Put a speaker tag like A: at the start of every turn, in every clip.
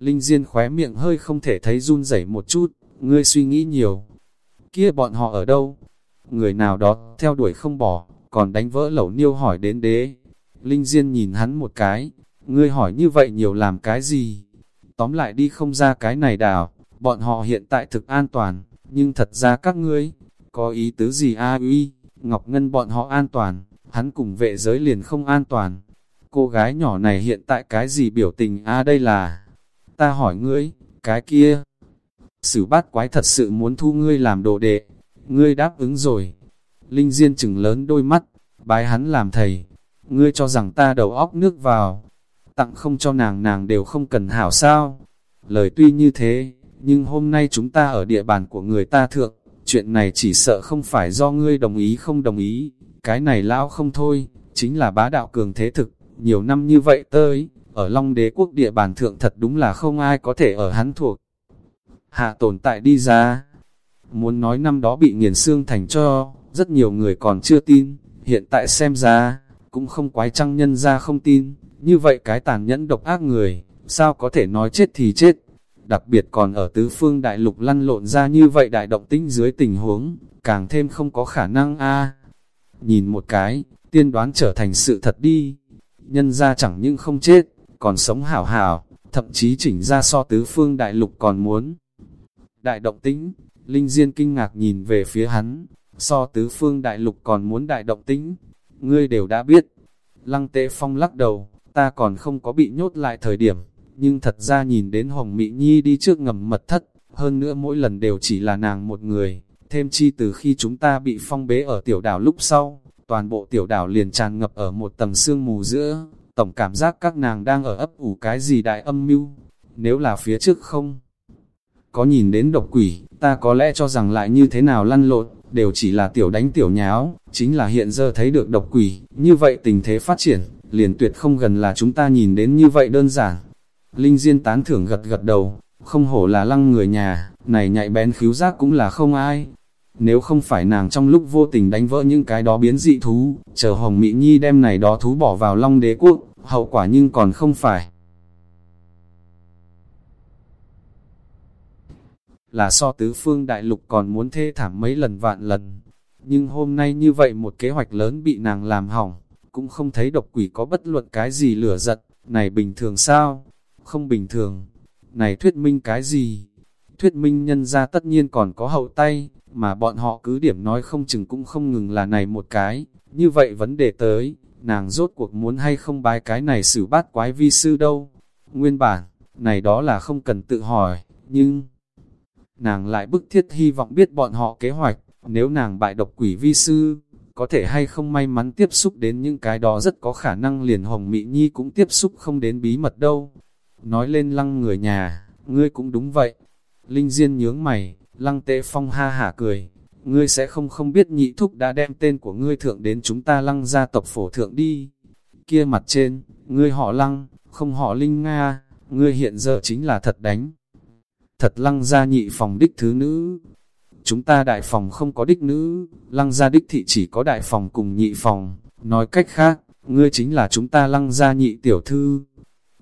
A: Linh Diên khóe miệng hơi không thể thấy run rẩy một chút, ngươi suy nghĩ nhiều. Kia bọn họ ở đâu? Người nào đó theo đuổi không bỏ, còn đánh vỡ lẩu niêu hỏi đến đế. Linh Diên nhìn hắn một cái, ngươi hỏi như vậy nhiều làm cái gì? Tóm lại đi không ra cái này đảo, bọn họ hiện tại thực an toàn, nhưng thật ra các ngươi, có ý tứ gì a uy, Ngọc Ngân bọn họ an toàn, hắn cùng vệ giới liền không an toàn. Cô gái nhỏ này hiện tại cái gì biểu tình a đây là, ta hỏi ngươi, cái kia, sử bát quái thật sự muốn thu ngươi làm đồ đệ, ngươi đáp ứng rồi. Linh Diên chừng lớn đôi mắt, bái hắn làm thầy, ngươi cho rằng ta đầu óc nước vào, tặng không cho nàng nàng đều không cần hảo sao. Lời tuy như thế, nhưng hôm nay chúng ta ở địa bàn của người ta thượng, chuyện này chỉ sợ không phải do ngươi đồng ý không đồng ý, cái này lão không thôi, chính là bá đạo cường thế thực, nhiều năm như vậy tới, ở Long đế quốc địa bàn thượng thật đúng là không ai có thể ở hắn thuộc. Hạ tồn tại đi ra, muốn nói năm đó bị nghiền xương thành cho, rất nhiều người còn chưa tin, hiện tại xem ra, cũng không quái trăng nhân ra không tin, như vậy cái tàn nhẫn độc ác người, sao có thể nói chết thì chết. Đặc biệt còn ở tứ phương đại lục lăn lộn ra như vậy đại động tĩnh dưới tình huống, càng thêm không có khả năng a Nhìn một cái, tiên đoán trở thành sự thật đi. Nhân ra chẳng những không chết, còn sống hảo hảo, thậm chí chỉnh ra so tứ phương đại lục còn muốn. Đại động tĩnh, Linh Diên kinh ngạc nhìn về phía hắn, so tứ phương đại lục còn muốn đại động tĩnh, ngươi đều đã biết. Lăng tệ phong lắc đầu, ta còn không có bị nhốt lại thời điểm, nhưng thật ra nhìn đến Hồng Mỹ Nhi đi trước ngầm mật thất, hơn nữa mỗi lần đều chỉ là nàng một người, thêm chi từ khi chúng ta bị phong bế ở tiểu đảo lúc sau, toàn bộ tiểu đảo liền tràn ngập ở một tầng sương mù giữa, tổng cảm giác các nàng đang ở ấp ủ cái gì đại âm mưu, nếu là phía trước không. Có nhìn đến độc quỷ, ta có lẽ cho rằng lại như thế nào lăn lộn, đều chỉ là tiểu đánh tiểu nháo, chính là hiện giờ thấy được độc quỷ, như vậy tình thế phát triển, liền tuyệt không gần là chúng ta nhìn đến như vậy đơn giản. Linh Diên tán thưởng gật gật đầu, không hổ là lăng người nhà, này nhạy bén khíu giác cũng là không ai. Nếu không phải nàng trong lúc vô tình đánh vỡ những cái đó biến dị thú, chờ Hồng Mỹ Nhi đem này đó thú bỏ vào long đế quốc, hậu quả nhưng còn không phải. Là so tứ phương đại lục còn muốn thê thảm mấy lần vạn lần. Nhưng hôm nay như vậy một kế hoạch lớn bị nàng làm hỏng, cũng không thấy độc quỷ có bất luận cái gì lửa giật này bình thường sao? Không bình thường. Này thuyết minh cái gì? Thuyết minh nhân ra tất nhiên còn có hậu tay, mà bọn họ cứ điểm nói không chừng cũng không ngừng là này một cái. Như vậy vấn đề tới, nàng rốt cuộc muốn hay không bái cái này xử bát quái vi sư đâu. Nguyên bản, này đó là không cần tự hỏi, nhưng nàng lại bức thiết hy vọng biết bọn họ kế hoạch, nếu nàng bại độc quỷ vi sư, có thể hay không may mắn tiếp xúc đến những cái đó rất có khả năng liền Hồng Mỹ Nhi cũng tiếp xúc không đến bí mật đâu. Nói lên lăng người nhà, ngươi cũng đúng vậy. Linh Diên nhướng mày, lăng Tế phong ha hả cười. Ngươi sẽ không không biết nhị thúc đã đem tên của ngươi thượng đến chúng ta lăng gia tộc phổ thượng đi. Kia mặt trên, ngươi họ lăng, không họ linh Nga, ngươi hiện giờ chính là thật đánh. Thật lăng gia nhị phòng đích thứ nữ, Chúng ta đại phòng không có đích nữ, lăng gia đích thị chỉ có đại phòng cùng nhị phòng. Nói cách khác, ngươi chính là chúng ta lăng gia nhị tiểu thư.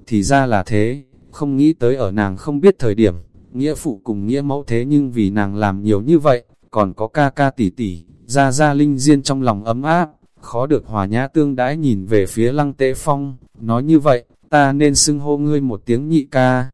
A: Thì ra là thế, không nghĩ tới ở nàng không biết thời điểm, nghĩa phụ cùng nghĩa mẫu thế nhưng vì nàng làm nhiều như vậy, còn có ca ca tỷ tỷ, ra ra linh diên trong lòng ấm áp, khó được hòa nhã tương đãi nhìn về phía lăng tế phong, nói như vậy, ta nên xưng hô ngươi một tiếng nhị ca.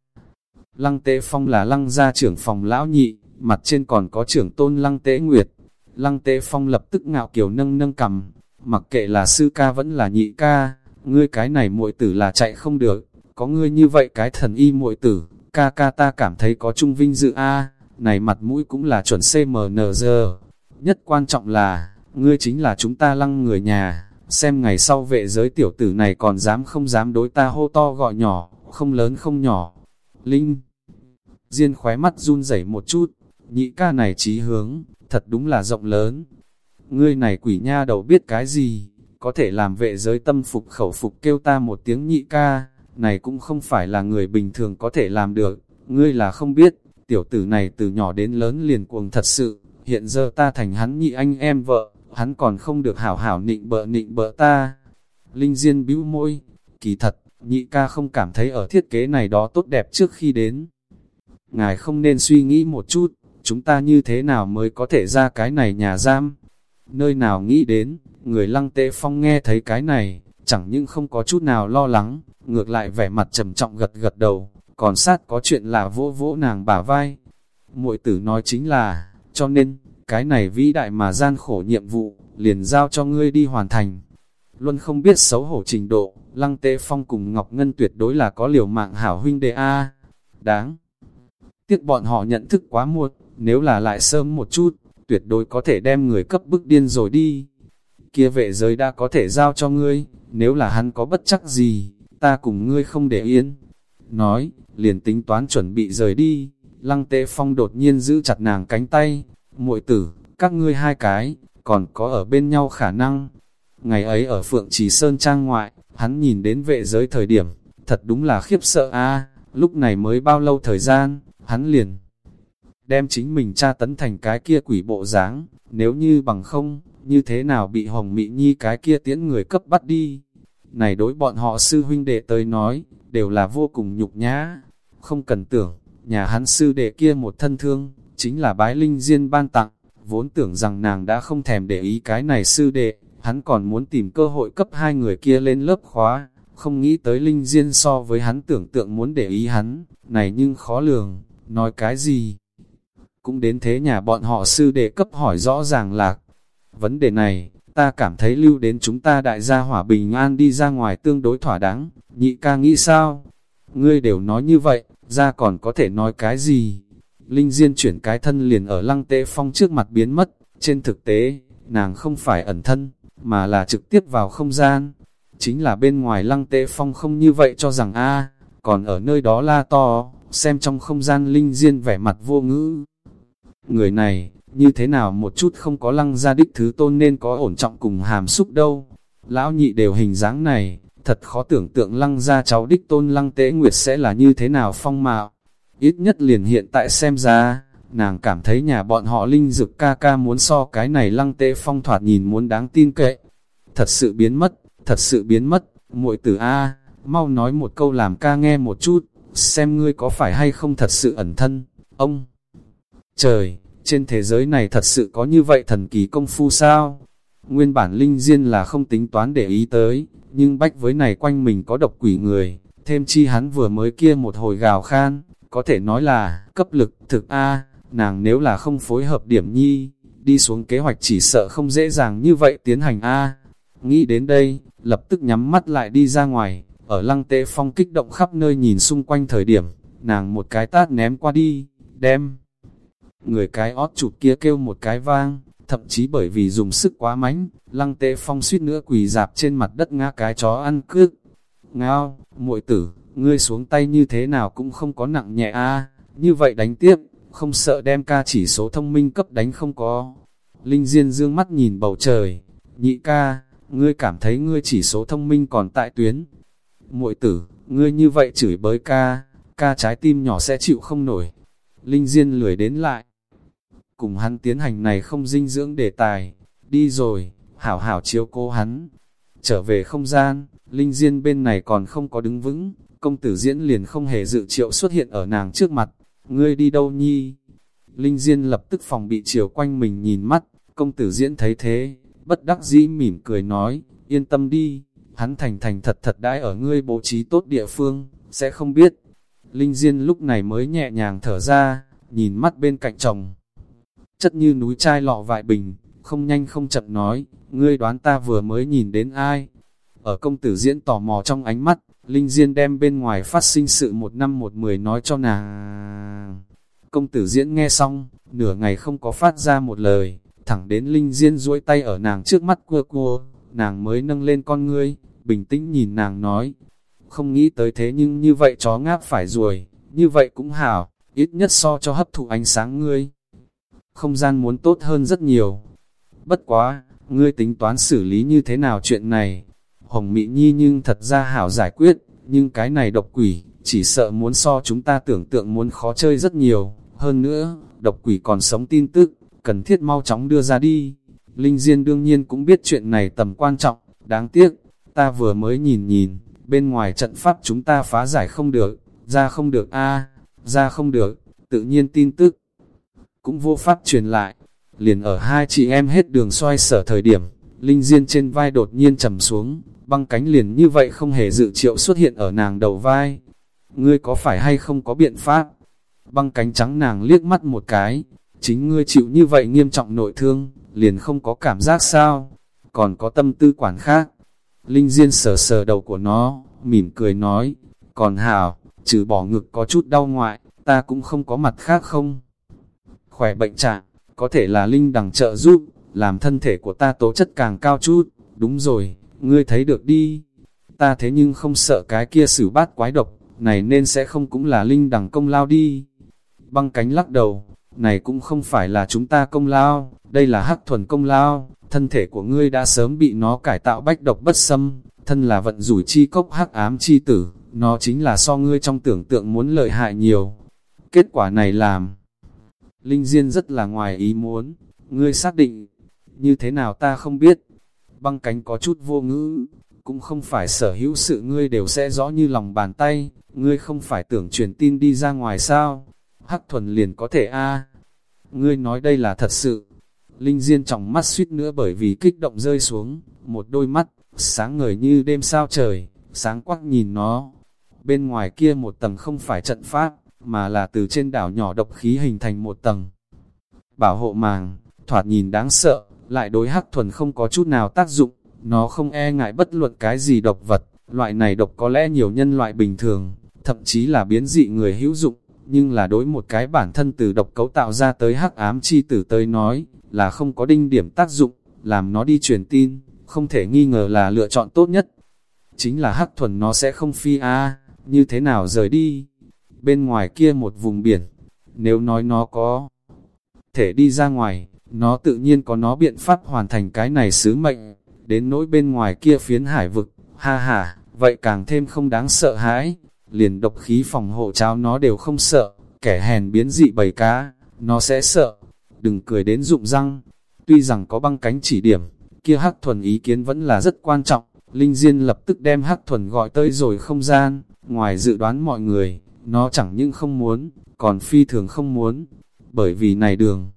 A: Lăng tế phong là lăng gia trưởng phòng lão nhị, mặt trên còn có trưởng tôn lăng tế nguyệt. Lăng tế phong lập tức ngạo kiều nâng nâng cầm, mặc kệ là sư ca vẫn là nhị ca, ngươi cái này muội tử là chạy không được, có ngươi như vậy cái thần y muội tử, ca ca ta cảm thấy có trung vinh dự a này mặt mũi cũng là chuẩn CMNG. Nhất quan trọng là, ngươi chính là chúng ta lăng người nhà, xem ngày sau vệ giới tiểu tử này còn dám không dám đối ta hô to gọi nhỏ, không lớn không nhỏ. Linh Diên khóe mắt run rẩy một chút, nhị ca này trí hướng, thật đúng là rộng lớn. Ngươi này quỷ nha đầu biết cái gì, có thể làm vệ giới tâm phục khẩu phục kêu ta một tiếng nhị ca, này cũng không phải là người bình thường có thể làm được, ngươi là không biết, tiểu tử này từ nhỏ đến lớn liền cuồng thật sự, hiện giờ ta thành hắn nhị anh em vợ, hắn còn không được hảo hảo nịnh bợ nịnh bợ ta. Linh Diên bĩu môi, kỳ thật, nhị ca không cảm thấy ở thiết kế này đó tốt đẹp trước khi đến. Ngài không nên suy nghĩ một chút, chúng ta như thế nào mới có thể ra cái này nhà giam. Nơi nào nghĩ đến, người lăng tệ phong nghe thấy cái này, chẳng những không có chút nào lo lắng, ngược lại vẻ mặt trầm trọng gật gật đầu, còn sát có chuyện là vỗ vỗ nàng bả vai. muội tử nói chính là, cho nên, cái này vĩ đại mà gian khổ nhiệm vụ, liền giao cho ngươi đi hoàn thành. Luân không biết xấu hổ trình độ, lăng tế phong cùng Ngọc Ngân tuyệt đối là có liều mạng hảo huynh đệ A. Đáng. Tiếc bọn họ nhận thức quá muộn, nếu là lại sớm một chút, tuyệt đối có thể đem người cấp bức điên rồi đi. Kia vệ giới đã có thể giao cho ngươi, nếu là hắn có bất chắc gì, ta cùng ngươi không để yên. Nói, liền tính toán chuẩn bị rời đi, lăng tệ phong đột nhiên giữ chặt nàng cánh tay, muội tử, các ngươi hai cái, còn có ở bên nhau khả năng. Ngày ấy ở Phượng Trì Sơn Trang ngoại, hắn nhìn đến vệ giới thời điểm, thật đúng là khiếp sợ a lúc này mới bao lâu thời gian, hắn liền đem chính mình tra tấn thành cái kia quỷ bộ dáng nếu như bằng không, như thế nào bị Hồng Mị Nhi cái kia tiễn người cấp bắt đi. Này đối bọn họ sư huynh đệ tới nói, đều là vô cùng nhục nhã, không cần tưởng, nhà hắn sư đệ kia một thân thương, chính là bái linh diên ban tặng, vốn tưởng rằng nàng đã không thèm để ý cái này sư đệ, hắn còn muốn tìm cơ hội cấp hai người kia lên lớp khóa, không nghĩ tới linh diên so với hắn tưởng tượng muốn để ý hắn, này nhưng khó lường, nói cái gì? Cũng đến thế nhà bọn họ sư đệ cấp hỏi rõ ràng lạc. Vấn đề này, ta cảm thấy lưu đến chúng ta đại gia hỏa bình an đi ra ngoài tương đối thỏa đáng, nhị ca nghĩ sao? Ngươi đều nói như vậy, ra còn có thể nói cái gì? Linh Diên chuyển cái thân liền ở lăng tế phong trước mặt biến mất, trên thực tế, nàng không phải ẩn thân, mà là trực tiếp vào không gian. Chính là bên ngoài lăng tế phong không như vậy cho rằng a còn ở nơi đó la to, xem trong không gian Linh Diên vẻ mặt vô ngữ. Người này, như thế nào một chút không có lăng gia đích thứ tôn nên có ổn trọng cùng hàm xúc đâu. Lão nhị đều hình dáng này, thật khó tưởng tượng lăng gia cháu đích tôn lăng tế nguyệt sẽ là như thế nào phong mạo. Ít nhất liền hiện tại xem ra, nàng cảm thấy nhà bọn họ linh dực ca ca muốn so cái này lăng tế phong thoạt nhìn muốn đáng tin kệ. Thật sự biến mất, thật sự biến mất, muội tử A, mau nói một câu làm ca nghe một chút, xem ngươi có phải hay không thật sự ẩn thân, ông. Trời, trên thế giới này thật sự có như vậy thần kỳ công phu sao? Nguyên bản linh diên là không tính toán để ý tới, nhưng bách với này quanh mình có độc quỷ người, thêm chi hắn vừa mới kia một hồi gào khan, có thể nói là cấp lực thực A, nàng nếu là không phối hợp điểm nhi, đi xuống kế hoạch chỉ sợ không dễ dàng như vậy tiến hành A. Nghĩ đến đây, lập tức nhắm mắt lại đi ra ngoài, ở lăng tệ phong kích động khắp nơi nhìn xung quanh thời điểm, nàng một cái tát ném qua đi, đem. Người cái ót chụp kia kêu một cái vang, thậm chí bởi vì dùng sức quá mánh, lăng tệ phong suýt nữa quỳ dạp trên mặt đất ngã cái chó ăn cước. Ngao, muội tử, ngươi xuống tay như thế nào cũng không có nặng nhẹ a như vậy đánh tiếp, không sợ đem ca chỉ số thông minh cấp đánh không có. Linh Diên dương mắt nhìn bầu trời, nhị ca, ngươi cảm thấy ngươi chỉ số thông minh còn tại tuyến. muội tử, ngươi như vậy chửi bới ca, ca trái tim nhỏ sẽ chịu không nổi. Linh Diên lười đến lại. Cùng hắn tiến hành này không dinh dưỡng đề tài, đi rồi, hảo hảo chiếu cố hắn. Trở về không gian, Linh Diên bên này còn không có đứng vững, công tử diễn liền không hề dự triệu xuất hiện ở nàng trước mặt. Ngươi đi đâu nhi? Linh Diên lập tức phòng bị chiều quanh mình nhìn mắt, công tử diễn thấy thế, bất đắc dĩ mỉm cười nói, yên tâm đi, hắn thành thành thật thật đãi ở ngươi bố trí tốt địa phương, sẽ không biết. Linh Diên lúc này mới nhẹ nhàng thở ra, nhìn mắt bên cạnh chồng. Chất như núi chai lọ vài bình, không nhanh không chậm nói, ngươi đoán ta vừa mới nhìn đến ai. Ở công tử diễn tò mò trong ánh mắt, Linh Diên đem bên ngoài phát sinh sự một năm một mười nói cho nàng. Công tử diễn nghe xong, nửa ngày không có phát ra một lời, thẳng đến Linh Diên duỗi tay ở nàng trước mắt cua cua, nàng mới nâng lên con ngươi, bình tĩnh nhìn nàng nói. Không nghĩ tới thế nhưng như vậy chó ngáp phải ruồi, như vậy cũng hảo, ít nhất so cho hấp thụ ánh sáng ngươi. Không gian muốn tốt hơn rất nhiều. Bất quá, ngươi tính toán xử lý như thế nào chuyện này, Hồng Mỹ Nhi nhưng thật ra hảo giải quyết, nhưng cái này độc quỷ, chỉ sợ muốn so chúng ta tưởng tượng muốn khó chơi rất nhiều. Hơn nữa, độc quỷ còn sống tin tức, cần thiết mau chóng đưa ra đi. Linh Diên đương nhiên cũng biết chuyện này tầm quan trọng, đáng tiếc, ta vừa mới nhìn nhìn, bên ngoài trận pháp chúng ta phá giải không được, ra không được a ra không được, tự nhiên tin tức cũng vô pháp truyền lại. Liền ở hai chị em hết đường xoay sở thời điểm, Linh Diên trên vai đột nhiên trầm xuống, băng cánh liền như vậy không hề dự triệu xuất hiện ở nàng đầu vai. Ngươi có phải hay không có biện pháp? Băng cánh trắng nàng liếc mắt một cái, chính ngươi chịu như vậy nghiêm trọng nội thương, liền không có cảm giác sao? Còn có tâm tư quản khác. Linh Diên sờ sờ đầu của nó, mỉm cười nói, còn hảo, trừ bỏ ngực có chút đau ngoại, ta cũng không có mặt khác không. Khỏe bệnh trạng, có thể là Linh đằng trợ giúp, làm thân thể của ta tố chất càng cao chút, đúng rồi, ngươi thấy được đi. Ta thế nhưng không sợ cái kia xử bát quái độc, này nên sẽ không cũng là Linh đằng công lao đi. Băng cánh lắc đầu, này cũng không phải là chúng ta công lao, đây là hắc thuần công lao, thân thể của ngươi đã sớm bị nó cải tạo bách độc bất xâm, thân là vận rủi chi cốc hắc ám chi tử, nó chính là so ngươi trong tưởng tượng muốn lợi hại nhiều. Kết quả này làm, Linh Diên rất là ngoài ý muốn, ngươi xác định, như thế nào ta không biết. Băng cánh có chút vô ngữ, cũng không phải sở hữu sự ngươi đều sẽ rõ như lòng bàn tay, ngươi không phải tưởng truyền tin đi ra ngoài sao, hắc thuần liền có thể a Ngươi nói đây là thật sự. Linh Diên trọng mắt suýt nữa bởi vì kích động rơi xuống, một đôi mắt, sáng ngời như đêm sao trời, sáng quắc nhìn nó. Bên ngoài kia một tầng không phải trận pháp, mà là từ trên đảo nhỏ độc khí hình thành một tầng. Bảo hộ màng, thoạt nhìn đáng sợ, lại đối hắc thuần không có chút nào tác dụng, nó không e ngại bất luận cái gì độc vật, loại này độc có lẽ nhiều nhân loại bình thường, thậm chí là biến dị người hữu dụng, nhưng là đối một cái bản thân từ độc cấu tạo ra tới hắc ám chi tử tới nói, là không có đinh điểm tác dụng, làm nó đi truyền tin, không thể nghi ngờ là lựa chọn tốt nhất. Chính là hắc thuần nó sẽ không phi a như thế nào rời đi. Bên ngoài kia một vùng biển, nếu nói nó có thể đi ra ngoài, nó tự nhiên có nó biện pháp hoàn thành cái này sứ mệnh, đến nỗi bên ngoài kia phiến hải vực, ha ha, vậy càng thêm không đáng sợ hãi, liền độc khí phòng hộ cháo nó đều không sợ, kẻ hèn biến dị bầy cá, nó sẽ sợ, đừng cười đến rụng răng, tuy rằng có băng cánh chỉ điểm, kia hắc thuần ý kiến vẫn là rất quan trọng, Linh Diên lập tức đem hắc thuần gọi tới rồi không gian, ngoài dự đoán mọi người, nó chẳng những không muốn, còn phi thường không muốn, bởi vì này đường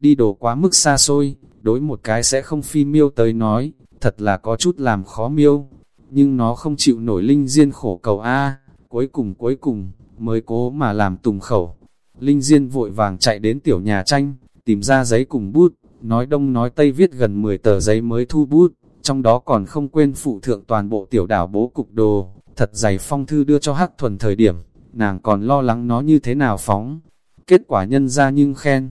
A: đi đồ quá mức xa xôi, đối một cái sẽ không phi miêu tới nói, thật là có chút làm khó miêu, nhưng nó không chịu nổi Linh Diên khổ cầu A, cuối cùng cuối cùng, mới cố mà làm tùng khẩu. Linh Diên vội vàng chạy đến tiểu nhà tranh, tìm ra giấy cùng bút, nói đông nói tây viết gần 10 tờ giấy mới thu bút, trong đó còn không quên phụ thượng toàn bộ tiểu đảo bố cục đồ, thật dày phong thư đưa cho Hắc Thuần thời điểm, nàng còn lo lắng nó như thế nào phóng. Kết quả nhân ra nhưng khen.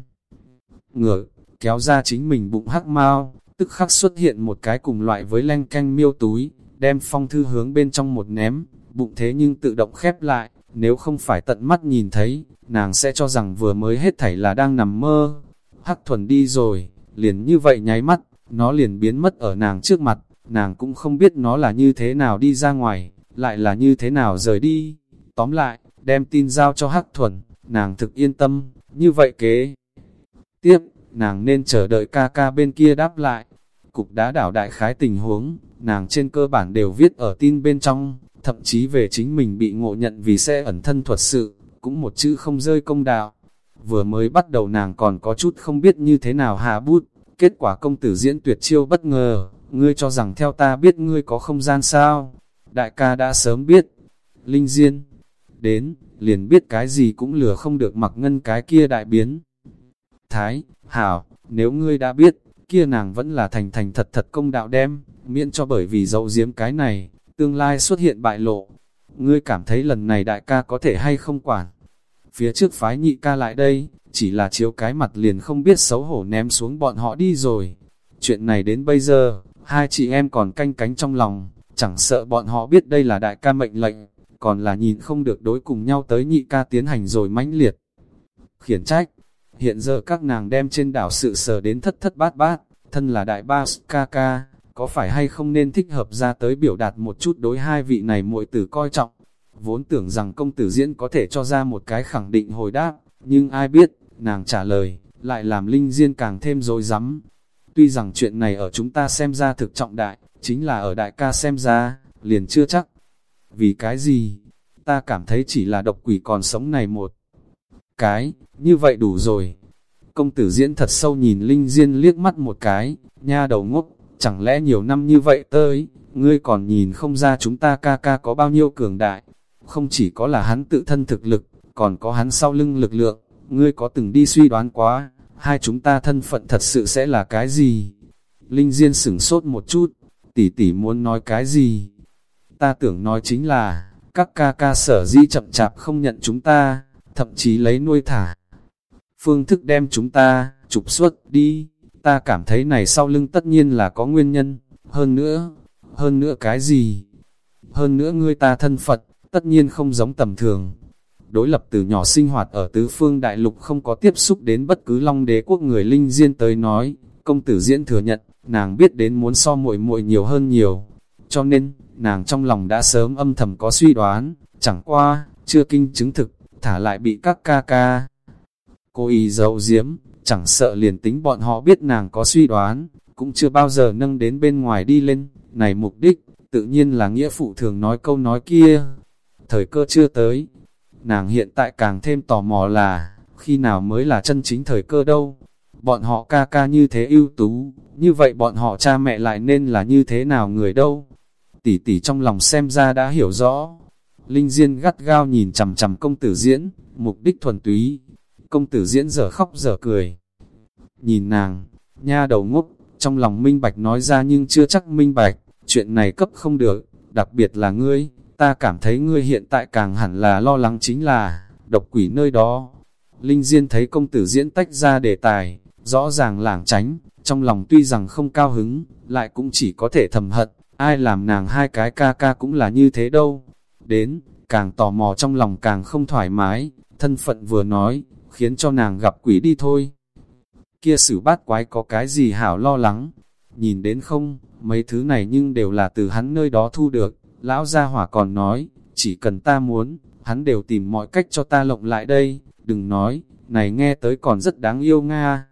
A: Ngược, kéo ra chính mình bụng hắc mau, tức khắc xuất hiện một cái cùng loại với len canh miêu túi, đem phong thư hướng bên trong một ném, bụng thế nhưng tự động khép lại, nếu không phải tận mắt nhìn thấy, nàng sẽ cho rằng vừa mới hết thảy là đang nằm mơ. Hắc thuần đi rồi, liền như vậy nháy mắt, nó liền biến mất ở nàng trước mặt, nàng cũng không biết nó là như thế nào đi ra ngoài, lại là như thế nào rời đi. Tóm lại, đem tin giao cho Hắc thuần, nàng thực yên tâm, như vậy kế. Tiếp, nàng nên chờ đợi ca ca bên kia đáp lại. Cục đá đảo đại khái tình huống, nàng trên cơ bản đều viết ở tin bên trong, thậm chí về chính mình bị ngộ nhận vì xe ẩn thân thuật sự, cũng một chữ không rơi công đạo. Vừa mới bắt đầu nàng còn có chút không biết như thế nào hạ bút, kết quả công tử diễn tuyệt chiêu bất ngờ, ngươi cho rằng theo ta biết ngươi có không gian sao, đại ca đã sớm biết. Linh Diên, đến, liền biết cái gì cũng lừa không được mặc ngân cái kia đại biến. Thái, Hảo, nếu ngươi đã biết, kia nàng vẫn là thành thành thật thật công đạo đem, miễn cho bởi vì dậu diếm cái này, tương lai xuất hiện bại lộ. Ngươi cảm thấy lần này đại ca có thể hay không quản. Phía trước phái nhị ca lại đây, chỉ là chiếu cái mặt liền không biết xấu hổ ném xuống bọn họ đi rồi. Chuyện này đến bây giờ, hai chị em còn canh cánh trong lòng, chẳng sợ bọn họ biết đây là đại ca mệnh lệnh, còn là nhìn không được đối cùng nhau tới nhị ca tiến hành rồi mãnh liệt. Khiển trách, hiện giờ các nàng đem trên đảo sự sờ đến thất thất bát bát, thân là đại ba ca ca, có phải hay không nên thích hợp ra tới biểu đạt một chút đối hai vị này muội tử coi trọng. Vốn tưởng rằng công tử diễn có thể cho ra một cái khẳng định hồi đáp, nhưng ai biết, nàng trả lời, lại làm Linh Diên càng thêm dối rắm Tuy rằng chuyện này ở chúng ta xem ra thực trọng đại, chính là ở đại ca xem ra, liền chưa chắc. Vì cái gì? Ta cảm thấy chỉ là độc quỷ còn sống này một cái, như vậy đủ rồi. Công tử diễn thật sâu nhìn Linh Diên liếc mắt một cái, nha đầu ngốc, chẳng lẽ nhiều năm như vậy tới, ngươi còn nhìn không ra chúng ta ca ca có bao nhiêu cường đại. Không chỉ có là hắn tự thân thực lực, còn có hắn sau lưng lực lượng, ngươi có từng đi suy đoán quá, hai chúng ta thân phận thật sự sẽ là cái gì? Linh Diên sửng sốt một chút, tỷ tỷ muốn nói cái gì? Ta tưởng nói chính là, các ca ca sở di chậm chạp không nhận chúng ta, thậm chí lấy nuôi thả. Phương thức đem chúng ta, trục xuất đi, ta cảm thấy này sau lưng tất nhiên là có nguyên nhân, hơn nữa, hơn nữa cái gì? Hơn nữa ngươi ta thân Phật, tất nhiên không giống tầm thường. Đối lập từ nhỏ sinh hoạt ở tứ phương đại lục không có tiếp xúc đến bất cứ long đế quốc người linh diên tới nói, công tử diễn thừa nhận, nàng biết đến muốn so muội muội nhiều hơn nhiều. Cho nên, nàng trong lòng đã sớm âm thầm có suy đoán, chẳng qua, chưa kinh chứng thực, thả lại bị các ca ca. Cô ý giấu diếm, chẳng sợ liền tính bọn họ biết nàng có suy đoán, cũng chưa bao giờ nâng đến bên ngoài đi lên, này mục đích, tự nhiên là nghĩa phụ thường nói câu nói kia. Thời cơ chưa tới, nàng hiện tại càng thêm tò mò là, khi nào mới là chân chính thời cơ đâu. Bọn họ ca ca như thế ưu tú, như vậy bọn họ cha mẹ lại nên là như thế nào người đâu. Tỷ tỷ trong lòng xem ra đã hiểu rõ. Linh Diên gắt gao nhìn chằm chằm công tử diễn, mục đích thuần túy. Công tử diễn giờ khóc giờ cười. Nhìn nàng, nha đầu ngốc, trong lòng minh bạch nói ra nhưng chưa chắc minh bạch, chuyện này cấp không được, đặc biệt là ngươi, ta cảm thấy ngươi hiện tại càng hẳn là lo lắng chính là, độc quỷ nơi đó. Linh Diên thấy công tử diễn tách ra đề tài, rõ ràng lảng tránh, trong lòng tuy rằng không cao hứng, lại cũng chỉ có thể thầm hận, ai làm nàng hai cái ca ca cũng là như thế đâu. Đến, càng tò mò trong lòng càng không thoải mái, thân phận vừa nói, khiến cho nàng gặp quỷ đi thôi. Kia sử bát quái có cái gì hảo lo lắng, nhìn đến không, mấy thứ này nhưng đều là từ hắn nơi đó thu được, lão gia hỏa còn nói, chỉ cần ta muốn, hắn đều tìm mọi cách cho ta lộng lại đây, đừng nói, này nghe tới còn rất đáng yêu Nga.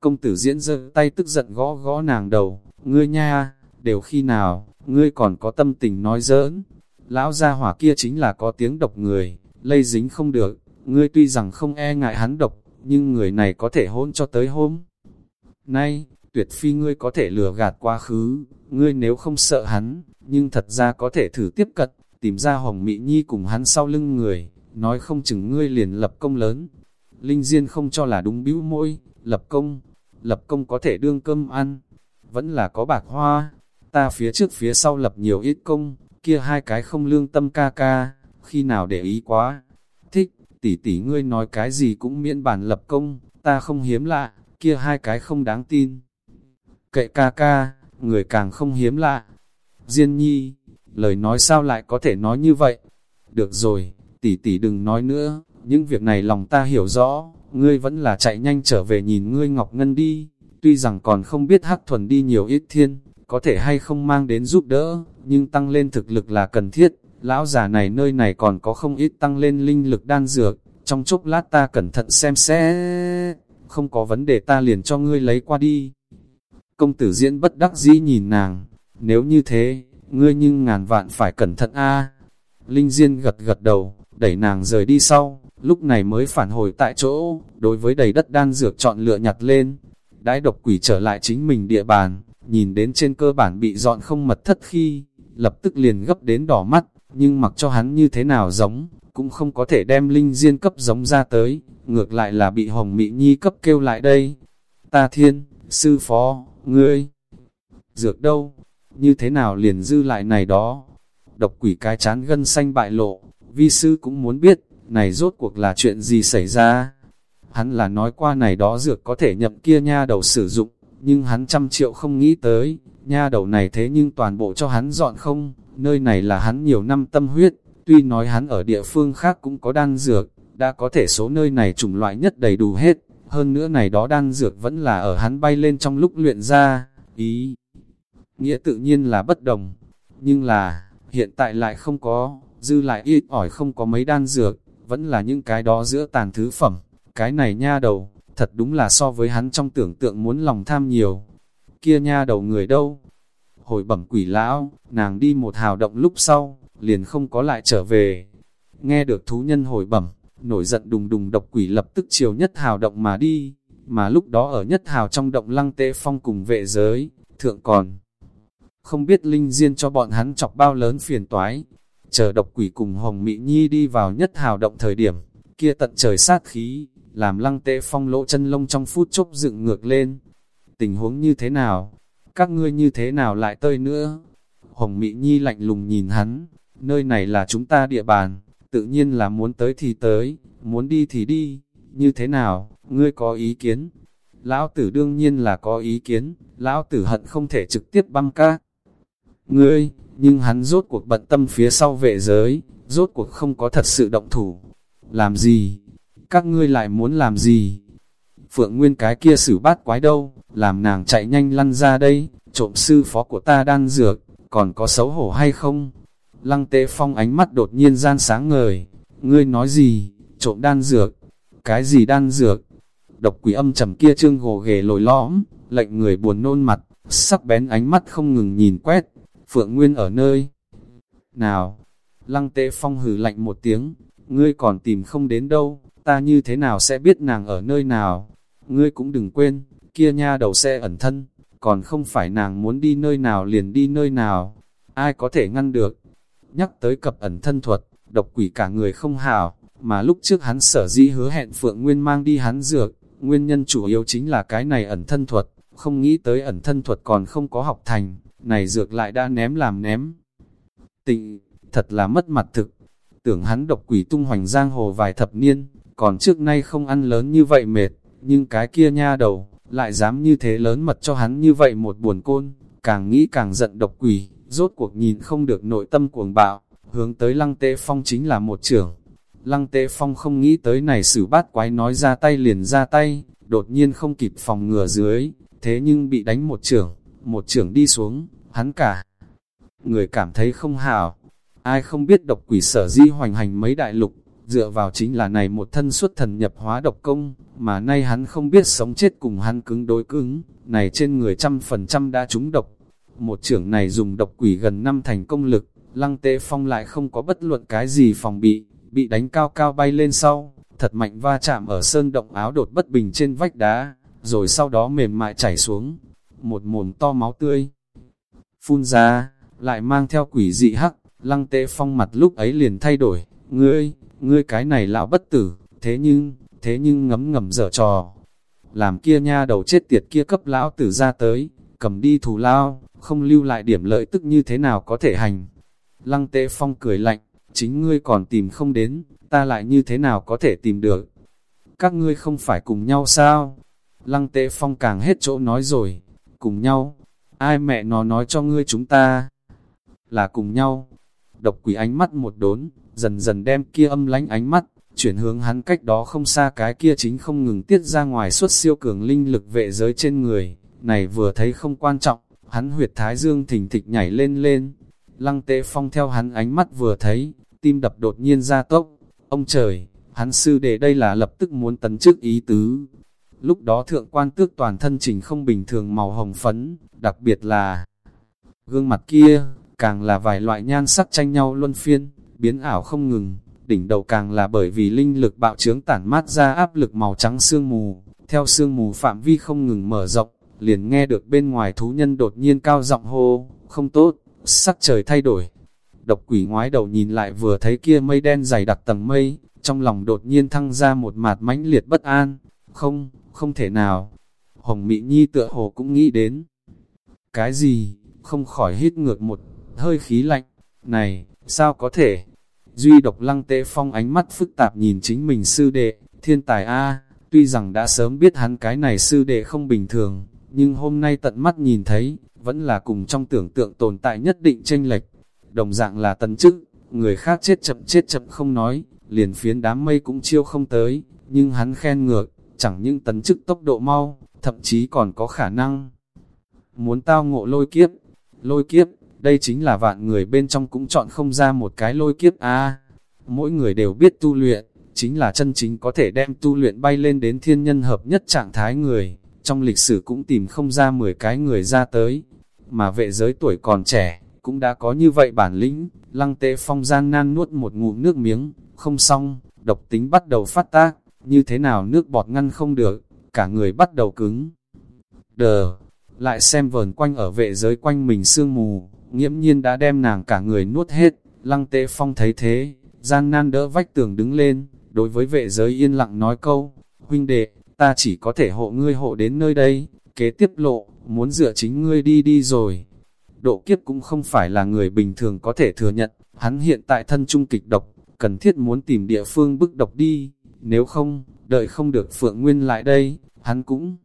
A: Công tử diễn giơ tay tức giận gõ gõ nàng đầu, ngươi nha, đều khi nào, ngươi còn có tâm tình nói giỡn. Lão gia hỏa kia chính là có tiếng độc người, lây dính không được, ngươi tuy rằng không e ngại hắn độc, nhưng người này có thể hôn cho tới hôm. Nay, tuyệt phi ngươi có thể lừa gạt quá khứ, ngươi nếu không sợ hắn, nhưng thật ra có thể thử tiếp cận, tìm ra Hồng Mỹ Nhi cùng hắn sau lưng người, nói không chừng ngươi liền lập công lớn. Linh Diên không cho là đúng bĩu môi, lập công, lập công có thể đương cơm ăn, vẫn là có bạc hoa, ta phía trước phía sau lập nhiều ít công, kia hai cái không lương tâm ca ca, khi nào để ý quá, thích, tỷ tỷ ngươi nói cái gì cũng miễn bản lập công, ta không hiếm lạ, kia hai cái không đáng tin. Kệ ca ca, người càng không hiếm lạ. Diên nhi, lời nói sao lại có thể nói như vậy? Được rồi, tỷ tỷ đừng nói nữa, những việc này lòng ta hiểu rõ, ngươi vẫn là chạy nhanh trở về nhìn ngươi Ngọc Ngân đi, tuy rằng còn không biết hắc thuần đi nhiều ít thiên, có thể hay không mang đến giúp đỡ, nhưng tăng lên thực lực là cần thiết, lão già này nơi này còn có không ít tăng lên linh lực đan dược, trong chốc lát ta cẩn thận xem sẽ, không có vấn đề ta liền cho ngươi lấy qua đi. Công tử diễn bất đắc dĩ nhìn nàng, nếu như thế, ngươi nhưng ngàn vạn phải cẩn thận a. Linh Diên gật gật đầu, đẩy nàng rời đi sau, lúc này mới phản hồi tại chỗ, đối với đầy đất đan dược chọn lựa nhặt lên. Đãi độc quỷ trở lại chính mình địa bàn, nhìn đến trên cơ bản bị dọn không mật thất khi, lập tức liền gấp đến đỏ mắt, nhưng mặc cho hắn như thế nào giống, cũng không có thể đem linh diên cấp giống ra tới, ngược lại là bị Hồng mị Nhi cấp kêu lại đây. Ta thiên, sư phó, ngươi, dược đâu, như thế nào liền dư lại này đó. Độc quỷ cái chán gân xanh bại lộ, vi sư cũng muốn biết, này rốt cuộc là chuyện gì xảy ra. Hắn là nói qua này đó dược có thể nhậm kia nha đầu sử dụng, nhưng hắn trăm triệu không nghĩ tới, nha đầu này thế nhưng toàn bộ cho hắn dọn không, nơi này là hắn nhiều năm tâm huyết, tuy nói hắn ở địa phương khác cũng có đan dược, đã có thể số nơi này chủng loại nhất đầy đủ hết, hơn nữa này đó đan dược vẫn là ở hắn bay lên trong lúc luyện ra, ý. Nghĩa tự nhiên là bất đồng, nhưng là, hiện tại lại không có, dư lại ít ỏi không có mấy đan dược, vẫn là những cái đó giữa tàn thứ phẩm, cái này nha đầu, thật đúng là so với hắn trong tưởng tượng muốn lòng tham nhiều. Kia nha đầu người đâu? Hồi bẩm quỷ lão, nàng đi một hào động lúc sau, liền không có lại trở về. Nghe được thú nhân hồi bẩm, nổi giận đùng đùng độc quỷ lập tức chiều nhất hào động mà đi, mà lúc đó ở nhất hào trong động lăng tế phong cùng vệ giới, thượng còn. Không biết linh diên cho bọn hắn chọc bao lớn phiền toái, chờ độc quỷ cùng Hồng Mỹ Nhi đi vào nhất hào động thời điểm, kia tận trời sát khí, làm lăng tệ phong lỗ chân lông trong phút chốc dựng ngược lên. Tình huống như thế nào? Các ngươi như thế nào lại tơi nữa? Hồng Mỹ Nhi lạnh lùng nhìn hắn, nơi này là chúng ta địa bàn, tự nhiên là muốn tới thì tới, muốn đi thì đi, như thế nào, ngươi có ý kiến? Lão tử đương nhiên là có ý kiến, lão tử hận không thể trực tiếp băm ca. Ngươi, nhưng hắn rốt cuộc bận tâm phía sau vệ giới, rốt cuộc không có thật sự động thủ. Làm gì? Các ngươi lại muốn làm gì? Phượng Nguyên cái kia xử bát quái đâu, làm nàng chạy nhanh lăn ra đây, trộm sư phó của ta đan dược, còn có xấu hổ hay không? Lăng tế phong ánh mắt đột nhiên gian sáng ngời, ngươi nói gì, trộm đan dược, cái gì đan dược? Độc quỷ âm trầm kia trương gồ ghề lồi lõm, lệnh người buồn nôn mặt, sắc bén ánh mắt không ngừng nhìn quét, Phượng Nguyên ở nơi nào? Lăng tế phong hừ lạnh một tiếng, ngươi còn tìm không đến đâu, ta như thế nào sẽ biết nàng ở nơi nào? Ngươi cũng đừng quên, kia nha đầu xe ẩn thân, còn không phải nàng muốn đi nơi nào liền đi nơi nào, ai có thể ngăn được. Nhắc tới cập ẩn thân thuật, độc quỷ cả người không hảo, mà lúc trước hắn sở dĩ hứa hẹn Phượng Nguyên mang đi hắn dược, nguyên nhân chủ yếu chính là cái này ẩn thân thuật, không nghĩ tới ẩn thân thuật còn không có học thành, này dược lại đã ném làm ném. Tịnh, thật là mất mặt thực, tưởng hắn độc quỷ tung hoành giang hồ vài thập niên, còn trước nay không ăn lớn như vậy mệt, nhưng cái kia nha đầu, lại dám như thế lớn mật cho hắn như vậy một buồn côn, càng nghĩ càng giận độc quỷ, rốt cuộc nhìn không được nội tâm cuồng bạo, hướng tới lăng tế phong chính là một trưởng. Lăng tế phong không nghĩ tới này xử bát quái nói ra tay liền ra tay, đột nhiên không kịp phòng ngừa dưới, thế nhưng bị đánh một trưởng, một trưởng đi xuống, hắn cả. Người cảm thấy không hảo, ai không biết độc quỷ sở di hoành hành mấy đại lục, dựa vào chính là này một thân xuất thần nhập hóa độc công, mà nay hắn không biết sống chết cùng hắn cứng đối cứng, này trên người trăm phần trăm đã trúng độc. Một trưởng này dùng độc quỷ gần năm thành công lực, lăng tệ phong lại không có bất luận cái gì phòng bị, bị đánh cao cao bay lên sau, thật mạnh va chạm ở sơn động áo đột bất bình trên vách đá, rồi sau đó mềm mại chảy xuống, một mồm to máu tươi. Phun ra, lại mang theo quỷ dị hắc, lăng tệ phong mặt lúc ấy liền thay đổi, ngươi, ngươi cái này lão bất tử, thế nhưng, thế nhưng ngấm ngầm dở trò. Làm kia nha đầu chết tiệt kia cấp lão tử ra tới, cầm đi thù lao, không lưu lại điểm lợi tức như thế nào có thể hành. Lăng tế phong cười lạnh, chính ngươi còn tìm không đến, ta lại như thế nào có thể tìm được. Các ngươi không phải cùng nhau sao? Lăng tế phong càng hết chỗ nói rồi, cùng nhau, ai mẹ nó nói cho ngươi chúng ta là cùng nhau. Độc quỷ ánh mắt một đốn, dần dần đem kia âm lánh ánh mắt, chuyển hướng hắn cách đó không xa cái kia chính không ngừng tiết ra ngoài suốt siêu cường linh lực vệ giới trên người. Này vừa thấy không quan trọng, hắn huyệt thái dương thỉnh thịch nhảy lên lên. Lăng tế phong theo hắn ánh mắt vừa thấy, tim đập đột nhiên ra tốc. Ông trời, hắn sư đệ đây là lập tức muốn tấn chức ý tứ. Lúc đó thượng quan tước toàn thân trình không bình thường màu hồng phấn, đặc biệt là gương mặt kia, càng là vài loại nhan sắc tranh nhau luân phiên, biến ảo không ngừng, đỉnh đầu càng là bởi vì linh lực bạo trướng tản mát ra áp lực màu trắng sương mù, theo sương mù phạm vi không ngừng mở rộng, liền nghe được bên ngoài thú nhân đột nhiên cao giọng hô, không tốt, sắc trời thay đổi. Độc quỷ ngoái đầu nhìn lại vừa thấy kia mây đen dày đặc tầng mây, trong lòng đột nhiên thăng ra một mạt mãnh liệt bất an, không, không thể nào. Hồng Mỹ Nhi tựa hồ cũng nghĩ đến. Cái gì, không khỏi hít ngược một hơi khí lạnh, này, sao có thể? Duy độc lăng tế phong ánh mắt phức tạp nhìn chính mình sư đệ, thiên tài A, tuy rằng đã sớm biết hắn cái này sư đệ không bình thường, nhưng hôm nay tận mắt nhìn thấy, vẫn là cùng trong tưởng tượng tồn tại nhất định tranh lệch. Đồng dạng là tấn chức, người khác chết chậm chết chậm không nói, liền phiến đám mây cũng chiêu không tới, nhưng hắn khen ngược, chẳng những tấn chức tốc độ mau, thậm chí còn có khả năng. Muốn tao ngộ lôi kiếp, lôi kiếp, đây chính là vạn người bên trong cũng chọn không ra một cái lôi kiếp. A Mỗi người đều biết tu luyện, chính là chân chính có thể đem tu luyện bay lên đến thiên nhân hợp nhất trạng thái người, trong lịch sử cũng tìm không ra 10 cái người ra tới, mà vệ giới tuổi còn trẻ, cũng đã có như vậy bản lĩnh, lăng tệ phong gian nan nuốt một ngụm nước miếng, không xong, độc tính bắt đầu phát tác, như thế nào nước bọt ngăn không được, cả người bắt đầu cứng. Đờ, lại xem vờn quanh ở vệ giới quanh mình sương mù, nghiễm nhiên đã đem nàng cả người nuốt hết, lăng tế phong thấy thế, gian nan đỡ vách tường đứng lên, đối với vệ giới yên lặng nói câu, huynh đệ, ta chỉ có thể hộ ngươi hộ đến nơi đây, kế tiếp lộ, muốn dựa chính ngươi đi đi rồi. Độ kiếp cũng không phải là người bình thường có thể thừa nhận, hắn hiện tại thân trung kịch độc, cần thiết muốn tìm địa phương bức độc đi, nếu không, đợi không được Phượng Nguyên lại đây, hắn cũng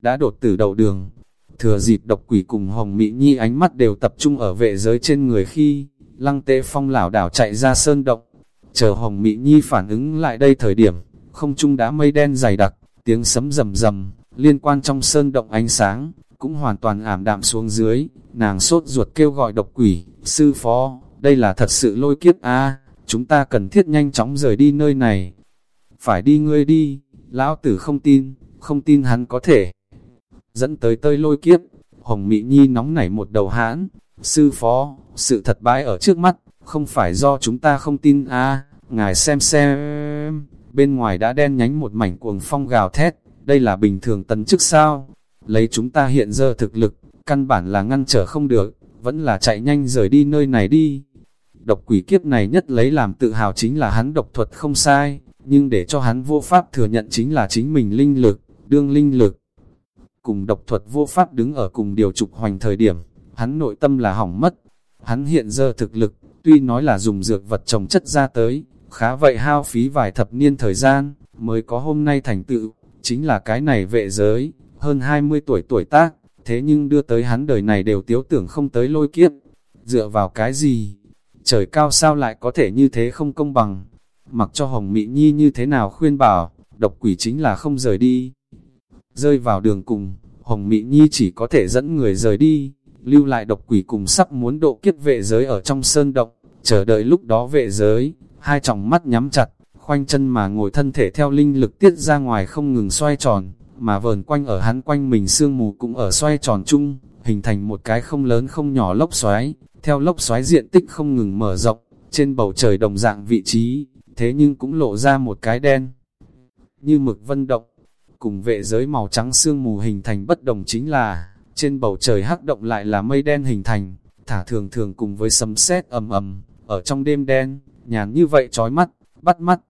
A: đã đột tử đầu đường. Thừa dịp độc quỷ cùng Hồng Mỹ Nhi ánh mắt đều tập trung ở vệ giới trên người khi, lăng tê phong lảo đảo chạy ra sơn động. Chờ Hồng Mỹ Nhi phản ứng lại đây thời điểm, không trung đã mây đen dày đặc, tiếng sấm rầm rầm, liên quan trong sơn động ánh sáng, cũng hoàn toàn ảm đạm xuống dưới, nàng sốt ruột kêu gọi độc quỷ, sư phó, đây là thật sự lôi kiếp a chúng ta cần thiết nhanh chóng rời đi nơi này. Phải đi ngươi đi, lão tử không tin, không tin hắn có thể. Dẫn tới tơi lôi kiếp, Hồng Mỹ Nhi nóng nảy một đầu hãn, sư phó, sự thật bãi ở trước mắt, không phải do chúng ta không tin a ngài xem xem, bên ngoài đã đen nhánh một mảnh cuồng phong gào thét, đây là bình thường tấn chức sao, lấy chúng ta hiện giờ thực lực, căn bản là ngăn trở không được, vẫn là chạy nhanh rời đi nơi này đi. Độc quỷ kiếp này nhất lấy làm tự hào chính là hắn độc thuật không sai, nhưng để cho hắn vô pháp thừa nhận chính là chính mình linh lực, đương linh lực. Cùng độc thuật vô pháp đứng ở cùng điều trục hoành thời điểm, hắn nội tâm là hỏng mất. Hắn hiện giờ thực lực, tuy nói là dùng dược vật trồng chất ra tới, khá vậy hao phí vài thập niên thời gian, mới có hôm nay thành tựu, chính là cái này vệ giới, hơn 20 tuổi tuổi tác, thế nhưng đưa tới hắn đời này đều tiếu tưởng không tới lôi kiếp. Dựa vào cái gì? Trời cao sao lại có thể như thế không công bằng? Mặc cho Hồng Mỹ Nhi như thế nào khuyên bảo, độc quỷ chính là không rời đi. Rơi vào đường cùng, Hồng Mỹ Nhi chỉ có thể dẫn người rời đi, lưu lại độc quỷ cùng sắp muốn độ kiếp vệ giới ở trong sơn động, chờ đợi lúc đó vệ giới, hai tròng mắt nhắm chặt, khoanh chân mà ngồi thân thể theo linh lực tiết ra ngoài không ngừng xoay tròn, mà vờn quanh ở hắn quanh mình sương mù cũng ở xoay tròn chung, hình thành một cái không lớn không nhỏ lốc xoáy, theo lốc xoáy diện tích không ngừng mở rộng, trên bầu trời đồng dạng vị trí, thế nhưng cũng lộ ra một cái đen. Như mực vân động, cùng vệ giới màu trắng sương mù hình thành bất đồng chính là, trên bầu trời hắc động lại là mây đen hình thành, thả thường thường cùng với sấm sét ầm ầm, ở trong đêm đen, nhàn như vậy chói mắt, bắt mắt.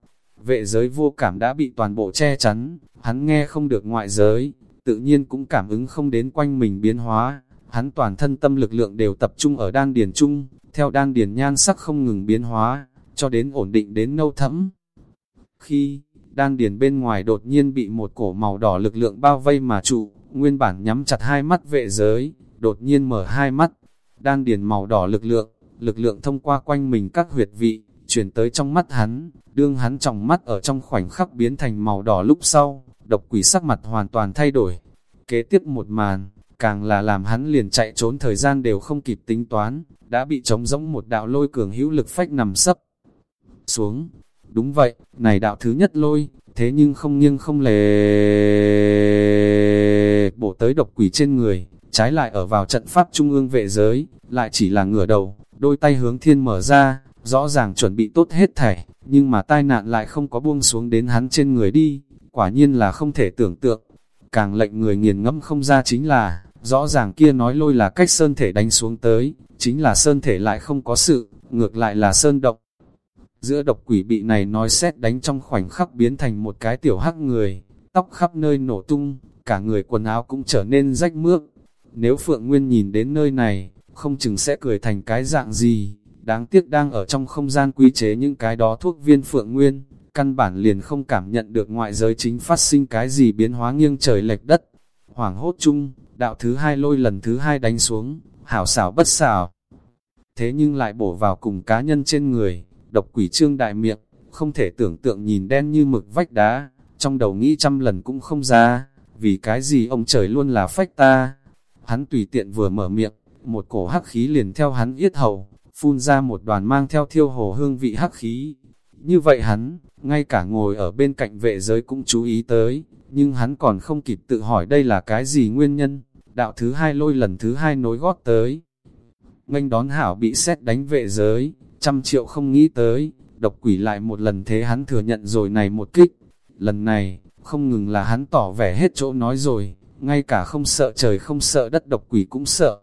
A: Vệ giới vô cảm đã bị toàn bộ che chắn, hắn nghe không được ngoại giới, tự nhiên cũng cảm ứng không đến quanh mình biến hóa, hắn toàn thân tâm lực lượng đều tập trung ở đan điền chung, theo đan điền nhan sắc không ngừng biến hóa, cho đến ổn định đến nâu thẫm. Khi, đan điền bên ngoài đột nhiên bị một cổ màu đỏ lực lượng bao vây mà trụ, nguyên bản nhắm chặt hai mắt vệ giới, đột nhiên mở hai mắt, đan điền màu đỏ lực lượng, lực lượng thông qua quanh mình các huyệt vị, chuyển tới trong mắt hắn, đương hắn trong mắt ở trong khoảnh khắc biến thành màu đỏ lúc sau, độc quỷ sắc mặt hoàn toàn thay đổi. Kế tiếp một màn, càng là làm hắn liền chạy trốn thời gian đều không kịp tính toán, đã bị trống rỗng một đạo lôi cường hữu lực phách nằm sấp xuống. Đúng vậy, này đạo thứ nhất lôi, thế nhưng không nghiêng không lề bổ tới độc quỷ trên người, trái lại ở vào trận pháp trung ương vệ giới, lại chỉ là ngửa đầu, đôi tay hướng thiên mở ra, rõ ràng chuẩn bị tốt hết thảy, nhưng mà tai nạn lại không có buông xuống đến hắn trên người đi, quả nhiên là không thể tưởng tượng. Càng lệnh người nghiền ngẫm không ra chính là, rõ ràng kia nói lôi là cách sơn thể đánh xuống tới, chính là sơn thể lại không có sự, ngược lại là sơn động. Giữa độc quỷ bị này nói xét đánh trong khoảnh khắc biến thành một cái tiểu hắc người, tóc khắp nơi nổ tung, cả người quần áo cũng trở nên rách mướp. Nếu Phượng Nguyên nhìn đến nơi này, không chừng sẽ cười thành cái dạng gì, đáng tiếc đang ở trong không gian quy chế những cái đó thuốc viên Phượng Nguyên, căn bản liền không cảm nhận được ngoại giới chính phát sinh cái gì biến hóa nghiêng trời lệch đất. Hoảng hốt chung, đạo thứ hai lôi lần thứ hai đánh xuống, hảo xảo bất xảo. Thế nhưng lại bổ vào cùng cá nhân trên người, độc quỷ trương đại miệng, không thể tưởng tượng nhìn đen như mực vách đá, trong đầu nghĩ trăm lần cũng không ra, vì cái gì ông trời luôn là phách ta. Hắn tùy tiện vừa mở miệng, một cổ hắc khí liền theo hắn yết hầu, phun ra một đoàn mang theo thiêu hồ hương vị hắc khí. Như vậy hắn, ngay cả ngồi ở bên cạnh vệ giới cũng chú ý tới, nhưng hắn còn không kịp tự hỏi đây là cái gì nguyên nhân, đạo thứ hai lôi lần thứ hai nối gót tới. nganh đón hảo bị xét đánh vệ giới, trăm triệu không nghĩ tới, độc quỷ lại một lần thế hắn thừa nhận rồi này một kích. Lần này, không ngừng là hắn tỏ vẻ hết chỗ nói rồi, ngay cả không sợ trời không sợ đất độc quỷ cũng sợ.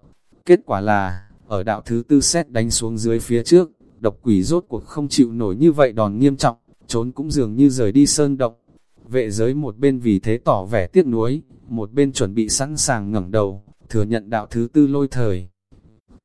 A: Kết quả là, ở đạo thứ tư xét đánh xuống dưới phía trước, độc quỷ rốt cuộc không chịu nổi như vậy đòn nghiêm trọng, trốn cũng dường như rời đi sơn động. Vệ giới một bên vì thế tỏ vẻ tiếc nuối, một bên chuẩn bị sẵn sàng ngẩng đầu, thừa nhận đạo thứ tư lôi thời.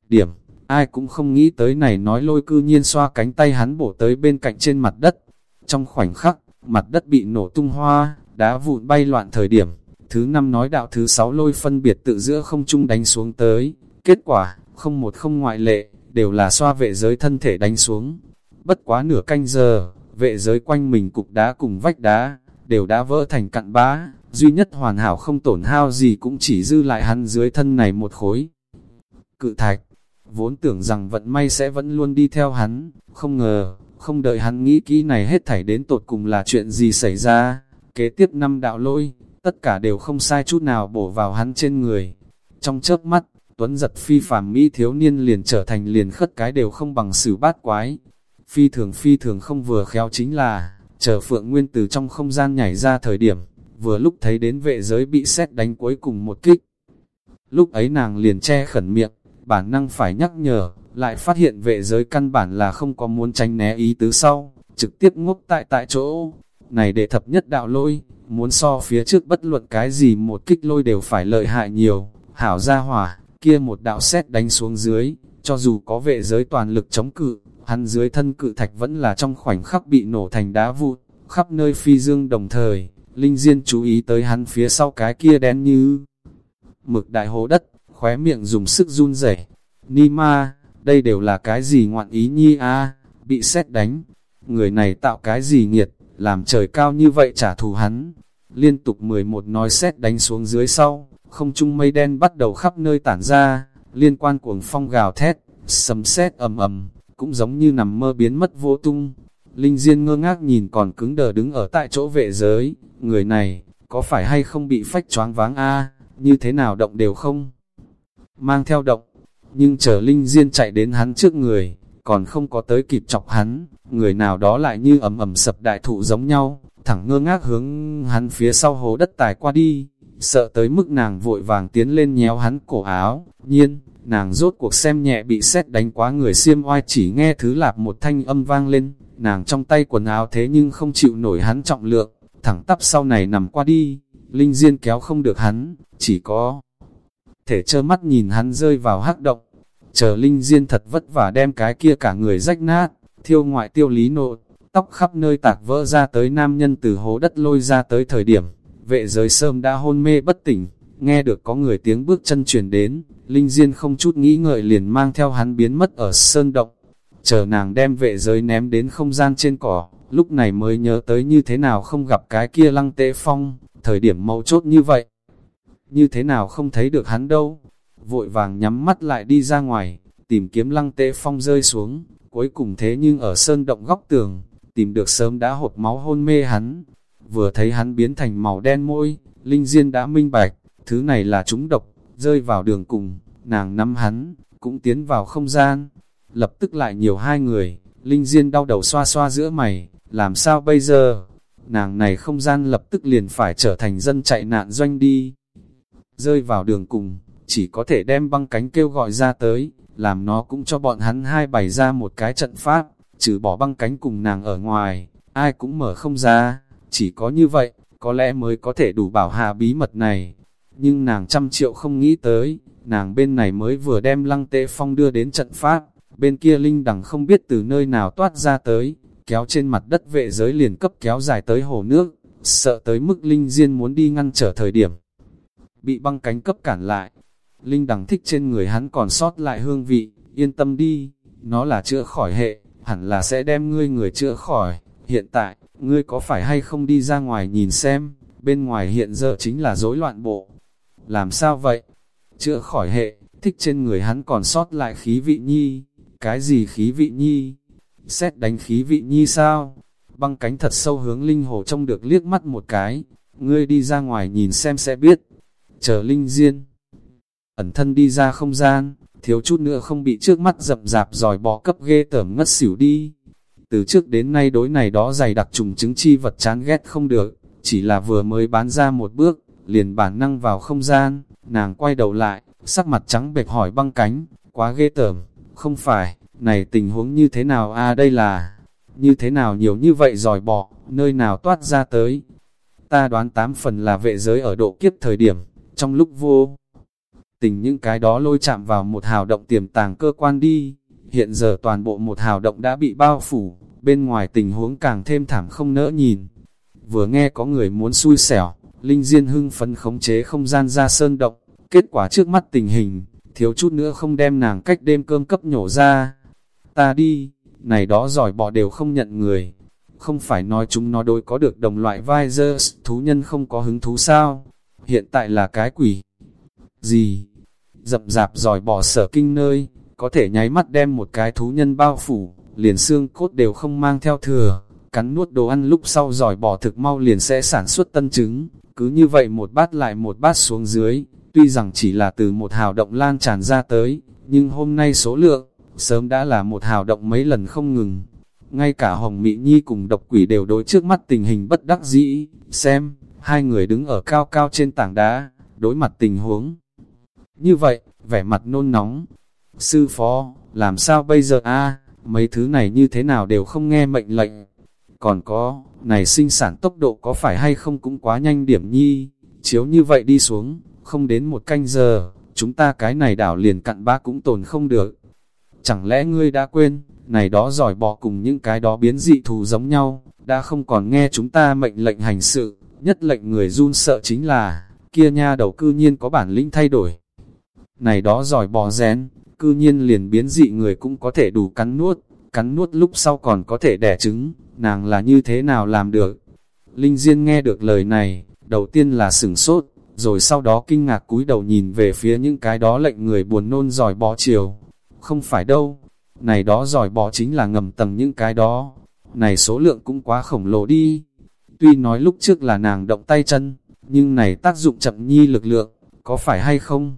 A: Điểm, ai cũng không nghĩ tới này nói lôi cư nhiên xoa cánh tay hắn bổ tới bên cạnh trên mặt đất. Trong khoảnh khắc, mặt đất bị nổ tung hoa, đá vụn bay loạn thời điểm. Thứ năm nói đạo thứ sáu lôi phân biệt tự giữa không trung đánh xuống tới. Kết quả, không một không ngoại lệ, đều là xoa vệ giới thân thể đánh xuống. Bất quá nửa canh giờ, vệ giới quanh mình cục đá cùng vách đá, đều đã vỡ thành cặn bá, duy nhất hoàn hảo không tổn hao gì cũng chỉ dư lại hắn dưới thân này một khối. Cự thạch, vốn tưởng rằng vận may sẽ vẫn luôn đi theo hắn, không ngờ, không đợi hắn nghĩ kỹ này hết thảy đến tột cùng là chuyện gì xảy ra, kế tiếp năm đạo lôi, tất cả đều không sai chút nào bổ vào hắn trên người. Trong chớp mắt, Tuấn giật phi phàm Mỹ thiếu niên liền trở thành liền khất cái đều không bằng sử bát quái. Phi thường phi thường không vừa khéo chính là, chờ Phượng Nguyên từ trong không gian nhảy ra thời điểm, vừa lúc thấy đến vệ giới bị xét đánh cuối cùng một kích. Lúc ấy nàng liền che khẩn miệng, bản năng phải nhắc nhở, lại phát hiện vệ giới căn bản là không có muốn tránh né ý tứ sau, trực tiếp ngốc tại tại chỗ. Này để thập nhất đạo lôi, muốn so phía trước bất luận cái gì một kích lôi đều phải lợi hại nhiều, hảo ra hỏa, kia một đạo xét đánh xuống dưới, cho dù có vệ giới toàn lực chống cự, hắn dưới thân cự thạch vẫn là trong khoảnh khắc bị nổ thành đá vụn, khắp nơi phi dương đồng thời, Linh Diên chú ý tới hắn phía sau cái kia đen như mực đại hố đất, khóe miệng dùng sức run rẩy. Ni ma, đây đều là cái gì ngoạn ý nhi a bị xét đánh. Người này tạo cái gì nghiệt, làm trời cao như vậy trả thù hắn. Liên tục 11 nói xét đánh xuống dưới sau, không trung mây đen bắt đầu khắp nơi tản ra, liên quan cuồng phong gào thét, sấm sét ầm ầm, cũng giống như nằm mơ biến mất vô tung. Linh Diên ngơ ngác nhìn còn cứng đờ đứng ở tại chỗ vệ giới, người này, có phải hay không bị phách choáng váng a như thế nào động đều không? Mang theo động, nhưng chờ Linh Diên chạy đến hắn trước người, còn không có tới kịp chọc hắn, người nào đó lại như ầm ầm sập đại thụ giống nhau, thẳng ngơ ngác hướng hắn phía sau hố đất tài qua đi sợ tới mức nàng vội vàng tiến lên nhéo hắn cổ áo, nhiên, nàng rốt cuộc xem nhẹ bị xét đánh quá người xiêm oai chỉ nghe thứ lạp một thanh âm vang lên, nàng trong tay quần áo thế nhưng không chịu nổi hắn trọng lượng, thẳng tắp sau này nằm qua đi, linh diên kéo không được hắn, chỉ có thể trơ mắt nhìn hắn rơi vào hắc động, chờ linh diên thật vất vả đem cái kia cả người rách nát, thiêu ngoại tiêu lý nộ, tóc khắp nơi tạc vỡ ra tới nam nhân từ hố đất lôi ra tới thời điểm, Vệ giới sơm đã hôn mê bất tỉnh, nghe được có người tiếng bước chân chuyển đến, Linh Diên không chút nghĩ ngợi liền mang theo hắn biến mất ở sơn động. Chờ nàng đem vệ giới ném đến không gian trên cỏ, lúc này mới nhớ tới như thế nào không gặp cái kia lăng tệ phong, thời điểm mâu chốt như vậy. Như thế nào không thấy được hắn đâu, vội vàng nhắm mắt lại đi ra ngoài, tìm kiếm lăng tệ phong rơi xuống, cuối cùng thế nhưng ở sơn động góc tường, tìm được sớm đã hột máu hôn mê hắn, Vừa thấy hắn biến thành màu đen môi, Linh Diên đã minh bạch, thứ này là chúng độc, rơi vào đường cùng, nàng nắm hắn, cũng tiến vào không gian. Lập tức lại nhiều hai người, Linh Diên đau đầu xoa xoa giữa mày, làm sao bây giờ? Nàng này không gian lập tức liền phải trở thành dân chạy nạn doanh đi. Rơi vào đường cùng, chỉ có thể đem băng cánh kêu gọi ra tới, làm nó cũng cho bọn hắn hai bày ra một cái trận pháp, trừ bỏ băng cánh cùng nàng ở ngoài, ai cũng mở không ra. Chỉ có như vậy, có lẽ mới có thể đủ bảo hà bí mật này. Nhưng nàng trăm triệu không nghĩ tới, nàng bên này mới vừa đem lăng tệ phong đưa đến trận pháp, bên kia linh đằng không biết từ nơi nào toát ra tới, kéo trên mặt đất vệ giới liền cấp kéo dài tới hồ nước, sợ tới mức linh diên muốn đi ngăn trở thời điểm. Bị băng cánh cấp cản lại, linh đằng thích trên người hắn còn sót lại hương vị, yên tâm đi, nó là chữa khỏi hệ, hẳn là sẽ đem ngươi người chữa khỏi, hiện tại, ngươi có phải hay không đi ra ngoài nhìn xem, bên ngoài hiện giờ chính là rối loạn bộ. Làm sao vậy? Chữa khỏi hệ, thích trên người hắn còn sót lại khí vị nhi. Cái gì khí vị nhi? Xét đánh khí vị nhi sao? Băng cánh thật sâu hướng linh hồ trông được liếc mắt một cái. Ngươi đi ra ngoài nhìn xem sẽ biết. Chờ linh diên. Ẩn thân đi ra không gian, thiếu chút nữa không bị trước mắt rậm rạp dòi bò cấp ghê tởm ngất xỉu đi. Từ trước đến nay đối này đó dày đặc trùng chứng chi vật chán ghét không được, chỉ là vừa mới bán ra một bước, liền bản năng vào không gian, nàng quay đầu lại, sắc mặt trắng bệch hỏi băng cánh, quá ghê tởm, không phải, này tình huống như thế nào a à, đây là, như thế nào nhiều như vậy dòi bỏ nơi nào toát ra tới. Ta đoán tám phần là vệ giới ở độ kiếp thời điểm, trong lúc vô tình những cái đó lôi chạm vào một hào động tiềm tàng cơ quan đi. Hiện giờ toàn bộ một hào động đã bị bao phủ, bên ngoài tình huống càng thêm thảm không nỡ nhìn. Vừa nghe có người muốn xui xẻo, Linh Diên hưng phấn khống chế không gian ra sơn động, kết quả trước mắt tình hình, thiếu chút nữa không đem nàng cách đêm cơm cấp nhổ ra. Ta đi, này đó giỏi bỏ đều không nhận người. Không phải nói chúng nó đối có được đồng loại vai dơ, thú nhân không có hứng thú sao? Hiện tại là cái quỷ. Gì? Dập dạp dòi bỏ sở kinh nơi, có thể nháy mắt đem một cái thú nhân bao phủ, liền xương cốt đều không mang theo thừa. Cắn nuốt đồ ăn lúc sau giỏi bỏ thực mau liền sẽ sản xuất tân trứng, cứ như vậy một bát lại một bát xuống dưới, tuy rằng chỉ là từ một hào động lan tràn ra tới, nhưng hôm nay số lượng, sớm đã là một hào động mấy lần không ngừng. Ngay cả Hồng Mỹ Nhi cùng độc quỷ đều đối trước mắt tình hình bất đắc dĩ, xem, hai người đứng ở cao cao trên tảng đá, đối mặt tình huống. Như vậy, vẻ mặt nôn nóng. Sư phó, làm sao bây giờ a mấy thứ này như thế nào đều không nghe mệnh lệnh. Còn có, này sinh sản tốc độ có phải hay không cũng quá nhanh điểm nhi, chiếu như vậy đi xuống, không đến một canh giờ, chúng ta cái này đảo liền cặn bã cũng tồn không được. Chẳng lẽ ngươi đã quên, này đó giỏi bỏ cùng những cái đó biến dị thù giống nhau, đã không còn nghe chúng ta mệnh lệnh hành sự, nhất lệnh người run sợ chính là, kia nha đầu cư nhiên có bản lĩnh thay đổi. Này đó giỏi bò rén, cư nhiên liền biến dị người cũng có thể đủ cắn nuốt, cắn nuốt lúc sau còn có thể đẻ trứng, nàng là như thế nào làm được. Linh Diên nghe được lời này, đầu tiên là sửng sốt, rồi sau đó kinh ngạc cúi đầu nhìn về phía những cái đó lệnh người buồn nôn giỏi bò chiều. Không phải đâu, này đó giỏi bò chính là ngầm tầng những cái đó, này số lượng cũng quá khổng lồ đi. Tuy nói lúc trước là nàng động tay chân, nhưng này tác dụng chậm nhi lực lượng, có phải hay không?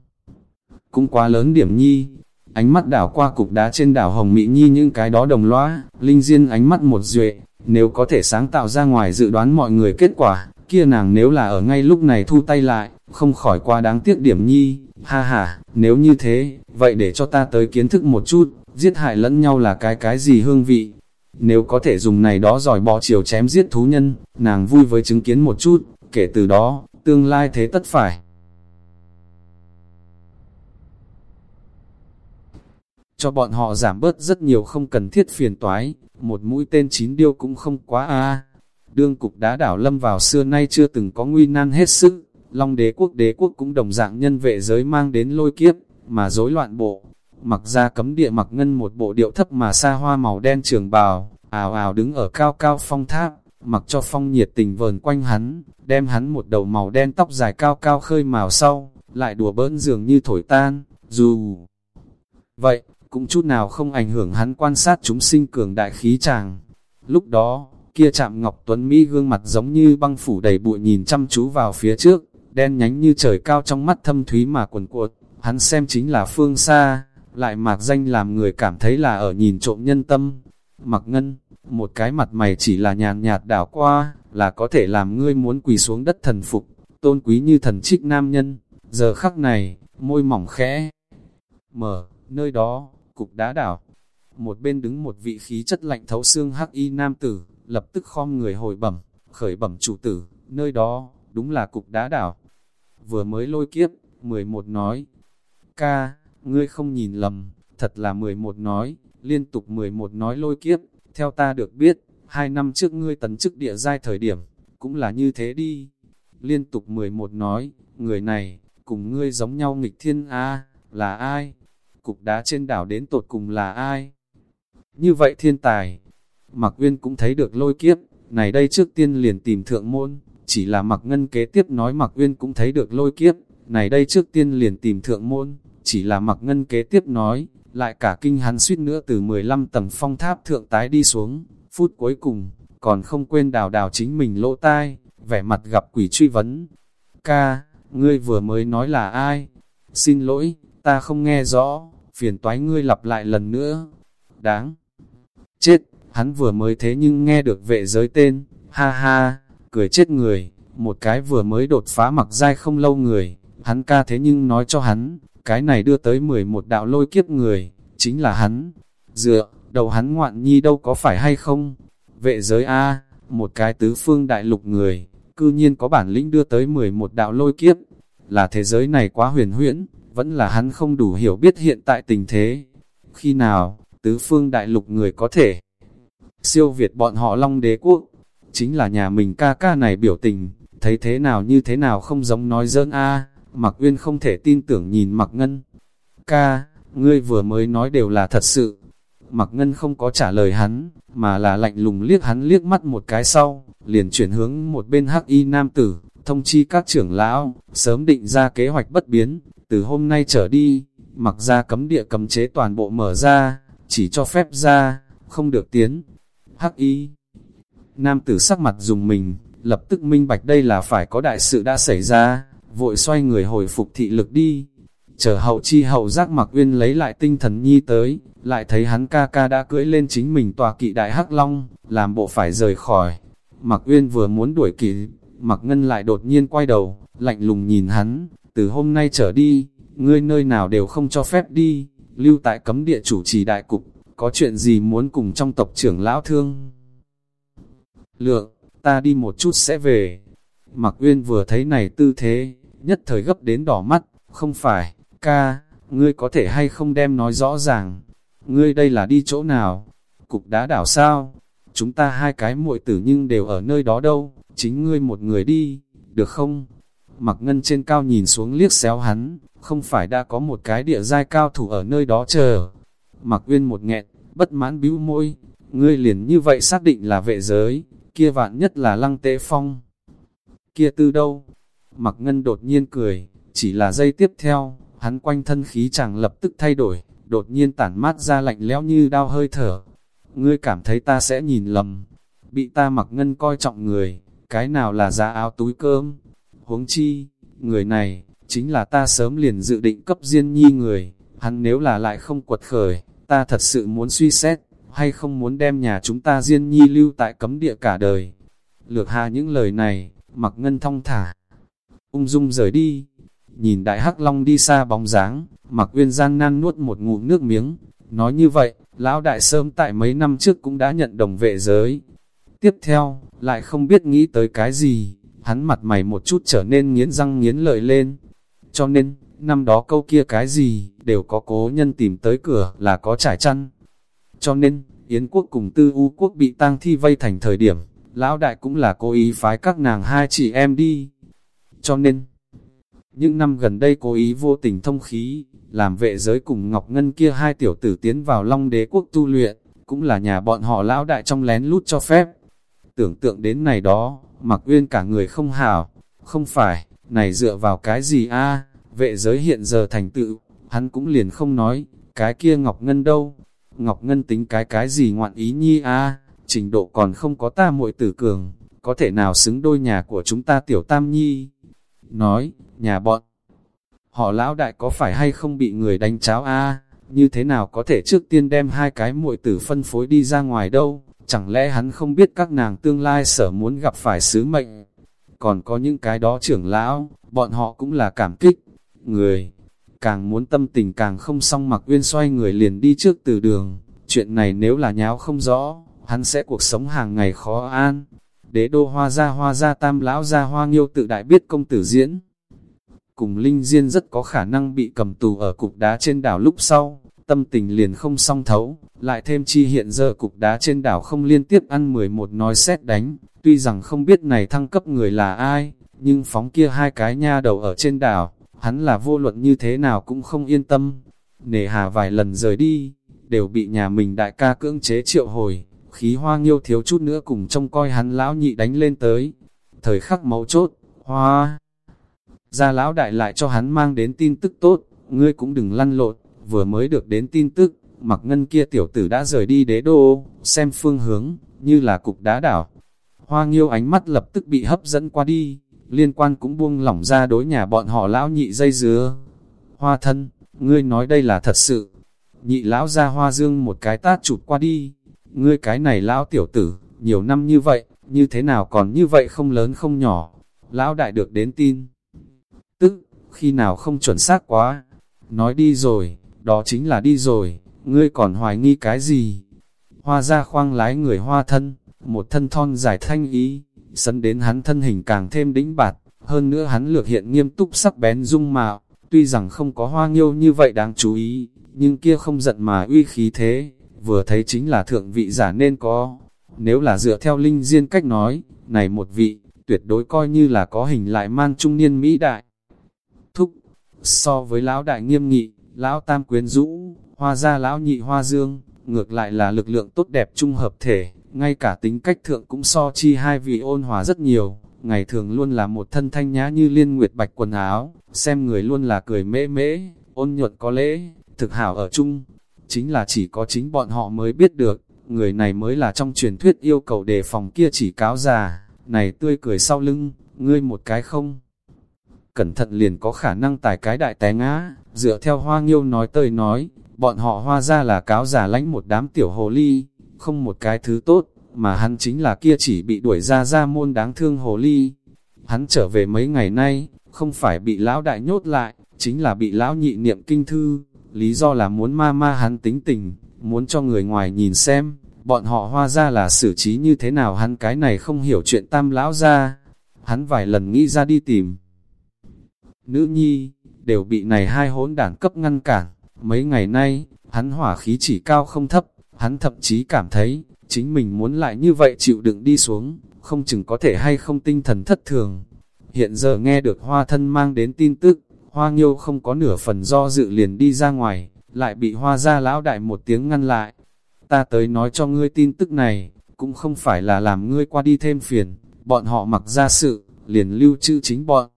A: Cũng quá lớn điểm nhi, ánh mắt đảo qua cục đá trên đảo Hồng Mỹ Nhi những cái đó đồng loa, Linh Diên ánh mắt một duệ, nếu có thể sáng tạo ra ngoài dự đoán mọi người kết quả, kia nàng nếu là ở ngay lúc này thu tay lại, không khỏi quá đáng tiếc điểm nhi, ha ha, nếu như thế, vậy để cho ta tới kiến thức một chút, giết hại lẫn nhau là cái cái gì hương vị. Nếu có thể dùng này đó giỏi bò chiều chém giết thú nhân, nàng vui với chứng kiến một chút, kể từ đó, tương lai thế tất phải. cho bọn họ giảm bớt rất nhiều không cần thiết phiền toái, một mũi tên chín điêu cũng không quá a. Đương cục đá đảo lâm vào xưa nay chưa từng có nguy nan hết sức, Long đế quốc đế quốc cũng đồng dạng nhân vệ giới mang đến lôi kiếp, mà rối loạn bộ. Mặc ra cấm địa mặc ngân một bộ điệu thấp mà xa hoa màu đen trường bào, ào ào đứng ở cao cao phong tháp, mặc cho phong nhiệt tình vờn quanh hắn, đem hắn một đầu màu đen tóc dài cao cao khơi màu sau, lại đùa bỡn dường như thổi tan, dù... Vậy, cũng chút nào không ảnh hưởng hắn quan sát chúng sinh cường đại khí chàng. Lúc đó, kia chạm Ngọc Tuấn Mỹ gương mặt giống như băng phủ đầy bụi nhìn chăm chú vào phía trước, đen nhánh như trời cao trong mắt thâm thúy mà quần cuột, hắn xem chính là phương xa, lại mạc danh làm người cảm thấy là ở nhìn trộm nhân tâm. Mặc ngân, một cái mặt mày chỉ là nhàn nhạt đảo qua, là có thể làm ngươi muốn quỳ xuống đất thần phục, tôn quý như thần trích nam nhân. Giờ khắc này, môi mỏng khẽ, mở, nơi đó, cục đá đảo. Một bên đứng một vị khí chất lạnh thấu xương hắc y nam tử, lập tức khom người hồi bẩm, khởi bẩm chủ tử, nơi đó, đúng là cục đá đảo. Vừa mới lôi kiếp, 11 nói, ca, ngươi không nhìn lầm, thật là 11 nói, liên tục 11 nói lôi kiếp, theo ta được biết, hai năm trước ngươi tấn chức địa giai thời điểm, cũng là như thế đi. Liên tục 11 nói, người này, cùng ngươi giống nhau nghịch thiên A, là ai? cục đá trên đảo đến tột cùng là ai? Như vậy thiên tài, Mạc Uyên cũng thấy được lôi kiếp, này đây trước tiên liền tìm thượng môn, chỉ là Mạc Ngân kế tiếp nói Mạc Uyên cũng thấy được lôi kiếp, này đây trước tiên liền tìm thượng môn, chỉ là mặc Ngân kế tiếp nói, lại cả kinh hắn suýt nữa từ 15 tầng phong tháp thượng tái đi xuống, phút cuối cùng, còn không quên đào đào chính mình lỗ tai, vẻ mặt gặp quỷ truy vấn. Ca, ngươi vừa mới nói là ai? Xin lỗi, ta không nghe rõ, phiền toái ngươi lặp lại lần nữa. Đáng chết, hắn vừa mới thế nhưng nghe được vệ giới tên, ha ha, cười chết người, một cái vừa mới đột phá mặc dai không lâu người, hắn ca thế nhưng nói cho hắn, cái này đưa tới 11 đạo lôi kiếp người, chính là hắn. Dựa, đầu hắn ngoạn nhi đâu có phải hay không? Vệ giới A, một cái tứ phương đại lục người, cư nhiên có bản lĩnh đưa tới 11 đạo lôi kiếp. Là thế giới này quá huyền huyễn, vẫn là hắn không đủ hiểu biết hiện tại tình thế. Khi nào, tứ phương đại lục người có thể siêu việt bọn họ long đế quốc, chính là nhà mình ca ca này biểu tình, thấy thế nào như thế nào không giống nói dơn a Mạc Uyên không thể tin tưởng nhìn Mạc Ngân. Ca, ngươi vừa mới nói đều là thật sự. Mạc Ngân không có trả lời hắn, mà là lạnh lùng liếc hắn liếc mắt một cái sau, liền chuyển hướng một bên hắc y nam tử, thông chi các trưởng lão, sớm định ra kế hoạch bất biến, từ hôm nay trở đi, mặc ra cấm địa cấm chế toàn bộ mở ra, chỉ cho phép ra, không được tiến. Hắc y Nam tử sắc mặt dùng mình, lập tức minh bạch đây là phải có đại sự đã xảy ra, vội xoay người hồi phục thị lực đi. Chờ hậu chi hậu giác mặc uyên lấy lại tinh thần nhi tới, lại thấy hắn ca ca đã cưỡi lên chính mình tòa kỵ đại hắc long, làm bộ phải rời khỏi. Mặc uyên vừa muốn đuổi kỵ, mặc ngân lại đột nhiên quay đầu, lạnh lùng nhìn hắn, từ hôm nay trở đi, ngươi nơi nào đều không cho phép đi, lưu tại cấm địa chủ trì đại cục, có chuyện gì muốn cùng trong tộc trưởng lão thương. Lượng, ta đi một chút sẽ về. Mặc Uyên vừa thấy này tư thế, nhất thời gấp đến đỏ mắt, không phải, ca, ngươi có thể hay không đem nói rõ ràng, ngươi đây là đi chỗ nào, cục đá đảo sao, chúng ta hai cái muội tử nhưng đều ở nơi đó đâu, chính ngươi một người đi, được không? Mặc ngân trên cao nhìn xuống liếc xéo hắn, không phải đã có một cái địa giai cao thủ ở nơi đó chờ. Mặc uyên một nghẹn, bất mãn bĩu môi, ngươi liền như vậy xác định là vệ giới, kia vạn nhất là lăng tế phong. Kia tư đâu? Mặc ngân đột nhiên cười, chỉ là giây tiếp theo, hắn quanh thân khí chẳng lập tức thay đổi, đột nhiên tản mát ra lạnh lẽo như đau hơi thở. Ngươi cảm thấy ta sẽ nhìn lầm, bị ta mặc ngân coi trọng người, cái nào là giá áo túi cơm. Huống chi, người này, chính là ta sớm liền dự định cấp diên nhi người, hắn nếu là lại không quật khởi, ta thật sự muốn suy xét, hay không muốn đem nhà chúng ta diên nhi lưu tại cấm địa cả đời. Lược hà những lời này, mặc ngân thong thả, ung dung rời đi. Nhìn đại hắc long đi xa bóng dáng, mặc uyên gian nan nuốt một ngụm nước miếng. Nói như vậy, lão đại sớm tại mấy năm trước cũng đã nhận đồng vệ giới. Tiếp theo, lại không biết nghĩ tới cái gì, hắn mặt mày một chút trở nên nghiến răng nghiến lợi lên. Cho nên, năm đó câu kia cái gì, đều có cố nhân tìm tới cửa là có trải chăn. Cho nên, Yến quốc cùng tư u quốc bị tang thi vây thành thời điểm, lão đại cũng là cố ý phái các nàng hai chị em đi. Cho nên, những năm gần đây cố ý vô tình thông khí, làm vệ giới cùng Ngọc Ngân kia hai tiểu tử tiến vào Long Đế quốc tu luyện, cũng là nhà bọn họ lão đại trong lén lút cho phép. Tưởng tượng đến này đó, mặc uyên cả người không hảo, không phải, này dựa vào cái gì a? Vệ giới hiện giờ thành tựu, hắn cũng liền không nói, cái kia Ngọc Ngân đâu, Ngọc Ngân tính cái cái gì ngoạn ý nhi a? Trình độ còn không có ta muội tử cường, có thể nào xứng đôi nhà của chúng ta tiểu tam nhi? Nói, nhà bọn, họ lão đại có phải hay không bị người đánh cháo a? Như thế nào có thể trước tiên đem hai cái muội tử phân phối đi ra ngoài đâu, chẳng lẽ hắn không biết các nàng tương lai sở muốn gặp phải sứ mệnh, còn có những cái đó trưởng lão, bọn họ cũng là cảm kích, người, càng muốn tâm tình càng không xong mặc uyên xoay người liền đi trước từ đường, chuyện này nếu là nháo không rõ, hắn sẽ cuộc sống hàng ngày khó an, đế đô hoa gia hoa gia tam lão gia hoa nghiêu tự đại biết công tử diễn. Cùng Linh Diên rất có khả năng bị cầm tù ở cục đá trên đảo lúc sau, tâm tình liền không song thấu, lại thêm chi hiện giờ cục đá trên đảo không liên tiếp ăn 11 nói xét đánh, tuy rằng không biết này thăng cấp người là ai, nhưng phóng kia hai cái nha đầu ở trên đảo, hắn là vô luận như thế nào cũng không yên tâm. Nề hà vài lần rời đi, đều bị nhà mình đại ca cưỡng chế triệu hồi, khí hoa nghiêu thiếu chút nữa cùng trông coi hắn lão nhị đánh lên tới. Thời khắc máu chốt, hoa gia lão đại lại cho hắn mang đến tin tức tốt, ngươi cũng đừng lăn lộn, vừa mới được đến tin tức, mặc ngân kia tiểu tử đã rời đi đế đô, xem phương hướng, như là cục đá đảo. Hoa nghiêu ánh mắt lập tức bị hấp dẫn qua đi, liên quan cũng buông lỏng ra đối nhà bọn họ lão nhị dây dứa. Hoa thân, ngươi nói đây là thật sự, nhị lão ra hoa dương một cái tát chụp qua đi. Ngươi cái này lão tiểu tử, nhiều năm như vậy, như thế nào còn như vậy không lớn không nhỏ. Lão đại được đến tin. Tức, khi nào không chuẩn xác quá. Nói đi rồi, đó chính là đi rồi, ngươi còn hoài nghi cái gì? Hoa ra khoang lái người hoa thân, một thân thon dài thanh ý, sấn đến hắn thân hình càng thêm đĩnh bạt, hơn nữa hắn lược hiện nghiêm túc sắc bén dung mạo, tuy rằng không có hoa nghiêu như vậy đáng chú ý, nhưng kia không giận mà uy khí thế, vừa thấy chính là thượng vị giả nên có. Nếu là dựa theo linh diên cách nói, này một vị, tuyệt đối coi như là có hình lại man trung niên Mỹ đại. Thúc, so với lão đại nghiêm nghị, lão tam quyến rũ, hoa gia lão nhị hoa dương, ngược lại là lực lượng tốt đẹp trung hợp thể, ngay cả tính cách thượng cũng so chi hai vị ôn hòa rất nhiều, ngày thường luôn là một thân thanh nhã như liên nguyệt bạch quần áo, xem người luôn là cười mễ mễ, ôn nhuận có lễ, thực hảo ở chung, chính là chỉ có chính bọn họ mới biết được, người này mới là trong truyền thuyết yêu cầu đề phòng kia chỉ cáo già, này tươi cười sau lưng, ngươi một cái không. Cẩn thận liền có khả năng tài cái đại té ngã, dựa theo hoa nghiêu nói tơi nói, bọn họ hoa ra là cáo già lánh một đám tiểu hồ ly, không một cái thứ tốt, mà hắn chính là kia chỉ bị đuổi ra ra môn đáng thương hồ ly. Hắn trở về mấy ngày nay, không phải bị lão đại nhốt lại, chính là bị lão nhị niệm kinh thư, lý do là muốn ma ma hắn tính tình, muốn cho người ngoài nhìn xem, bọn họ hoa ra là xử trí như thế nào hắn cái này không hiểu chuyện tam lão ra. Hắn vài lần nghĩ ra đi tìm. Nữ nhi, đều bị này hai hỗn đảng cấp ngăn cản, mấy ngày nay, hắn hỏa khí chỉ cao không thấp, hắn thậm chí cảm thấy, chính mình muốn lại như vậy chịu đựng đi xuống, không chừng có thể hay không tinh thần thất thường. Hiện giờ nghe được hoa thân mang đến tin tức, hoa nghiêu không có nửa phần do dự liền đi ra ngoài, lại bị hoa ra lão đại một tiếng ngăn lại. Ta tới nói cho ngươi tin tức này, cũng không phải là làm ngươi qua đi thêm phiền, bọn họ mặc ra sự, liền lưu trữ chính bọn.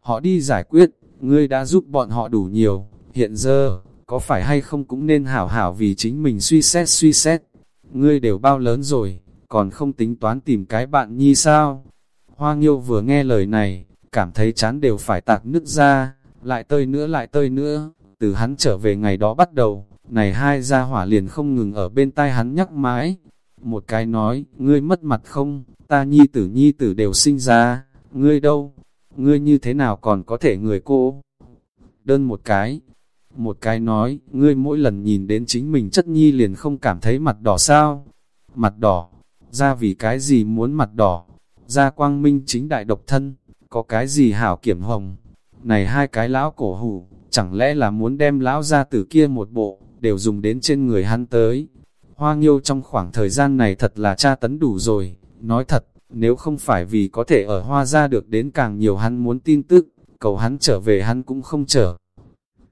A: Họ đi giải quyết, ngươi đã giúp bọn họ đủ nhiều, hiện giờ, có phải hay không cũng nên hảo hảo vì chính mình suy xét suy xét. Ngươi đều bao lớn rồi, còn không tính toán tìm cái bạn nhi sao? Hoa Nghiêu vừa nghe lời này, cảm thấy chán đều phải tạc nứt ra, lại tơi nữa lại tơi nữa, từ hắn trở về ngày đó bắt đầu, này hai gia hỏa liền không ngừng ở bên tai hắn nhắc mãi. Một cái nói, ngươi mất mặt không, ta nhi tử nhi tử đều sinh ra, ngươi đâu, ngươi như thế nào còn có thể người cô? Đơn một cái, một cái nói, ngươi mỗi lần nhìn đến chính mình chất nhi liền không cảm thấy mặt đỏ sao? Mặt đỏ, ra vì cái gì muốn mặt đỏ? Ra quang minh chính đại độc thân, có cái gì hảo kiểm hồng? Này hai cái lão cổ hủ, chẳng lẽ là muốn đem lão ra từ kia một bộ, đều dùng đến trên người hắn tới? Hoa nghiêu trong khoảng thời gian này thật là tra tấn đủ rồi, nói thật, nếu không phải vì có thể ở hoa ra được đến càng nhiều hắn muốn tin tức, cầu hắn trở về hắn cũng không trở.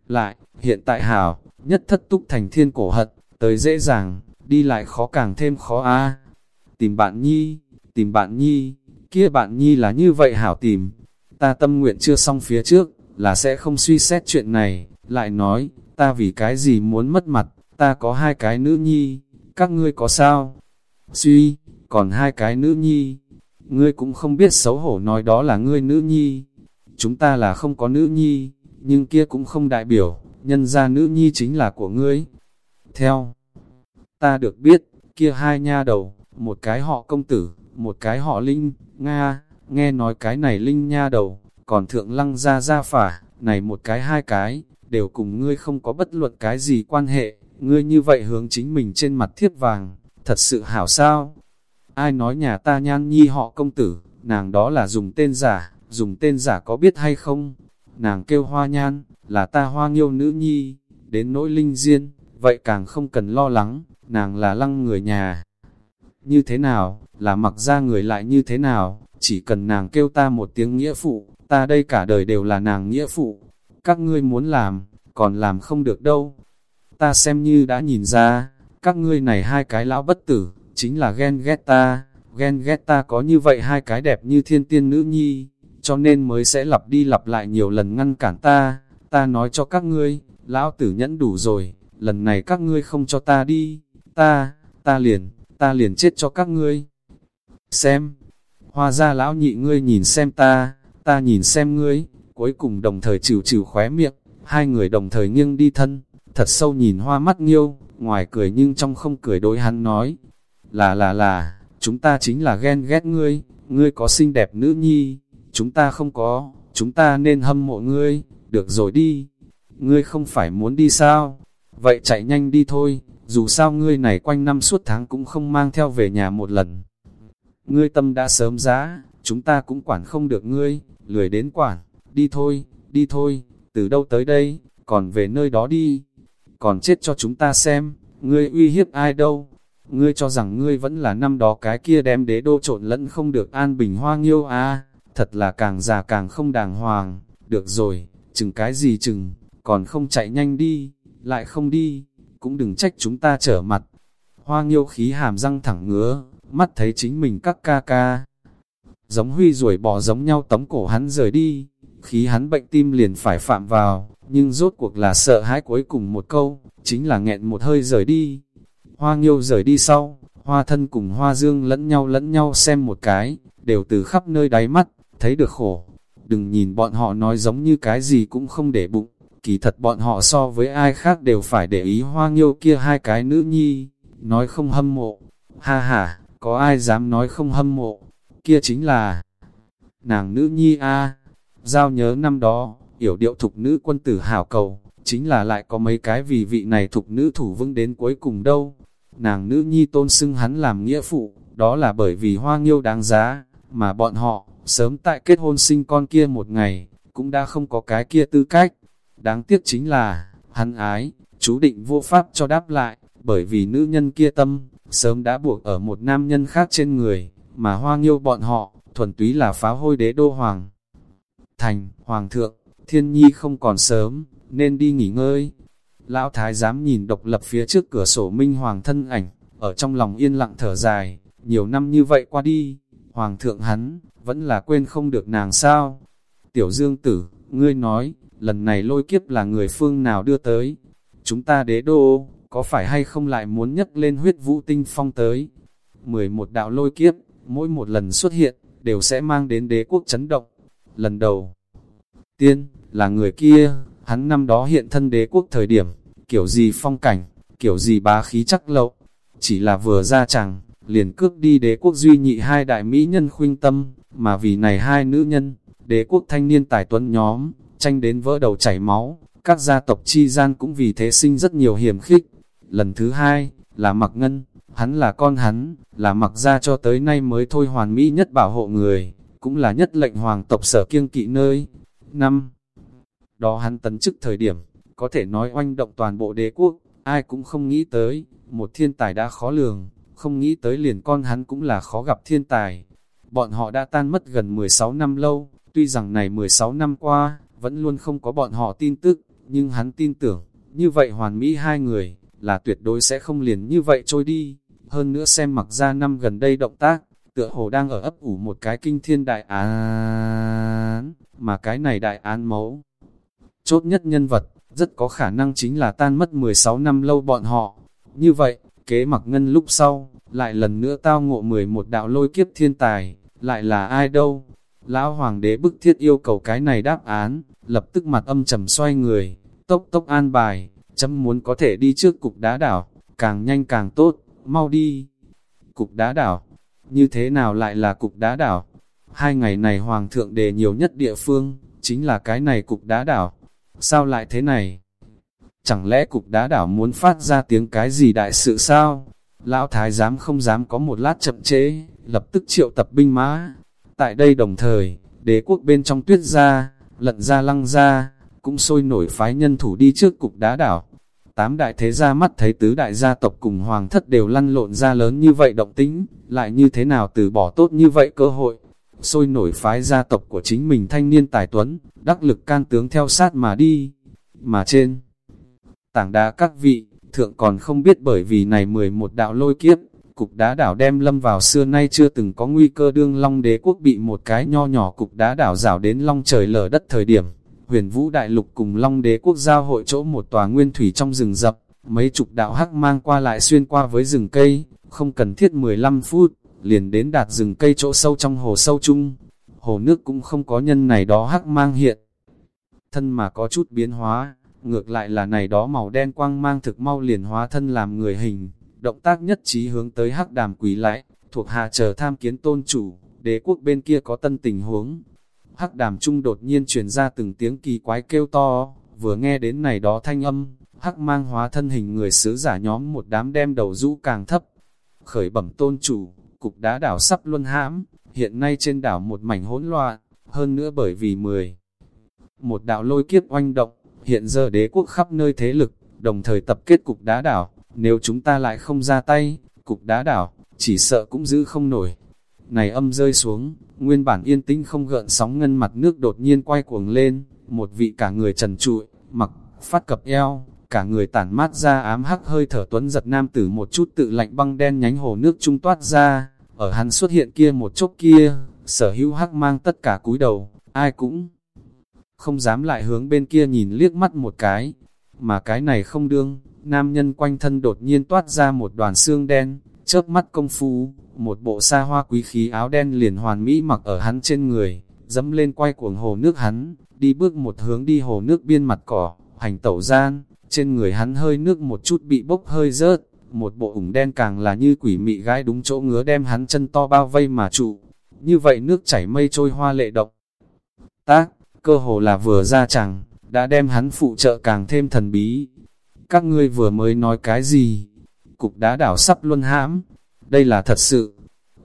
A: Lại, hiện tại hảo, nhất thất túc thành thiên cổ hận, tới dễ dàng, đi lại khó càng thêm khó a Tìm bạn nhi, tìm bạn nhi, kia bạn nhi là như vậy hảo tìm. Ta tâm nguyện chưa xong phía trước, là sẽ không suy xét chuyện này, lại nói, ta vì cái gì muốn mất mặt, ta có hai cái nữ nhi, các ngươi có sao? Suy, còn hai cái nữ nhi, ngươi cũng không biết xấu hổ nói đó là ngươi nữ nhi. Chúng ta là không có nữ nhi, nhưng kia cũng không đại biểu, nhân ra nữ nhi chính là của ngươi. Theo, ta được biết, kia hai nha đầu, một cái họ công tử, một cái họ linh, Nga, nghe nói cái này linh nha đầu, còn thượng lăng ra ra phả, này một cái hai cái, đều cùng ngươi không có bất luận cái gì quan hệ, ngươi như vậy hướng chính mình trên mặt thiết vàng, thật sự hảo sao? Ai nói nhà ta nhan nhi họ công tử, nàng đó là dùng tên giả, dùng tên giả có biết hay không? Nàng kêu hoa nhan, là ta hoa nghiêu nữ nhi, đến nỗi linh diên, vậy càng không cần lo lắng, nàng là lăng người nhà. Như thế nào, là mặc ra người lại như thế nào, chỉ cần nàng kêu ta một tiếng nghĩa phụ, ta đây cả đời đều là nàng nghĩa phụ. Các ngươi muốn làm, còn làm không được đâu. Ta xem như đã nhìn ra, các ngươi này hai cái lão bất tử, chính là ghen ghét ta, ghen ghét ta có như vậy hai cái đẹp như thiên tiên nữ nhi, cho nên mới sẽ lặp đi lặp lại nhiều lần ngăn cản ta, ta nói cho các ngươi, lão tử nhẫn đủ rồi, lần này các ngươi không cho ta đi, ta, ta liền, ta liền chết cho các ngươi. Xem, hoa ra lão nhị ngươi nhìn xem ta, ta nhìn xem ngươi, cuối cùng đồng thời chịu chịu khóe miệng, hai người đồng thời nghiêng đi thân, thật sâu nhìn hoa mắt nghiêu, ngoài cười nhưng trong không cười đối hắn nói, là là là, chúng ta chính là ghen ghét ngươi, ngươi có xinh đẹp nữ nhi, chúng ta không có, chúng ta nên hâm mộ ngươi, được rồi đi, ngươi không phải muốn đi sao, vậy chạy nhanh đi thôi, dù sao ngươi này quanh năm suốt tháng cũng không mang theo về nhà một lần. Ngươi tâm đã sớm giá, chúng ta cũng quản không được ngươi, lười đến quản, đi thôi, đi thôi, từ đâu tới đây, còn về nơi đó đi, còn chết cho chúng ta xem, ngươi uy hiếp ai đâu, ngươi cho rằng ngươi vẫn là năm đó cái kia đem đế đô trộn lẫn không được an bình hoa nghiêu à, thật là càng già càng không đàng hoàng, được rồi, chừng cái gì chừng, còn không chạy nhanh đi, lại không đi, cũng đừng trách chúng ta trở mặt. Hoa nghiêu khí hàm răng thẳng ngứa, mắt thấy chính mình các ca ca. Giống huy ruồi bỏ giống nhau tống cổ hắn rời đi, khí hắn bệnh tim liền phải phạm vào, nhưng rốt cuộc là sợ hãi cuối cùng một câu, chính là nghẹn một hơi rời đi. Hoa nghiêu rời đi sau, hoa thân cùng hoa dương lẫn nhau lẫn nhau xem một cái, đều từ khắp nơi đáy mắt, thấy được khổ. Đừng nhìn bọn họ nói giống như cái gì cũng không để bụng, kỳ thật bọn họ so với ai khác đều phải để ý hoa nghiêu kia hai cái nữ nhi, nói không hâm mộ. Ha ha, có ai dám nói không hâm mộ, kia chính là nàng nữ nhi a Giao nhớ năm đó, yểu điệu thục nữ quân tử hảo cầu, chính là lại có mấy cái vì vị này thục nữ thủ vững đến cuối cùng đâu. Nàng nữ nhi tôn xưng hắn làm nghĩa phụ, đó là bởi vì hoa nghiêu đáng giá, mà bọn họ, sớm tại kết hôn sinh con kia một ngày, cũng đã không có cái kia tư cách. Đáng tiếc chính là, hắn ái, chú định vô pháp cho đáp lại, bởi vì nữ nhân kia tâm, sớm đã buộc ở một nam nhân khác trên người, mà hoa nghiêu bọn họ, thuần túy là phá hôi đế đô hoàng. Thành, hoàng thượng, thiên nhi không còn sớm, nên đi nghỉ ngơi. Lão thái dám nhìn độc lập phía trước cửa sổ minh hoàng thân ảnh, ở trong lòng yên lặng thở dài, nhiều năm như vậy qua đi, hoàng thượng hắn, vẫn là quên không được nàng sao. Tiểu dương tử, ngươi nói, lần này lôi kiếp là người phương nào đưa tới? Chúng ta đế đô, có phải hay không lại muốn nhấc lên huyết vũ tinh phong tới? 11 đạo lôi kiếp, mỗi một lần xuất hiện, đều sẽ mang đến đế quốc chấn động. Lần đầu tiên, là người kia, hắn năm đó hiện thân đế quốc thời điểm, kiểu gì phong cảnh, kiểu gì bá khí chắc lậu, chỉ là vừa ra chẳng, liền cướp đi đế quốc duy nhị hai đại mỹ nhân khuynh tâm, mà vì này hai nữ nhân, đế quốc thanh niên tài tuấn nhóm, tranh đến vỡ đầu chảy máu, các gia tộc chi gian cũng vì thế sinh rất nhiều hiểm khích. Lần thứ hai, là mặc ngân, hắn là con hắn, là mặc gia cho tới nay mới thôi hoàn mỹ nhất bảo hộ người, cũng là nhất lệnh hoàng tộc sở kiêng kỵ nơi. Năm đó hắn tấn chức thời điểm, có thể nói oanh động toàn bộ đế quốc, ai cũng không nghĩ tới, một thiên tài đã khó lường, không nghĩ tới liền con hắn cũng là khó gặp thiên tài. Bọn họ đã tan mất gần 16 năm lâu, tuy rằng này 16 năm qua, vẫn luôn không có bọn họ tin tức, nhưng hắn tin tưởng, như vậy hoàn mỹ hai người, là tuyệt đối sẽ không liền như vậy trôi đi. Hơn nữa xem mặc ra năm gần đây động tác, tựa hồ đang ở ấp ủ một cái kinh thiên đại án, mà cái này đại án mẫu. Chốt nhất nhân vật, rất có khả năng chính là tan mất 16 năm lâu bọn họ. Như vậy, kế mặc ngân lúc sau, lại lần nữa tao ngộ 11 đạo lôi kiếp thiên tài, lại là ai đâu? Lão hoàng đế bức thiết yêu cầu cái này đáp án, lập tức mặt âm trầm xoay người, tốc tốc an bài, chấm muốn có thể đi trước cục đá đảo, càng nhanh càng tốt, mau đi. Cục đá đảo, như thế nào lại là cục đá đảo? Hai ngày này hoàng thượng đề nhiều nhất địa phương, chính là cái này cục đá đảo. Sao lại thế này? Chẳng lẽ cục đá đảo muốn phát ra tiếng cái gì đại sự sao? Lão thái dám không dám có một lát chậm chế, lập tức triệu tập binh mã. Tại đây đồng thời, đế quốc bên trong tuyết ra, lận ra lăng ra, cũng sôi nổi phái nhân thủ đi trước cục đá đảo. Tám đại thế gia mắt thấy tứ đại gia tộc cùng hoàng thất đều lăn lộn ra lớn như vậy động tính, lại như thế nào từ bỏ tốt như vậy cơ hội. Sôi nổi phái gia tộc của chính mình thanh niên tài tuấn, đắc lực can tướng theo sát mà đi. Mà trên tảng đá các vị, thượng còn không biết bởi vì này 11 đạo lôi kiếp, cục đá đảo đem lâm vào xưa nay chưa từng có nguy cơ đương long đế quốc bị một cái nho nhỏ cục đá đảo rảo đến long trời lở đất thời điểm. Huyền vũ đại lục cùng long đế quốc giao hội chỗ một tòa nguyên thủy trong rừng rập, mấy chục đạo hắc mang qua lại xuyên qua với rừng cây, không cần thiết 15 phút, liền đến đạt rừng cây chỗ sâu trong hồ sâu chung. Hồ nước cũng không có nhân này đó hắc mang hiện. Thân mà có chút biến hóa, ngược lại là này đó màu đen quang mang thực mau liền hóa thân làm người hình, động tác nhất trí hướng tới hắc đàm quỳ lại, thuộc hạ chờ tham kiến tôn chủ, đế quốc bên kia có tân tình huống. Hắc đàm trung đột nhiên truyền ra từng tiếng kỳ quái kêu to, vừa nghe đến này đó thanh âm, hắc mang hóa thân hình người sứ giả nhóm một đám đem đầu rũ càng thấp. Khởi bẩm tôn chủ, cục đá đảo sắp luân hãm, hiện nay trên đảo một mảnh hỗn loạn, hơn nữa bởi vì mười. Một đạo lôi kiếp oanh động, hiện giờ đế quốc khắp nơi thế lực, đồng thời tập kết cục đá đảo, nếu chúng ta lại không ra tay, cục đá đảo, chỉ sợ cũng giữ không nổi. Này âm rơi xuống, nguyên bản yên tĩnh không gợn sóng ngân mặt nước đột nhiên quay cuồng lên, một vị cả người trần trụi, mặc, phát cập eo, cả người tản mát ra ám hắc hơi thở tuấn giật nam tử một chút tự lạnh băng đen nhánh hồ nước trung toát ra, ở hắn xuất hiện kia một chốc kia, sở hữu hắc mang tất cả cúi đầu, ai cũng không dám lại hướng bên kia nhìn liếc mắt một cái, mà cái này không đương, nam nhân quanh thân đột nhiên toát ra một đoàn xương đen, chớp mắt công phu, một bộ xa hoa quý khí áo đen liền hoàn mỹ mặc ở hắn trên người, dẫm lên quay cuồng hồ nước hắn, đi bước một hướng đi hồ nước biên mặt cỏ, hành tẩu gian, trên người hắn hơi nước một chút bị bốc hơi rớt, một bộ ủng đen càng là như quỷ mị gái đúng chỗ ngứa đem hắn chân to bao vây mà trụ. Như vậy nước chảy mây trôi hoa lệ động. Tác, cơ hồ là vừa ra chẳng, đã đem hắn phụ trợ càng thêm thần bí. Các ngươi vừa mới nói cái gì? Cục đá đảo sắp luân hãm. Đây là thật sự.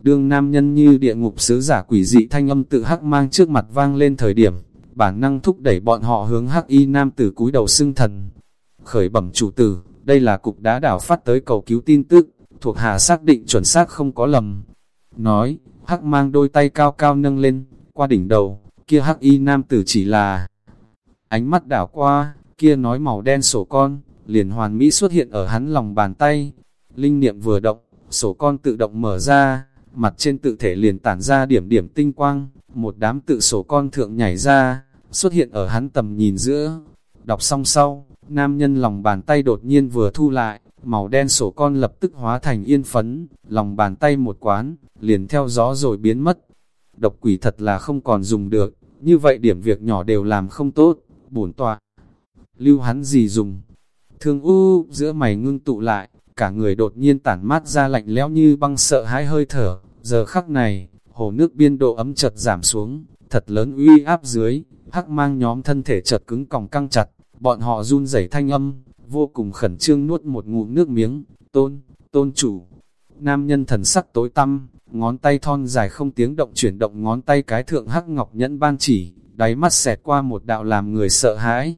A: Đương nam nhân như địa ngục sứ giả quỷ dị thanh âm tự hắc mang trước mặt vang lên thời điểm, bản năng thúc đẩy bọn họ hướng hắc y nam tử cúi đầu xưng thần. Khởi bẩm chủ tử, đây là cục đá đảo phát tới cầu cứu tin tức, thuộc hạ xác định chuẩn xác không có lầm. Nói, hắc mang đôi tay cao cao nâng lên, qua đỉnh đầu, kia hắc y nam tử chỉ là ánh mắt đảo qua, kia nói màu đen sổ con, liền hoàn mỹ xuất hiện ở hắn lòng bàn tay. Linh niệm vừa động, sổ con tự động mở ra, mặt trên tự thể liền tản ra điểm điểm tinh quang, một đám tự sổ con thượng nhảy ra, xuất hiện ở hắn tầm nhìn giữa. Đọc xong sau, nam nhân lòng bàn tay đột nhiên vừa thu lại, màu đen sổ con lập tức hóa thành yên phấn, lòng bàn tay một quán, liền theo gió rồi biến mất. Độc quỷ thật là không còn dùng được, như vậy điểm việc nhỏ đều làm không tốt, bổn tọa. Lưu hắn gì dùng? Thương u giữa mày ngưng tụ lại, cả người đột nhiên tản mát ra lạnh lẽo như băng sợ hãi hơi thở, giờ khắc này, hồ nước biên độ ấm chật giảm xuống, thật lớn uy áp dưới, hắc mang nhóm thân thể chật cứng còng căng chặt, bọn họ run rẩy thanh âm, vô cùng khẩn trương nuốt một ngụm nước miếng, tôn, tôn chủ. Nam nhân thần sắc tối tăm, ngón tay thon dài không tiếng động chuyển động ngón tay cái thượng hắc ngọc nhẫn ban chỉ, đáy mắt xẹt qua một đạo làm người sợ hãi.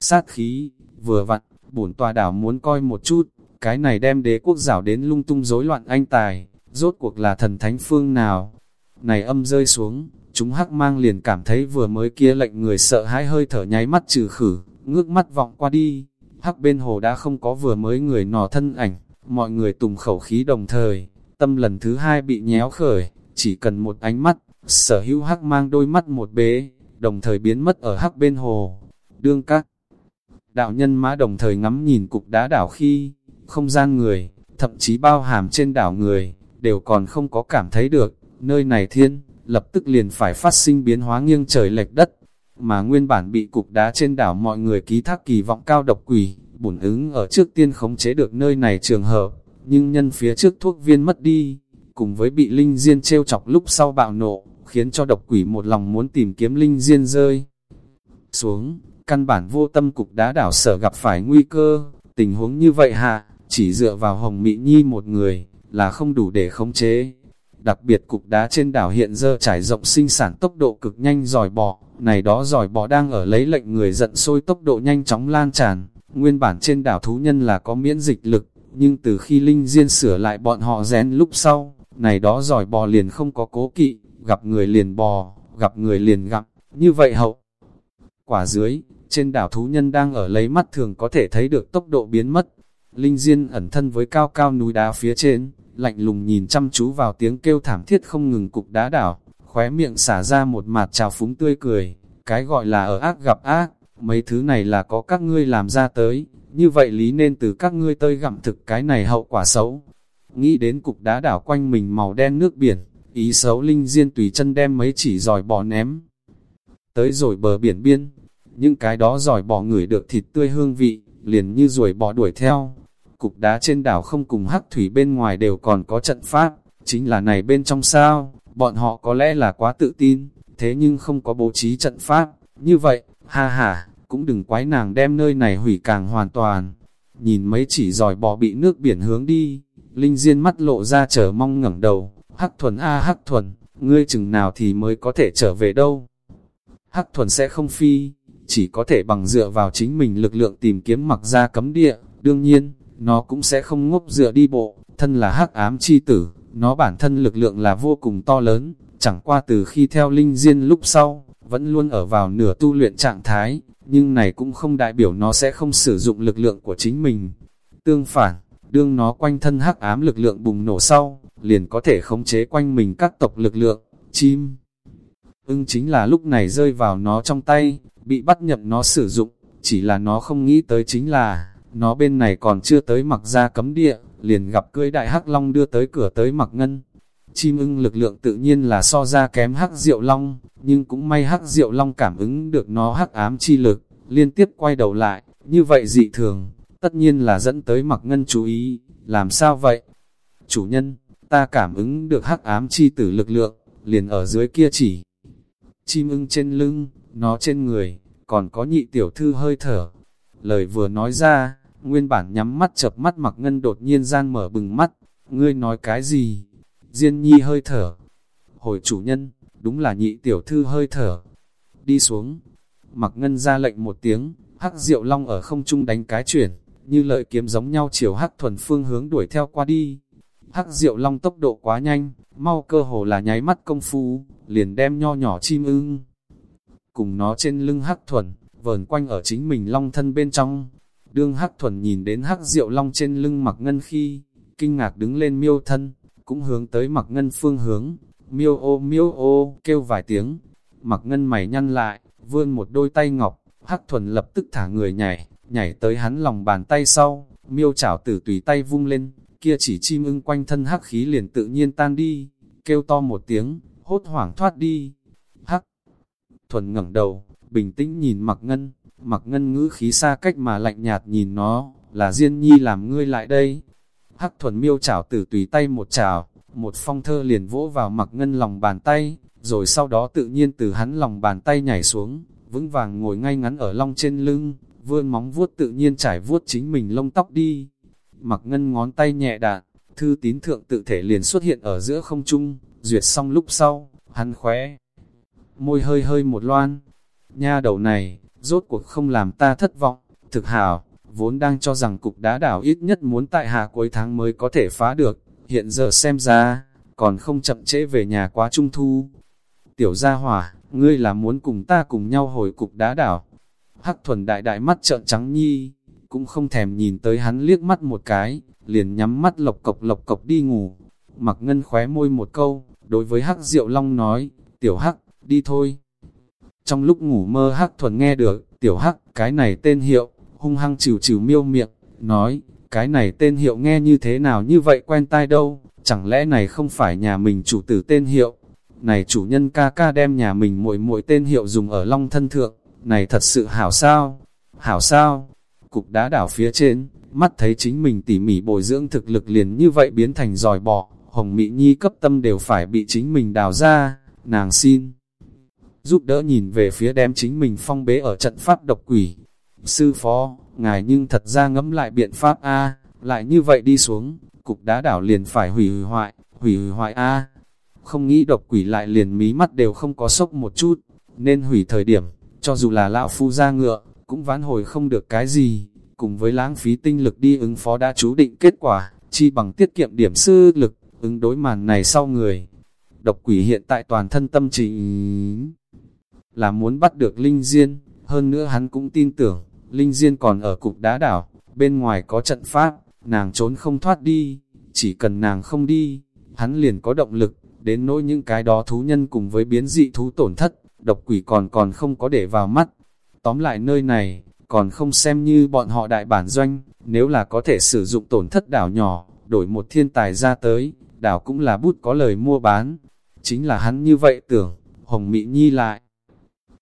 A: Sát khí, vừa vặn, bổn tòa đảo muốn coi một chút, cái này đem đế quốc rảo đến lung tung rối loạn anh tài, rốt cuộc là thần thánh phương nào. Này âm rơi xuống, chúng hắc mang liền cảm thấy vừa mới kia lệnh người sợ hãi hơi thở nháy mắt trừ khử, ngước mắt vọng qua đi, hắc bên hồ đã không có vừa mới người nò thân ảnh, mọi người tùng khẩu khí đồng thời, tâm lần thứ hai bị nhéo khởi, chỉ cần một ánh mắt, sở hữu hắc mang đôi mắt một bế, đồng thời biến mất ở hắc bên hồ, đương các. Đạo nhân mã đồng thời ngắm nhìn cục đá đảo khi, không gian người, thậm chí bao hàm trên đảo người, đều còn không có cảm thấy được, nơi này thiên, lập tức liền phải phát sinh biến hóa nghiêng trời lệch đất, mà nguyên bản bị cục đá trên đảo mọi người ký thác kỳ vọng cao độc quỷ, bổn ứng ở trước tiên khống chế được nơi này trường hợp, nhưng nhân phía trước thuốc viên mất đi, cùng với bị linh diên treo chọc lúc sau bạo nộ, khiến cho độc quỷ một lòng muốn tìm kiếm linh diên rơi. Xuống, căn bản vô tâm cục đá đảo sở gặp phải nguy cơ, tình huống như vậy hạ, chỉ dựa vào Hồng Mỹ Nhi một người, là không đủ để khống chế. Đặc biệt cục đá trên đảo hiện giờ trải rộng sinh sản tốc độ cực nhanh giỏi bọ, này đó giỏi bọ đang ở lấy lệnh người giận sôi tốc độ nhanh chóng lan tràn. Nguyên bản trên đảo thú nhân là có miễn dịch lực, nhưng từ khi Linh Diên sửa lại bọn họ rén lúc sau, này đó giỏi bò liền không có cố kỵ, gặp người liền bò, gặp người liền gặp, như vậy hậu. Quả dưới, trên đảo thú nhân đang ở lấy mắt thường có thể thấy được tốc độ biến mất. Linh Diên ẩn thân với cao cao núi đá phía trên, lạnh lùng nhìn chăm chú vào tiếng kêu thảm thiết không ngừng cục đá đảo, khóe miệng xả ra một mặt trào phúng tươi cười, cái gọi là ở ác gặp ác, mấy thứ này là có các ngươi làm ra tới, như vậy lý nên từ các ngươi tơi gặm thực cái này hậu quả xấu. Nghĩ đến cục đá đảo quanh mình màu đen nước biển, ý xấu linh diên tùy chân đem mấy chỉ giỏi bò ném. Tới rồi bờ biển biên, những cái đó giỏi bò người được thịt tươi hương vị, liền như ruồi bò đuổi theo. Cục đá trên đảo không cùng hắc thủy bên ngoài đều còn có trận pháp, chính là này bên trong sao, bọn họ có lẽ là quá tự tin, thế nhưng không có bố trí trận pháp, như vậy, ha ha, cũng đừng quái nàng đem nơi này hủy càng hoàn toàn. Nhìn mấy chỉ giỏi bò bị nước biển hướng đi, Linh Diên mắt lộ ra chờ mong ngẩng đầu, Hắc Thuần a Hắc Thuần, ngươi chừng nào thì mới có thể trở về đâu. Hắc Thuần sẽ không phi, chỉ có thể bằng dựa vào chính mình lực lượng tìm kiếm mặc ra cấm địa, đương nhiên, nó cũng sẽ không ngốc dựa đi bộ, thân là Hắc ám chi tử, nó bản thân lực lượng là vô cùng to lớn, chẳng qua từ khi theo Linh Diên lúc sau, vẫn luôn ở vào nửa tu luyện trạng thái, nhưng này cũng không đại biểu nó sẽ không sử dụng lực lượng của chính mình. Tương phản, đương nó quanh thân hắc ám lực lượng bùng nổ sau, liền có thể khống chế quanh mình các tộc lực lượng, chim. Ưng chính là lúc này rơi vào nó trong tay, bị bắt nhập nó sử dụng, chỉ là nó không nghĩ tới chính là, nó bên này còn chưa tới mặc ra cấm địa, liền gặp cưỡi đại hắc long đưa tới cửa tới mặc ngân. Chim ưng lực lượng tự nhiên là so ra kém hắc diệu long, nhưng cũng may hắc diệu long cảm ứng được nó hắc ám chi lực, liên tiếp quay đầu lại, như vậy dị thường, tất nhiên là dẫn tới mặc ngân chú ý, làm sao vậy? Chủ nhân, ta cảm ứng được hắc ám chi tử lực lượng, liền ở dưới kia chỉ. Chim ưng trên lưng, nó trên người, còn có nhị tiểu thư hơi thở. Lời vừa nói ra, nguyên bản nhắm mắt chập mắt mặc ngân đột nhiên gian mở bừng mắt, ngươi nói cái gì? Diên nhi hơi thở. Hồi chủ nhân, đúng là nhị tiểu thư hơi thở. Đi xuống, mặc ngân ra lệnh một tiếng, hắc diệu long ở không trung đánh cái chuyển, như lợi kiếm giống nhau chiều hắc thuần phương hướng đuổi theo qua đi. Hắc diệu long tốc độ quá nhanh, mau cơ hồ là nháy mắt công phu, liền đem nho nhỏ chim ưng. Cùng nó trên lưng hắc thuần, vờn quanh ở chính mình long thân bên trong. Đương hắc thuần nhìn đến hắc diệu long trên lưng mặc ngân khi, kinh ngạc đứng lên miêu thân, cũng hướng tới mặc ngân phương hướng, miêu ô miêu ô, kêu vài tiếng, mặc ngân mày nhăn lại, vươn một đôi tay ngọc, hắc thuần lập tức thả người nhảy, nhảy tới hắn lòng bàn tay sau, miêu chảo tử tùy tay vung lên, kia chỉ chim ưng quanh thân hắc khí liền tự nhiên tan đi, kêu to một tiếng, hốt hoảng thoát đi. Hắc thuần ngẩng đầu, bình tĩnh nhìn mặc ngân, mặc ngân ngữ khí xa cách mà lạnh nhạt nhìn nó, là Diên Nhi làm ngươi lại đây. Hắc thuần miêu chảo tử tùy tay một chảo, một phong thơ liền vỗ vào mặc ngân lòng bàn tay, rồi sau đó tự nhiên từ hắn lòng bàn tay nhảy xuống, vững vàng ngồi ngay ngắn ở long trên lưng, vươn móng vuốt tự nhiên trải vuốt chính mình lông tóc đi. Mặc ngân ngón tay nhẹ đạn, thư tín thượng tự thể liền xuất hiện ở giữa không trung, duyệt xong lúc sau, hắn khóe. Môi hơi hơi một loan, nha đầu này, rốt cuộc không làm ta thất vọng, thực hảo, vốn đang cho rằng cục đá đảo ít nhất muốn tại hạ cuối tháng mới có thể phá được, hiện giờ xem ra, còn không chậm trễ về nhà quá trung thu. Tiểu gia hỏa, ngươi là muốn cùng ta cùng nhau hồi cục đá đảo. Hắc thuần đại đại mắt trợn trắng nhi, cũng không thèm nhìn tới hắn liếc mắt một cái, liền nhắm mắt lộc cộc lộc cộc đi ngủ. Mặc ngân khóe môi một câu, đối với Hắc Diệu Long nói, tiểu Hắc, đi thôi. Trong lúc ngủ mơ Hắc thuần nghe được, tiểu Hắc, cái này tên hiệu, hung hăng chịu chịu miêu miệng, nói, cái này tên hiệu nghe như thế nào như vậy quen tai đâu, chẳng lẽ này không phải nhà mình chủ tử tên hiệu. Này chủ nhân ca ca đem nhà mình muội muội tên hiệu dùng ở long thân thượng, này thật sự hảo sao? Hảo sao? Cục đá đảo phía trên, mắt thấy chính mình tỉ mỉ bồi dưỡng thực lực liền như vậy biến thành giỏi bọ, hồng mỹ nhi cấp tâm đều phải bị chính mình đào ra, nàng xin. Giúp đỡ nhìn về phía đem chính mình phong bế ở trận pháp độc quỷ. Sư phó, ngài nhưng thật ra ngẫm lại biện pháp A, lại như vậy đi xuống, cục đá đảo liền phải hủy hủy hoại, hủy hủy hoại A. Không nghĩ độc quỷ lại liền mí mắt đều không có sốc một chút, nên hủy thời điểm, cho dù là lão phu ra ngựa, cũng vãn hồi không được cái gì, cùng với lãng phí tinh lực đi ứng phó đã chú định kết quả, chi bằng tiết kiệm điểm sư lực, ứng đối màn này sau người. Độc quỷ hiện tại toàn thân tâm trình là muốn bắt được Linh Diên, hơn nữa hắn cũng tin tưởng, Linh Diên còn ở cục đá đảo, bên ngoài có trận pháp, nàng trốn không thoát đi, chỉ cần nàng không đi, hắn liền có động lực, đến nỗi những cái đó thú nhân cùng với biến dị thú tổn thất, độc quỷ còn còn không có để vào mắt. Tóm lại nơi này, còn không xem như bọn họ đại bản doanh, nếu là có thể sử dụng tổn thất đảo nhỏ, đổi một thiên tài ra tới, đảo cũng là bút có lời mua bán. Chính là hắn như vậy tưởng, Hồng Mỹ Nhi lại.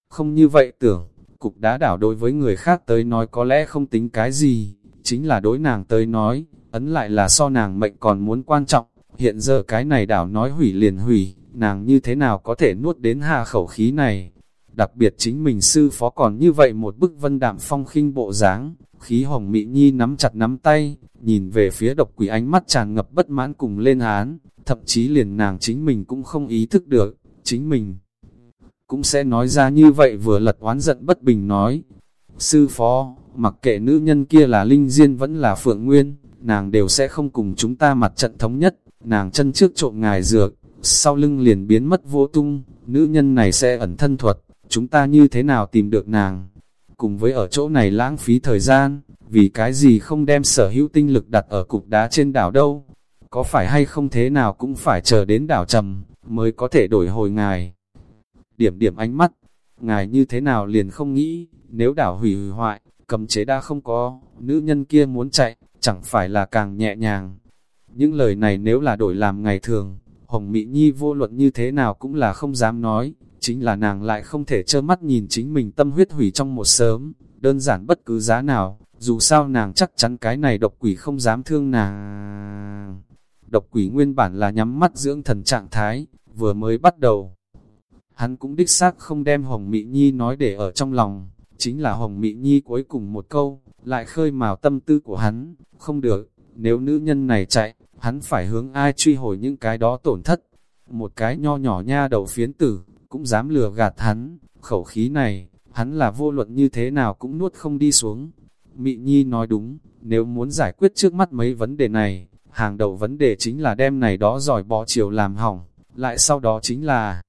A: Không như vậy tưởng, cục đá đảo đối với người khác tới nói có lẽ không tính cái gì, chính là đối nàng tới nói, ấn lại là so nàng mệnh còn muốn quan trọng, hiện giờ cái này đảo nói hủy liền hủy, nàng như thế nào có thể nuốt đến hà khẩu khí này. Đặc biệt chính mình sư phó còn như vậy một bức vân đạm phong khinh bộ dáng, khí hồng mị nhi nắm chặt nắm tay, nhìn về phía độc quỷ ánh mắt tràn ngập bất mãn cùng lên án, thậm chí liền nàng chính mình cũng không ý thức được, chính mình cũng sẽ nói ra như vậy vừa lật oán giận bất bình nói. Sư phó, mặc kệ nữ nhân kia là Linh Diên vẫn là Phượng Nguyên, nàng đều sẽ không cùng chúng ta mặt trận thống nhất, nàng chân trước trộm ngài dược, sau lưng liền biến mất vô tung, nữ nhân này sẽ ẩn thân thuật, chúng ta như thế nào tìm được nàng? Cùng với ở chỗ này lãng phí thời gian, vì cái gì không đem sở hữu tinh lực đặt ở cục đá trên đảo đâu? Có phải hay không thế nào cũng phải chờ đến đảo trầm, mới có thể đổi hồi ngài. Điểm điểm ánh mắt, ngài như thế nào liền không nghĩ, nếu đảo hủy hủy hoại, cầm chế đã không có, nữ nhân kia muốn chạy, chẳng phải là càng nhẹ nhàng. Những lời này nếu là đổi làm ngày thường, Hồng Mỹ Nhi vô luận như thế nào cũng là không dám nói, chính là nàng lại không thể trơ mắt nhìn chính mình tâm huyết hủy trong một sớm, đơn giản bất cứ giá nào, dù sao nàng chắc chắn cái này độc quỷ không dám thương nàng. Độc quỷ nguyên bản là nhắm mắt dưỡng thần trạng thái, vừa mới bắt đầu. Hắn cũng đích xác không đem Hồng Mỹ Nhi nói để ở trong lòng, chính là Hồng Mỹ Nhi cuối cùng một câu, lại khơi mào tâm tư của hắn, không được, nếu nữ nhân này chạy, hắn phải hướng ai truy hồi những cái đó tổn thất. Một cái nho nhỏ nha đầu phiến tử, cũng dám lừa gạt hắn, khẩu khí này, hắn là vô luận như thế nào cũng nuốt không đi xuống. Mị Nhi nói đúng, nếu muốn giải quyết trước mắt mấy vấn đề này, hàng đầu vấn đề chính là đem này đó giỏi bỏ chiều làm hỏng, lại sau đó chính là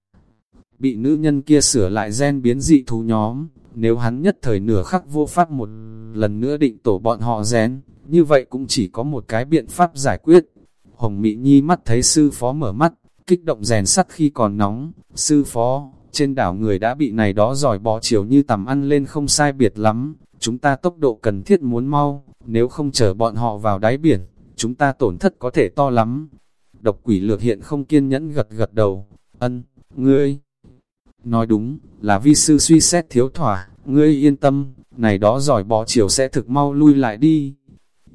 A: bị nữ nhân kia sửa lại gen biến dị thú nhóm, nếu hắn nhất thời nửa khắc vô pháp một lần nữa định tổ bọn họ rén, như vậy cũng chỉ có một cái biện pháp giải quyết. Hồng Mỹ Nhi mắt thấy sư phó mở mắt, kích động rèn sắt khi còn nóng, sư phó, trên đảo người đã bị này đó giỏi bò chiều như tầm ăn lên không sai biệt lắm, chúng ta tốc độ cần thiết muốn mau, nếu không chờ bọn họ vào đáy biển, chúng ta tổn thất có thể to lắm. Độc quỷ lược hiện không kiên nhẫn gật gật đầu, ân, ngươi. Nói đúng, là vi sư suy xét thiếu thỏa, ngươi yên tâm, này đó giỏi bò chiều sẽ thực mau lui lại đi.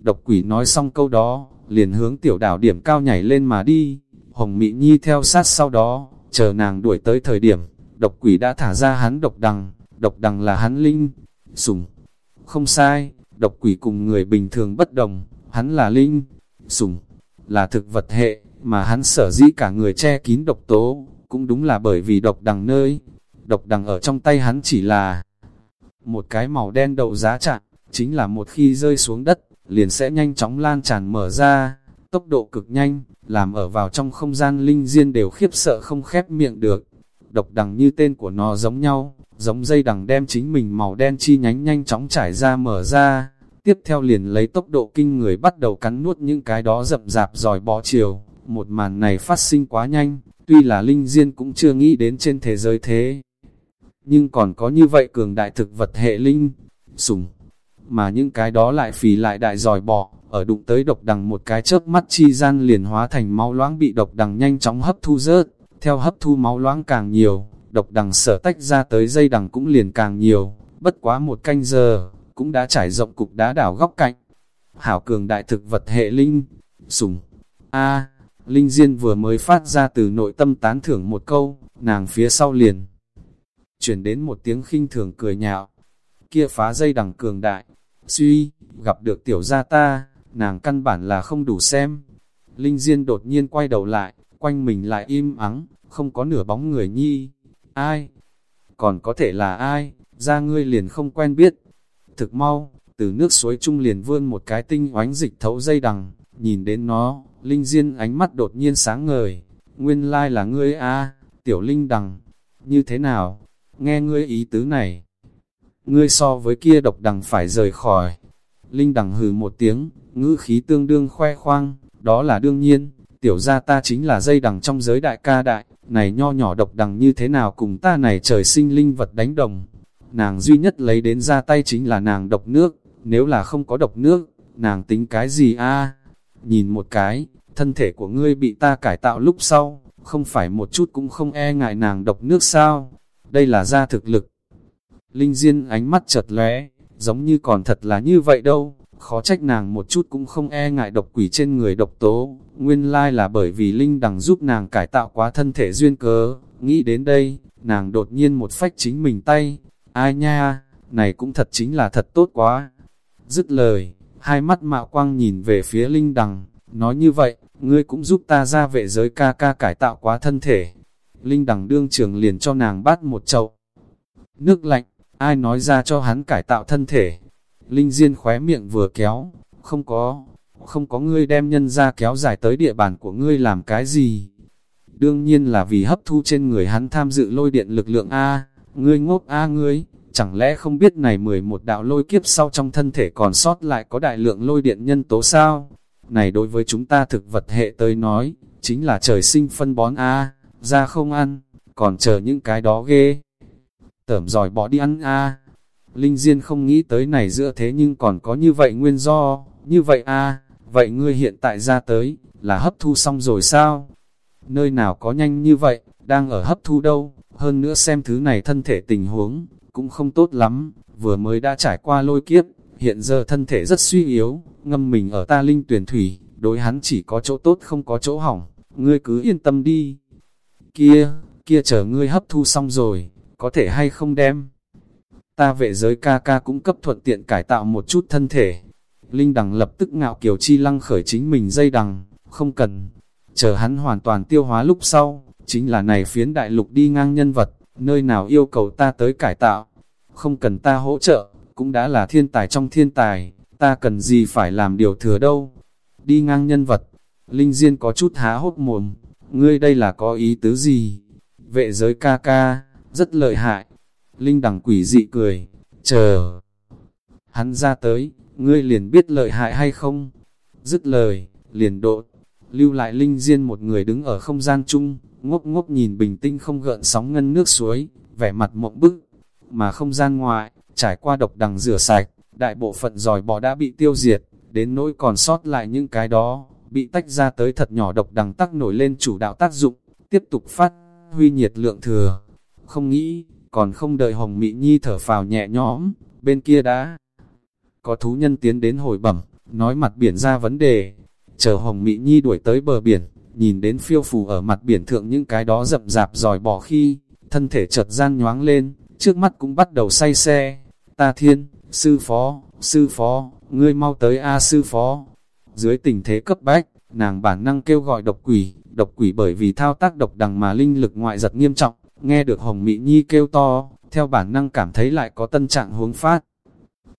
A: Độc quỷ nói xong câu đó, liền hướng tiểu đảo điểm cao nhảy lên mà đi. Hồng Mỹ Nhi theo sát sau đó, chờ nàng đuổi tới thời điểm, độc quỷ đã thả ra hắn độc đằng, độc đằng là hắn linh, sùng. Không sai, độc quỷ cùng người bình thường bất đồng, hắn là linh, sùng, là thực vật hệ, mà hắn sở dĩ cả người che kín độc tố, cũng đúng là bởi vì độc đằng nơi. Độc đằng ở trong tay hắn chỉ là một cái màu đen đậu giá chặn, chính là một khi rơi xuống đất, liền sẽ nhanh chóng lan tràn mở ra, tốc độ cực nhanh, làm ở vào trong không gian linh diên đều khiếp sợ không khép miệng được. Độc đằng như tên của nó giống nhau, giống dây đằng đem chính mình màu đen chi nhánh nhanh chóng trải ra mở ra, tiếp theo liền lấy tốc độ kinh người bắt đầu cắn nuốt những cái đó rậm rạp dòi bó chiều. Một màn này phát sinh quá nhanh, tuy là linh diên cũng chưa nghĩ đến trên thế giới thế. Nhưng còn có như vậy cường đại thực vật hệ linh, sùng, mà những cái đó lại phì lại đại giỏi bỏ, ở đụng tới độc đằng một cái chớp mắt chi gian liền hóa thành máu loãng bị độc đằng nhanh chóng hấp thu rớt, theo hấp thu máu loãng càng nhiều, độc đằng sở tách ra tới dây đằng cũng liền càng nhiều, bất quá một canh giờ, cũng đã trải rộng cục đá đảo góc cạnh. Hảo cường đại thực vật hệ linh, sùng, A, Linh Diên vừa mới phát ra từ nội tâm tán thưởng một câu, nàng phía sau liền. Chuyển đến một tiếng khinh thường cười nhạo, kia phá dây đằng cường đại, suy, gặp được tiểu gia ta, nàng căn bản là không đủ xem. Linh Diên đột nhiên quay đầu lại, quanh mình lại im ắng, không có nửa bóng người nhi. Ai? Còn có thể là ai? Ra ngươi liền không quen biết. Thực mau, từ nước suối trung liền vươn một cái tinh oánh dịch thấu dây đằng, nhìn đến nó, Linh Diên ánh mắt đột nhiên sáng ngời. Nguyên lai là ngươi a tiểu Linh đằng. Như thế nào? Nghe ngươi ý tứ này. Ngươi so với kia độc đằng phải rời khỏi. Linh đằng hừ một tiếng, ngữ khí tương đương khoe khoang, đó là đương nhiên, tiểu gia ta chính là dây đằng trong giới đại ca đại, này nho nhỏ độc đằng như thế nào cùng ta này trời sinh linh vật đánh đồng. Nàng duy nhất lấy đến ra tay chính là nàng độc nước, nếu là không có độc nước, nàng tính cái gì a Nhìn một cái, thân thể của ngươi bị ta cải tạo lúc sau, không phải một chút cũng không e ngại nàng độc nước sao, đây là gia thực lực. Linh Diên ánh mắt chật lóe, giống như còn thật là như vậy đâu, khó trách nàng một chút cũng không e ngại độc quỷ trên người độc tố, nguyên lai là bởi vì Linh đằng giúp nàng cải tạo quá thân thể duyên cớ, nghĩ đến đây, nàng đột nhiên một phách chính mình tay, ai nha, này cũng thật chính là thật tốt quá. Dứt lời, hai mắt mạo quang nhìn về phía Linh đằng, nói như vậy, ngươi cũng giúp ta ra vệ giới ca ca cải tạo quá thân thể. Linh đằng đương trường liền cho nàng bát một chậu. Nước lạnh, ai nói ra cho hắn cải tạo thân thể. Linh Diên khóe miệng vừa kéo, không có, không có ngươi đem nhân ra kéo dài tới địa bàn của ngươi làm cái gì. Đương nhiên là vì hấp thu trên người hắn tham dự lôi điện lực lượng A, ngươi ngốc A ngươi, chẳng lẽ không biết này 11 đạo lôi kiếp sau trong thân thể còn sót lại có đại lượng lôi điện nhân tố sao? Này đối với chúng ta thực vật hệ tới nói, chính là trời sinh phân bón A, ra không ăn, còn chờ những cái đó ghê. Tởm giỏi bỏ đi ăn A. Linh Diên không nghĩ tới này giữa thế nhưng còn có như vậy nguyên do, như vậy A, vậy ngươi hiện tại ra tới, là hấp thu xong rồi sao? Nơi nào có nhanh như vậy, đang ở hấp thu đâu, hơn nữa xem thứ này thân thể tình huống, cũng không tốt lắm, vừa mới đã trải qua lôi kiếp, hiện giờ thân thể rất suy yếu, ngâm mình ở ta linh tuyển thủy, đối hắn chỉ có chỗ tốt không có chỗ hỏng, ngươi cứ yên tâm đi. Kia, kia chờ ngươi hấp thu xong rồi, có thể hay không đem. Ta vệ giới ca ca cũng cấp thuận tiện cải tạo một chút thân thể. Linh đằng lập tức ngạo kiều chi lăng khởi chính mình dây đằng, không cần. Chờ hắn hoàn toàn tiêu hóa lúc sau, chính là này phiến đại lục đi ngang nhân vật, nơi nào yêu cầu ta tới cải tạo. Không cần ta hỗ trợ, cũng đã là thiên tài trong thiên tài, ta cần gì phải làm điều thừa đâu. Đi ngang nhân vật, Linh Diên có chút há hốt mồm, ngươi đây là có ý tứ gì? Vệ giới ca ca, rất lợi hại. Linh đằng quỷ dị cười, chờ. Hắn ra tới, ngươi liền biết lợi hại hay không? Dứt lời, liền đột, lưu lại Linh Diên một người đứng ở không gian chung, ngốc ngốc nhìn bình tinh không gợn sóng ngân nước suối, vẻ mặt mộng bức. Mà không gian ngoại, trải qua độc đằng rửa sạch, đại bộ phận giỏi bò đã bị tiêu diệt, đến nỗi còn sót lại những cái đó, bị tách ra tới thật nhỏ độc đằng tắc nổi lên chủ đạo tác dụng, tiếp tục phát huy nhiệt lượng thừa. Không nghĩ, còn không đợi Hồng Mỹ Nhi thở phào nhẹ nhõm, bên kia đã có thú nhân tiến đến hồi bẩm, nói mặt biển ra vấn đề. Chờ Hồng Mỹ Nhi đuổi tới bờ biển, nhìn đến phiêu phù ở mặt biển thượng những cái đó rậm rạp dòi bỏ khi, thân thể chợt gian nhoáng lên, trước mắt cũng bắt đầu say xe. Ta thiên, sư phó, sư phó, ngươi mau tới A sư phó. Dưới tình thế cấp bách, nàng bản năng kêu gọi độc quỷ, độc quỷ bởi vì thao tác độc đằng mà linh lực ngoại giật nghiêm trọng, nghe được Hồng Mỹ Nhi kêu to, theo bản năng cảm thấy lại có tân trạng huống phát.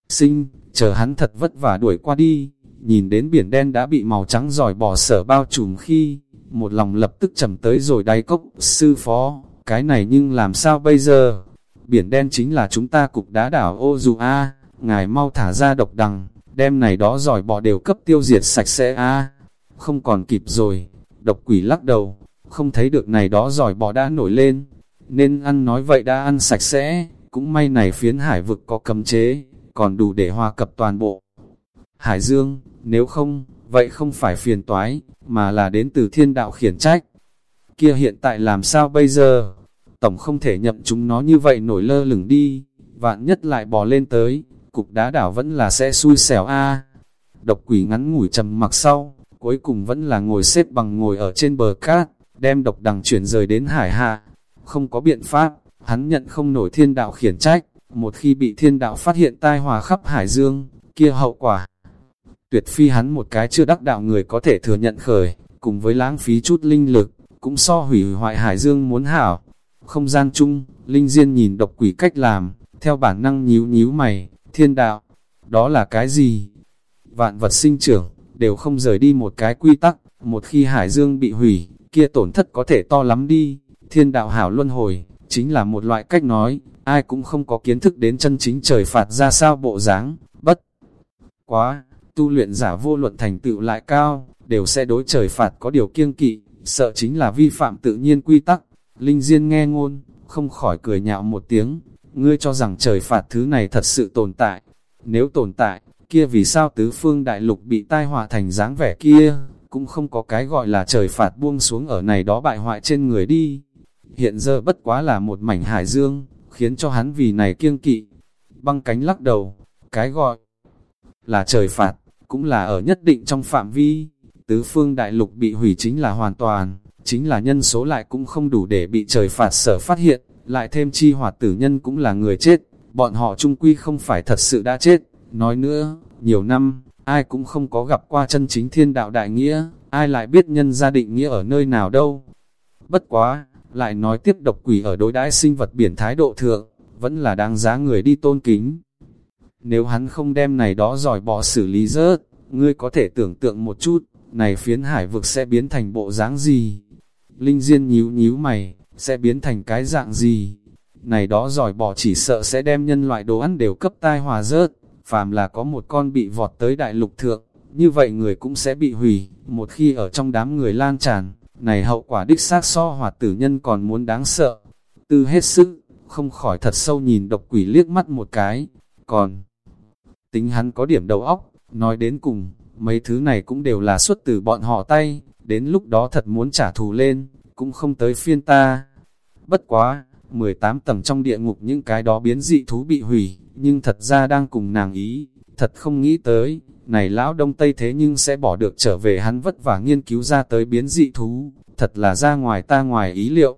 A: Sinh, chờ hắn thật vất vả đuổi qua đi, nhìn đến biển đen đã bị màu trắng giỏi bỏ sở bao trùm khi, một lòng lập tức trầm tới rồi đáy cốc, sư phó, cái này nhưng làm sao bây giờ? Biển đen chính là chúng ta cục đá đảo ô dù a ngài mau thả ra độc đằng, đem này đó giỏi bỏ đều cấp tiêu diệt sạch sẽ a Không còn kịp rồi, độc quỷ lắc đầu, không thấy được này đó giỏi bỏ đã nổi lên, nên ăn nói vậy đã ăn sạch sẽ, cũng may này phiến hải vực có cấm chế, còn đủ để hòa cập toàn bộ. Hải Dương, nếu không, vậy không phải phiền toái, mà là đến từ thiên đạo khiển trách. Kia hiện tại làm sao bây giờ? Tổng không thể nhậm chúng nó như vậy nổi lơ lửng đi, vạn nhất lại bò lên tới, cục đá đảo vẫn là sẽ xui xẻo a. Độc quỷ ngắn ngủi trầm mặc sau, cuối cùng vẫn là ngồi xếp bằng ngồi ở trên bờ cát, đem độc đằng chuyển rời đến hải hạ. Không có biện pháp, hắn nhận không nổi thiên đạo khiển trách, một khi bị thiên đạo phát hiện tai hòa khắp hải dương, kia hậu quả tuyệt phi hắn một cái chưa đắc đạo người có thể thừa nhận khởi, cùng với lãng phí chút linh lực, cũng so hủy hoại hải dương muốn hảo. Không gian chung, Linh Diên nhìn độc quỷ cách làm, theo bản năng nhíu nhíu mày, thiên đạo, đó là cái gì? Vạn vật sinh trưởng, đều không rời đi một cái quy tắc, một khi hải dương bị hủy, kia tổn thất có thể to lắm đi. Thiên đạo hảo luân hồi, chính là một loại cách nói, ai cũng không có kiến thức đến chân chính trời phạt ra sao bộ dáng bất quá tu luyện giả vô luận thành tựu lại cao, đều sẽ đối trời phạt có điều kiêng kỵ, sợ chính là vi phạm tự nhiên quy tắc. Linh Diên nghe ngôn, không khỏi cười nhạo một tiếng, ngươi cho rằng trời phạt thứ này thật sự tồn tại. Nếu tồn tại, kia vì sao tứ phương đại lục bị tai họa thành dáng vẻ kia, cũng không có cái gọi là trời phạt buông xuống ở này đó bại hoại trên người đi. Hiện giờ bất quá là một mảnh hải dương, khiến cho hắn vì này kiêng kỵ. Băng cánh lắc đầu, cái gọi là trời phạt, cũng là ở nhất định trong phạm vi. Tứ phương đại lục bị hủy chính là hoàn toàn, chính là nhân số lại cũng không đủ để bị trời phạt sở phát hiện, lại thêm chi hoạt tử nhân cũng là người chết, bọn họ trung quy không phải thật sự đã chết. Nói nữa, nhiều năm, ai cũng không có gặp qua chân chính thiên đạo đại nghĩa, ai lại biết nhân gia định nghĩa ở nơi nào đâu. Bất quá, lại nói tiếp độc quỷ ở đối đãi sinh vật biển thái độ thượng, vẫn là đáng giá người đi tôn kính. Nếu hắn không đem này đó giỏi bỏ xử lý rớt, ngươi có thể tưởng tượng một chút, này phiến hải vực sẽ biến thành bộ dáng gì? Linh Diên nhíu nhíu mày, sẽ biến thành cái dạng gì? Này đó giỏi bỏ chỉ sợ sẽ đem nhân loại đồ ăn đều cấp tai hòa rớt, phàm là có một con bị vọt tới đại lục thượng, như vậy người cũng sẽ bị hủy, một khi ở trong đám người lan tràn, này hậu quả đích xác so hoạt tử nhân còn muốn đáng sợ. Tư hết sức, không khỏi thật sâu nhìn độc quỷ liếc mắt một cái, còn tính hắn có điểm đầu óc, nói đến cùng, mấy thứ này cũng đều là xuất từ bọn họ tay, đến lúc đó thật muốn trả thù lên, cũng không tới phiên ta. Bất quá, 18 tầng trong địa ngục những cái đó biến dị thú bị hủy, nhưng thật ra đang cùng nàng ý, thật không nghĩ tới, này lão đông tây thế nhưng sẽ bỏ được trở về hắn vất vả nghiên cứu ra tới biến dị thú, thật là ra ngoài ta ngoài ý liệu.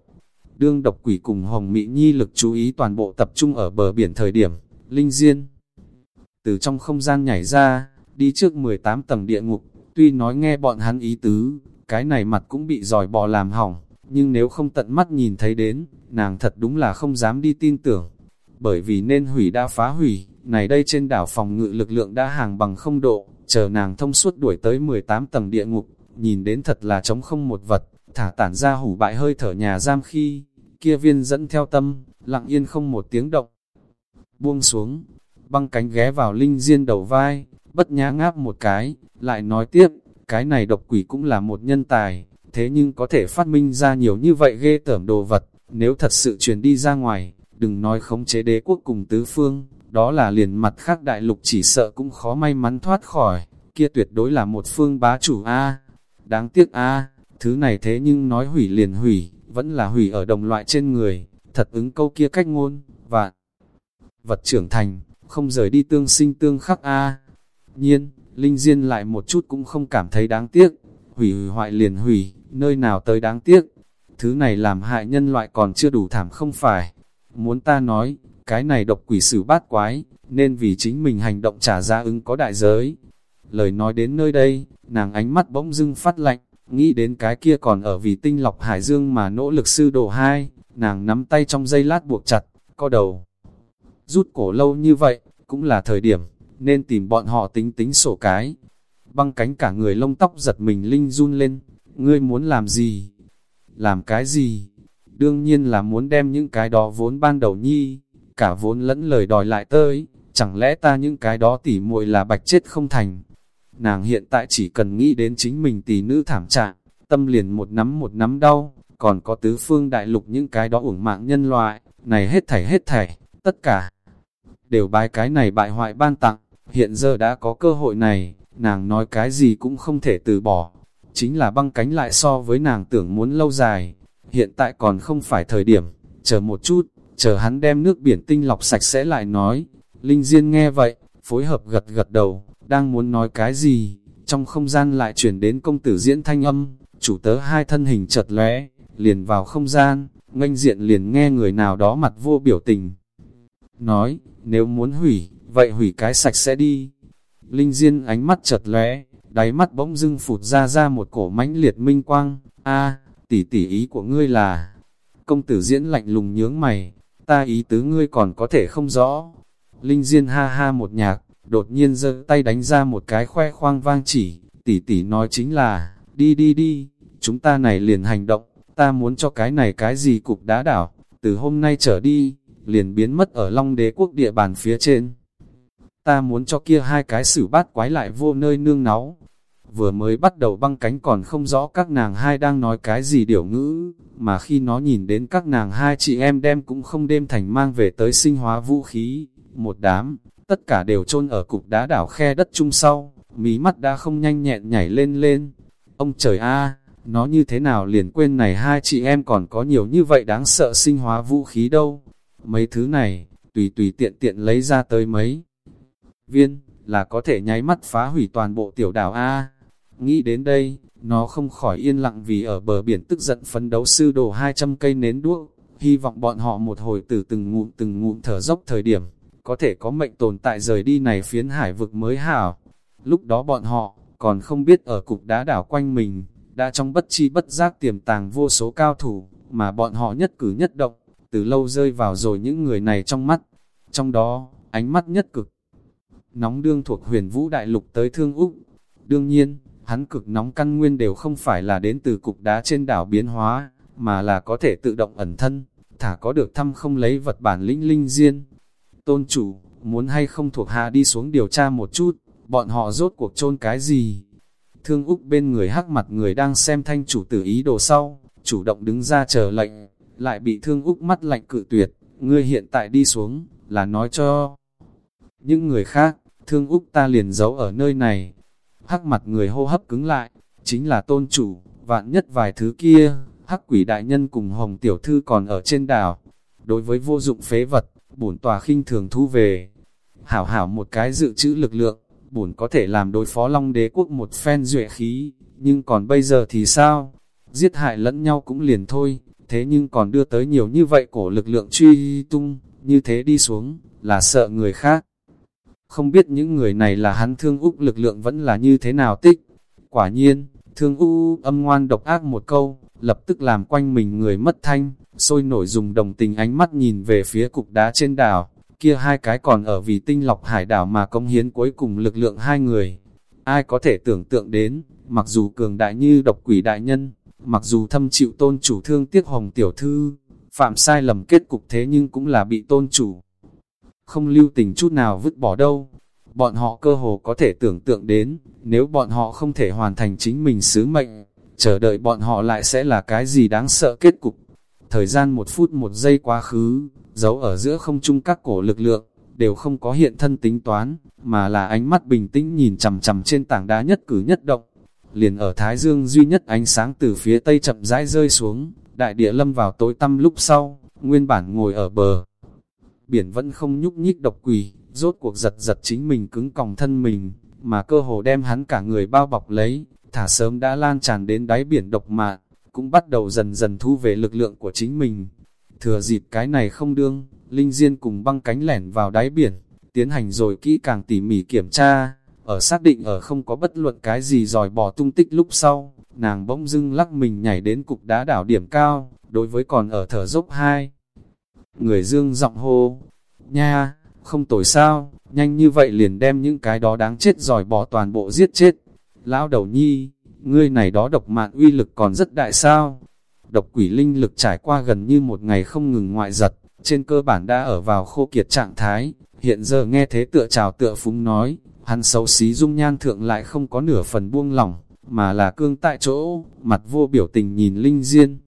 A: Đương độc quỷ cùng Hồng Mỹ Nhi lực chú ý toàn bộ tập trung ở bờ biển thời điểm, Linh Diên. Từ trong không gian nhảy ra, đi trước 18 tầng địa ngục, tuy nói nghe bọn hắn ý tứ, cái này mặt cũng bị giỏi bò làm hỏng, nhưng nếu không tận mắt nhìn thấy đến, nàng thật đúng là không dám đi tin tưởng. Bởi vì nên hủy đã phá hủy, này đây trên đảo phòng ngự lực lượng đã hàng bằng không độ, chờ nàng thông suốt đuổi tới 18 tầng địa ngục, nhìn đến thật là trống không một vật, thả tản ra hủ bại hơi thở nhà giam khi, kia viên dẫn theo tâm, lặng yên không một tiếng động. Buông xuống, băng cánh ghé vào linh diên đầu vai, bất nhã ngáp một cái, lại nói tiếp, cái này độc quỷ cũng là một nhân tài, thế nhưng có thể phát minh ra nhiều như vậy ghê tởm đồ vật, nếu thật sự truyền đi ra ngoài, đừng nói khống chế đế quốc cùng tứ phương, đó là liền mặt khác đại lục chỉ sợ cũng khó may mắn thoát khỏi, kia tuyệt đối là một phương bá chủ A. Đáng tiếc A, thứ này thế nhưng nói hủy liền hủy, vẫn là hủy ở đồng loại trên người, thật ứng câu kia cách ngôn, và vật trưởng thành, không rời đi tương sinh tương khắc A. Nhiên, Linh Diên lại một chút cũng không cảm thấy đáng tiếc, hủy hủy hoại liền hủy, nơi nào tới đáng tiếc. Thứ này làm hại nhân loại còn chưa đủ thảm không phải. Muốn ta nói, cái này độc quỷ sử bát quái, nên vì chính mình hành động trả ra ứng có đại giới. Lời nói đến nơi đây, nàng ánh mắt bỗng dưng phát lạnh, nghĩ đến cái kia còn ở vì tinh lọc hải dương mà nỗ lực sư đồ hai, nàng nắm tay trong dây lát buộc chặt, co đầu. Rút cổ lâu như vậy, cũng là thời điểm, nên tìm bọn họ tính tính sổ cái. Băng cánh cả người lông tóc giật mình linh run lên, ngươi muốn làm gì? Làm cái gì? Đương nhiên là muốn đem những cái đó vốn ban đầu nhi, cả vốn lẫn lời đòi lại tới, chẳng lẽ ta những cái đó tỉ muội là bạch chết không thành. Nàng hiện tại chỉ cần nghĩ đến chính mình tỷ nữ thảm trạng, tâm liền một nắm một nắm đau, còn có tứ phương đại lục những cái đó uổng mạng nhân loại, này hết thảy hết thảy, tất cả đều bài cái này bại hoại ban tặng, hiện giờ đã có cơ hội này, nàng nói cái gì cũng không thể từ bỏ, chính là băng cánh lại so với nàng tưởng muốn lâu dài, hiện tại còn không phải thời điểm, chờ một chút, chờ hắn đem nước biển tinh lọc sạch sẽ lại nói. Linh Diên nghe vậy, phối hợp gật gật đầu, đang muốn nói cái gì, trong không gian lại chuyển đến công tử diễn thanh âm, chủ tớ hai thân hình chật lóe, liền vào không gian, nganh diện liền nghe người nào đó mặt vô biểu tình. Nói, nếu muốn hủy, vậy hủy cái sạch sẽ đi. Linh Diên ánh mắt chật lóe, đáy mắt bỗng dưng phụt ra ra một cổ mãnh liệt minh quang, a tỷ tỷ ý của ngươi là... Công tử diễn lạnh lùng nhướng mày, ta ý tứ ngươi còn có thể không rõ. Linh Diên ha ha một nhạc, đột nhiên giơ tay đánh ra một cái khoe khoang vang chỉ, tỷ tỷ nói chính là, đi đi đi, chúng ta này liền hành động, ta muốn cho cái này cái gì cục đá đảo, từ hôm nay trở đi, liền biến mất ở Long Đế quốc địa bàn phía trên. Ta muốn cho kia hai cái xử bát quái lại vô nơi nương náu. Vừa mới bắt đầu băng cánh còn không rõ các nàng hai đang nói cái gì điều ngữ, mà khi nó nhìn đến các nàng hai chị em đem cũng không đêm thành mang về tới sinh hóa vũ khí, một đám, tất cả đều chôn ở cục đá đảo khe đất chung sau, mí mắt đã không nhanh nhẹn nhảy lên lên. Ông trời a, nó như thế nào liền quên này hai chị em còn có nhiều như vậy đáng sợ sinh hóa vũ khí đâu. mấy thứ này, tùy tùy tiện tiện lấy ra tới mấy. Viên, là có thể nháy mắt phá hủy toàn bộ tiểu đảo A. Nghĩ đến đây, nó không khỏi yên lặng vì ở bờ biển tức giận phấn đấu sư đổ 200 cây nến đuốc, hy vọng bọn họ một hồi từ từng ngụm từng ngụm thở dốc thời điểm, có thể có mệnh tồn tại rời đi này phiến hải vực mới hảo. Lúc đó bọn họ, còn không biết ở cục đá đảo quanh mình, đã trong bất chi bất giác tiềm tàng vô số cao thủ, mà bọn họ nhất cử nhất động, từ lâu rơi vào rồi những người này trong mắt. Trong đó, ánh mắt nhất cực. Nóng đương thuộc huyền vũ đại lục tới thương Úc. Đương nhiên, hắn cực nóng căn nguyên đều không phải là đến từ cục đá trên đảo biến hóa, mà là có thể tự động ẩn thân, thả có được thăm không lấy vật bản lĩnh linh diên. Tôn chủ, muốn hay không thuộc hạ đi xuống điều tra một chút, bọn họ rốt cuộc chôn cái gì? Thương Úc bên người hắc mặt người đang xem thanh chủ tử ý đồ sau, chủ động đứng ra chờ lệnh, lại bị Thương Úc mắt lạnh cự tuyệt, ngươi hiện tại đi xuống, là nói cho những người khác, Thương Úc ta liền giấu ở nơi này. Hắc mặt người hô hấp cứng lại, chính là tôn chủ, vạn nhất vài thứ kia, hắc quỷ đại nhân cùng hồng tiểu thư còn ở trên đảo. Đối với vô dụng phế vật, bổn tòa khinh thường thu về. Hảo hảo một cái dự trữ lực lượng, bổn có thể làm đối phó long đế quốc một phen duệ khí, nhưng còn bây giờ thì sao? Giết hại lẫn nhau cũng liền thôi, thế nhưng còn đưa tới nhiều như vậy cổ lực lượng truy tung, như thế đi xuống, là sợ người khác. Không biết những người này là hắn thương úc lực lượng vẫn là như thế nào tích. Quả nhiên, thương u âm ngoan độc ác một câu, lập tức làm quanh mình người mất thanh, sôi nổi dùng đồng tình ánh mắt nhìn về phía cục đá trên đảo, kia hai cái còn ở vì tinh lọc hải đảo mà công hiến cuối cùng lực lượng hai người. Ai có thể tưởng tượng đến, mặc dù cường đại như độc quỷ đại nhân, mặc dù thâm chịu tôn chủ thương tiếc hồng tiểu thư, phạm sai lầm kết cục thế nhưng cũng là bị tôn chủ. Không lưu tình chút nào vứt bỏ đâu. Bọn họ cơ hồ có thể tưởng tượng đến, nếu bọn họ không thể hoàn thành chính mình sứ mệnh, chờ đợi bọn họ lại sẽ là cái gì đáng sợ kết cục. Thời gian một phút một giây quá khứ, giấu ở giữa không trung các cổ lực lượng, đều không có hiện thân tính toán, mà là ánh mắt bình tĩnh nhìn chầm chầm trên tảng đá nhất cử nhất động. Liền ở Thái Dương duy nhất ánh sáng từ phía tây chậm rãi rơi xuống, đại địa lâm vào tối tăm lúc sau, nguyên bản ngồi ở bờ. Biển vẫn không nhúc nhích độc quỷ, rốt cuộc giật giật chính mình cứng còng thân mình, mà cơ hồ đem hắn cả người bao bọc lấy, thả sớm đã lan tràn đến đáy biển độc mạn, cũng bắt đầu dần dần thu về lực lượng của chính mình. Thừa dịp cái này không đương, Linh Diên cùng băng cánh lẻn vào đáy biển, tiến hành rồi kỹ càng tỉ mỉ kiểm tra, ở xác định ở không có bất luận cái gì dòi bỏ tung tích lúc sau, nàng bỗng dưng lắc mình nhảy đến cục đá đảo điểm cao, đối với còn ở thở dốc hai. Người dương giọng hô, nha, không tồi sao, nhanh như vậy liền đem những cái đó đáng chết giỏi bỏ toàn bộ giết chết. Lão đầu nhi, ngươi này đó độc mạng uy lực còn rất đại sao. Độc quỷ linh lực trải qua gần như một ngày không ngừng ngoại giật, trên cơ bản đã ở vào khô kiệt trạng thái, hiện giờ nghe thế tựa trào tựa phúng nói, hắn xấu xí dung nhan thượng lại không có nửa phần buông lỏng, mà là cương tại chỗ, mặt vô biểu tình nhìn linh diên.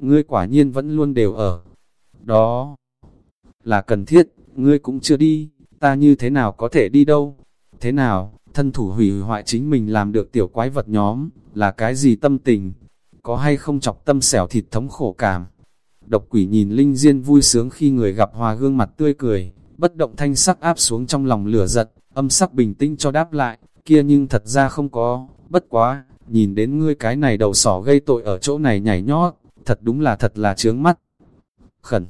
A: Ngươi quả nhiên vẫn luôn đều ở. Đó là cần thiết, ngươi cũng chưa đi, ta như thế nào có thể đi đâu? Thế nào, thân thủ hủy hoại chính mình làm được tiểu quái vật nhóm, là cái gì tâm tình? Có hay không chọc tâm xẻo thịt thống khổ cảm? Độc quỷ nhìn Linh Diên vui sướng khi người gặp hòa gương mặt tươi cười, bất động thanh sắc áp xuống trong lòng lửa giật, âm sắc bình tĩnh cho đáp lại, kia nhưng thật ra không có, bất quá, nhìn đến ngươi cái này đầu sỏ gây tội ở chỗ này nhảy nhót, thật đúng là thật là chướng mắt. Khẩn,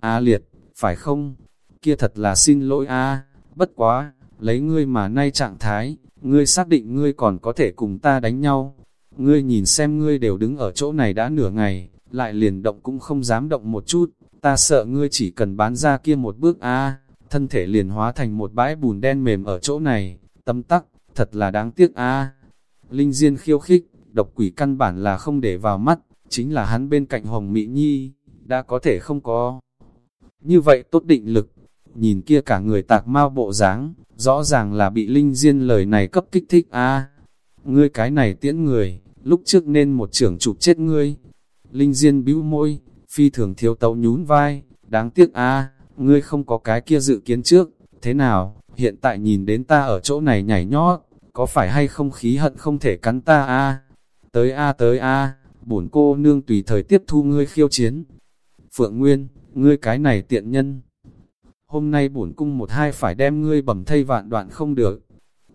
A: A liệt, phải không? Kia thật là xin lỗi a bất quá, lấy ngươi mà nay trạng thái, ngươi xác định ngươi còn có thể cùng ta đánh nhau. Ngươi nhìn xem ngươi đều đứng ở chỗ này đã nửa ngày, lại liền động cũng không dám động một chút, ta sợ ngươi chỉ cần bán ra kia một bước a thân thể liền hóa thành một bãi bùn đen mềm ở chỗ này, tâm tắc, thật là đáng tiếc a Linh Diên khiêu khích, độc quỷ căn bản là không để vào mắt, chính là hắn bên cạnh Hồng Mỹ Nhi, đã có thể không có. Như vậy tốt định lực, nhìn kia cả người tạc mau bộ dáng, rõ ràng là bị Linh Diên lời này cấp kích thích a. Ngươi cái này tiễn người, lúc trước nên một trưởng chụp chết ngươi. Linh Diên bĩu môi, phi thường thiếu tấu nhún vai, đáng tiếc a ngươi không có cái kia dự kiến trước, thế nào, hiện tại nhìn đến ta ở chỗ này nhảy nhót, có phải hay không khí hận không thể cắn ta a? Tới a tới a bổn cô nương tùy thời tiếp thu ngươi khiêu chiến. Phượng Nguyên, ngươi cái này tiện nhân. Hôm nay bổn cung một hai phải đem ngươi bầm thây vạn đoạn không được.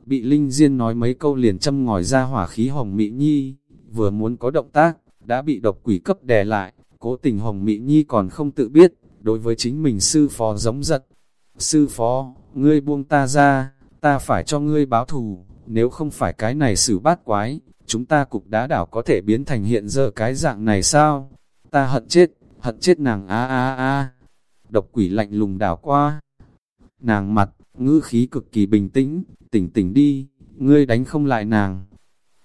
A: Bị Linh Diên nói mấy câu liền châm ngòi ra hỏa khí hồng mị nhi, vừa muốn có động tác, đã bị độc quỷ cấp đè lại, cố tình hồng mị nhi còn không tự biết, đối với chính mình sư phó giống giật. Sư phó, ngươi buông ta ra, ta phải cho ngươi báo thù, nếu không phải cái này xử bát quái, chúng ta cục đá đảo có thể biến thành hiện giờ cái dạng này sao? Ta hận chết, hận chết nàng a a a. Độc quỷ lạnh lùng đảo qua. Nàng mặt, ngữ khí cực kỳ bình tĩnh, tỉnh tỉnh đi, ngươi đánh không lại nàng.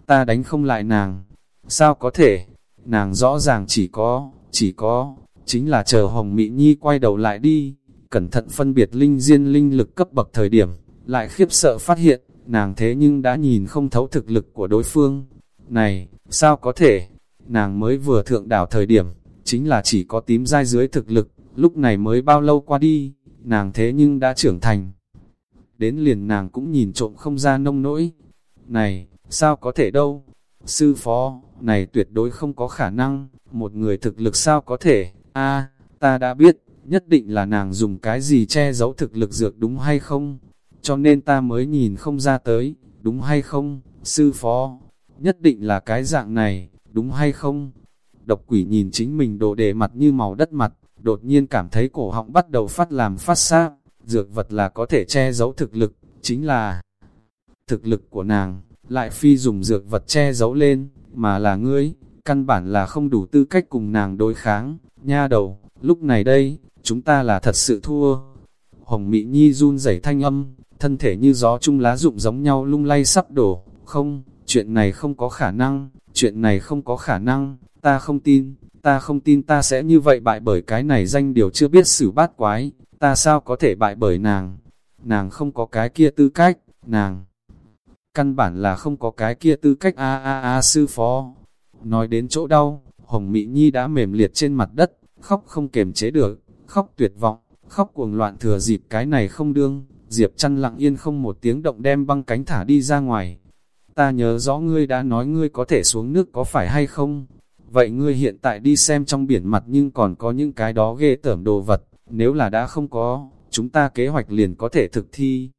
A: Ta đánh không lại nàng. Sao có thể? Nàng rõ ràng chỉ có, chỉ có, chính là chờ Hồng Mỹ Nhi quay đầu lại đi, cẩn thận phân biệt linh diên linh lực cấp bậc thời điểm, lại khiếp sợ phát hiện, nàng thế nhưng đã nhìn không thấu thực lực của đối phương. Này, sao có thể? Nàng mới vừa thượng đảo thời điểm, chính là chỉ có tím dai dưới thực lực, lúc này mới bao lâu qua đi, nàng thế nhưng đã trưởng thành. Đến liền nàng cũng nhìn trộm không ra nông nỗi. Này, sao có thể đâu? Sư phó, này tuyệt đối không có khả năng, một người thực lực sao có thể? a ta đã biết, nhất định là nàng dùng cái gì che giấu thực lực dược đúng hay không? Cho nên ta mới nhìn không ra tới, đúng hay không, sư phó? Nhất định là cái dạng này, đúng hay không? Độc quỷ nhìn chính mình đồ đề mặt như màu đất mặt, đột nhiên cảm thấy cổ họng bắt đầu phát làm phát sát, dược vật là có thể che giấu thực lực, chính là thực lực của nàng, lại phi dùng dược vật che giấu lên, mà là ngươi, căn bản là không đủ tư cách cùng nàng đối kháng, nha đầu, lúc này đây, chúng ta là thật sự thua. Hồng Mỹ Nhi run rẩy thanh âm, thân thể như gió chung lá rụng giống nhau lung lay sắp đổ, không, chuyện này không có khả năng, chuyện này không có khả năng, ta không tin, ta không tin ta sẽ như vậy bại bởi cái này danh điều chưa biết xử bát quái, ta sao có thể bại bởi nàng, nàng không có cái kia tư cách, nàng căn bản là không có cái kia tư cách a a a sư phó. Nói đến chỗ đau, Hồng Mỹ Nhi đã mềm liệt trên mặt đất, khóc không kềm chế được, khóc tuyệt vọng, khóc cuồng loạn thừa dịp cái này không đương, Diệp chăn lặng yên không một tiếng động đem băng cánh thả đi ra ngoài. Ta nhớ rõ ngươi đã nói ngươi có thể xuống nước có phải hay không? Vậy ngươi hiện tại đi xem trong biển mặt nhưng còn có những cái đó ghê tởm đồ vật, nếu là đã không có, chúng ta kế hoạch liền có thể thực thi.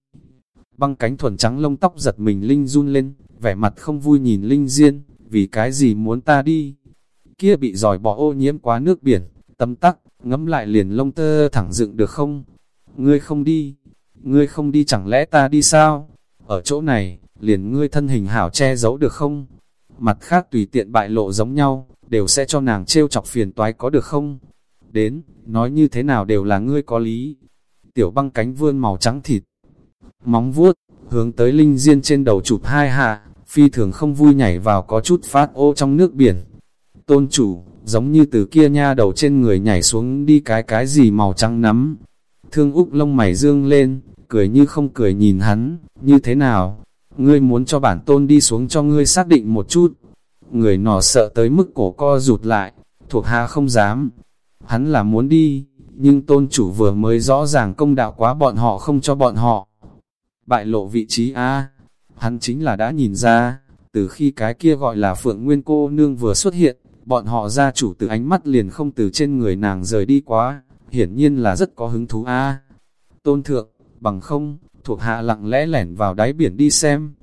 A: Băng cánh thuần trắng lông tóc giật mình Linh run lên, vẻ mặt không vui nhìn Linh Diên, vì cái gì muốn ta đi? Kia bị giỏi bỏ ô nhiễm quá nước biển, tâm tắc, ngấm lại liền lông tơ thẳng dựng được không? Ngươi không đi, ngươi không đi chẳng lẽ ta đi sao? Ở chỗ này, liền ngươi thân hình hảo che giấu được không? Mặt khác tùy tiện bại lộ giống nhau, đều sẽ cho nàng trêu chọc phiền toái có được không? Đến, nói như thế nào đều là ngươi có lý. Tiểu băng cánh vươn màu trắng thịt, móng vuốt, hướng tới linh diên trên đầu chụp hai hạ, phi thường không vui nhảy vào có chút phát ô trong nước biển. Tôn chủ, giống như từ kia nha đầu trên người nhảy xuống đi cái cái gì màu trắng nắm. Thương Úc lông mày dương lên, cười như không cười nhìn hắn, như thế nào? Ngươi muốn cho bản tôn đi xuống cho ngươi xác định một chút. Người nọ sợ tới mức cổ co rụt lại, thuộc hạ không dám. Hắn là muốn đi, nhưng tôn chủ vừa mới rõ ràng công đạo quá bọn họ không cho bọn họ. Bại lộ vị trí A, hắn chính là đã nhìn ra, từ khi cái kia gọi là Phượng Nguyên cô nương vừa xuất hiện, bọn họ gia chủ từ ánh mắt liền không từ trên người nàng rời đi quá, hiển nhiên là rất có hứng thú A. Tôn thượng, bằng không, thuộc hạ lặng lẽ lẻn vào đáy biển đi xem.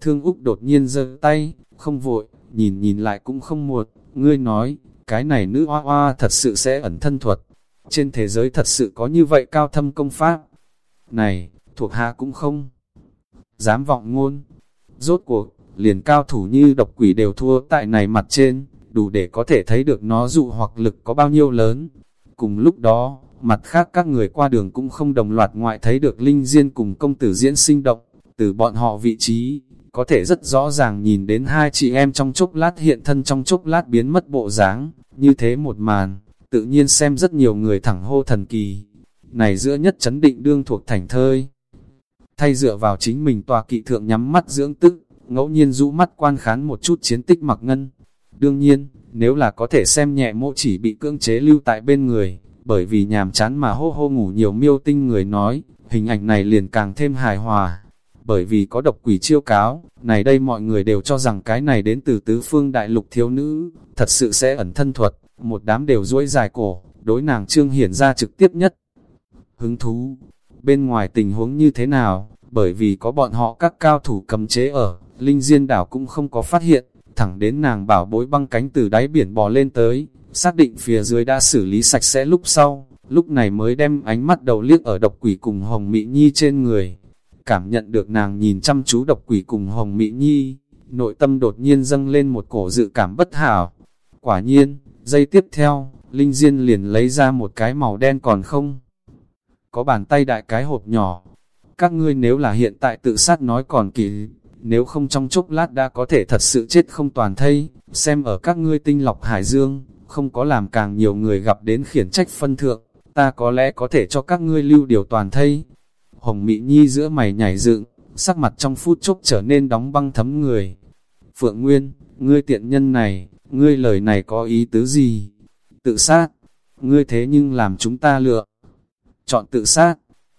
A: Thương Úc đột nhiên giơ tay, không vội, nhìn nhìn lại cũng không muộn, ngươi nói, cái này nữ hoa hoa thật sự sẽ ẩn thân thuật. Trên thế giới thật sự có như vậy cao thâm công pháp. Này, thuộc hạ cũng không dám vọng ngôn. Rốt cuộc, liền cao thủ như độc quỷ đều thua tại này mặt trên, đủ để có thể thấy được nó dụ hoặc lực có bao nhiêu lớn. Cùng lúc đó, mặt khác các người qua đường cũng không đồng loạt ngoại thấy được Linh Diên cùng công tử diễn sinh động, từ bọn họ vị trí, có thể rất rõ ràng nhìn đến hai chị em trong chốc lát hiện thân trong chốc lát biến mất bộ dáng, như thế một màn, tự nhiên xem rất nhiều người thẳng hô thần kỳ. Này giữa nhất chấn định đương thuộc thành thơi. Thay dựa vào chính mình tòa kỵ thượng nhắm mắt dưỡng tức, ngẫu nhiên rũ mắt quan khán một chút chiến tích mặc ngân. Đương nhiên, nếu là có thể xem nhẹ mộ chỉ bị cưỡng chế lưu tại bên người, bởi vì nhàm chán mà hô hô ngủ nhiều miêu tinh người nói, hình ảnh này liền càng thêm hài hòa. Bởi vì có độc quỷ chiêu cáo, này đây mọi người đều cho rằng cái này đến từ tứ phương đại lục thiếu nữ, thật sự sẽ ẩn thân thuật, một đám đều duỗi dài cổ, đối nàng trương hiển ra trực tiếp nhất. Hứng thú, bên ngoài tình huống như thế nào, bởi vì có bọn họ các cao thủ cầm chế ở, Linh Diên đảo cũng không có phát hiện, thẳng đến nàng bảo bối băng cánh từ đáy biển bò lên tới, xác định phía dưới đã xử lý sạch sẽ lúc sau, lúc này mới đem ánh mắt đầu liếc ở độc quỷ cùng Hồng Mỹ Nhi trên người. Cảm nhận được nàng nhìn chăm chú độc quỷ cùng Hồng Mỹ Nhi, nội tâm đột nhiên dâng lên một cổ dự cảm bất hảo. Quả nhiên, giây tiếp theo, Linh Diên liền lấy ra một cái màu đen còn không. Có bàn tay đại cái hộp nhỏ. Các ngươi nếu là hiện tại tự sát nói còn kỳ, nếu không trong chốc lát đã có thể thật sự chết không toàn thây, xem ở các ngươi tinh lọc hải dương, không có làm càng nhiều người gặp đến khiển trách phân thượng, ta có lẽ có thể cho các ngươi lưu điều toàn thây. Hồng Mỹ Nhi giữa mày nhảy dựng, sắc mặt trong phút chốc trở nên đóng băng thấm người. Phượng Nguyên, ngươi tiện nhân này, ngươi lời này có ý tứ gì? Tự sát, ngươi thế nhưng làm chúng ta lựa. Chọn tự sát,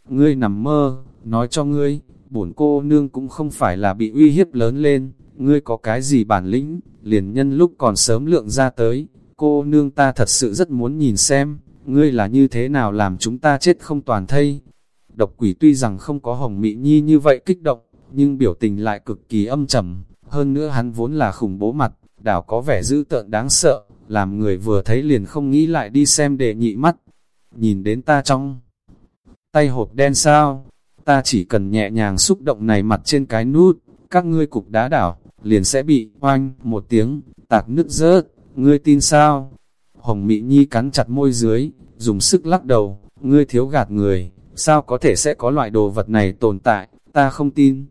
A: ngươi nằm mơ, nói cho ngươi, bổn cô nương cũng không phải là bị uy hiếp lớn lên, ngươi có cái gì bản lĩnh, liền nhân lúc còn sớm lượng ra tới, cô nương ta thật sự rất muốn nhìn xem, ngươi là như thế nào làm chúng ta chết không toàn thây. Độc quỷ tuy rằng không có hồng mị nhi như vậy kích động, nhưng biểu tình lại cực kỳ âm trầm, hơn nữa hắn vốn là khủng bố mặt, đảo có vẻ dữ tợn đáng sợ, làm người vừa thấy liền không nghĩ lại đi xem để nhị mắt. Nhìn đến ta trong tay hộp đen sao, ta chỉ cần nhẹ nhàng xúc động này mặt trên cái nút, các ngươi cục đá đảo, liền sẽ bị oanh một tiếng, tạc nứt rớt, ngươi tin sao? Hồng Mỹ Nhi cắn chặt môi dưới, dùng sức lắc đầu, ngươi thiếu gạt người, sao có thể sẽ có loại đồ vật này tồn tại, ta không tin.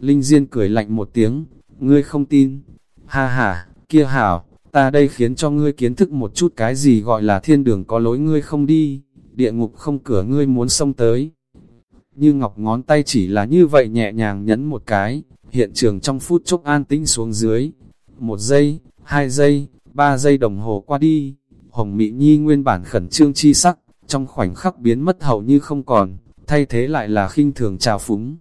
A: Linh Diên cười lạnh một tiếng, ngươi không tin. Ha ha, kia hảo, ta đây khiến cho ngươi kiến thức một chút cái gì gọi là thiên đường có lối ngươi không đi, địa ngục không cửa ngươi muốn xông tới. Như ngọc ngón tay chỉ là như vậy nhẹ nhàng nhấn một cái, hiện trường trong phút chốc an tĩnh xuống dưới. Một giây, hai giây, ba giây đồng hồ qua đi, Hồng Mỹ Nhi nguyên bản khẩn trương chi sắc, trong khoảnh khắc biến mất hầu như không còn, thay thế lại là khinh thường trào phúng.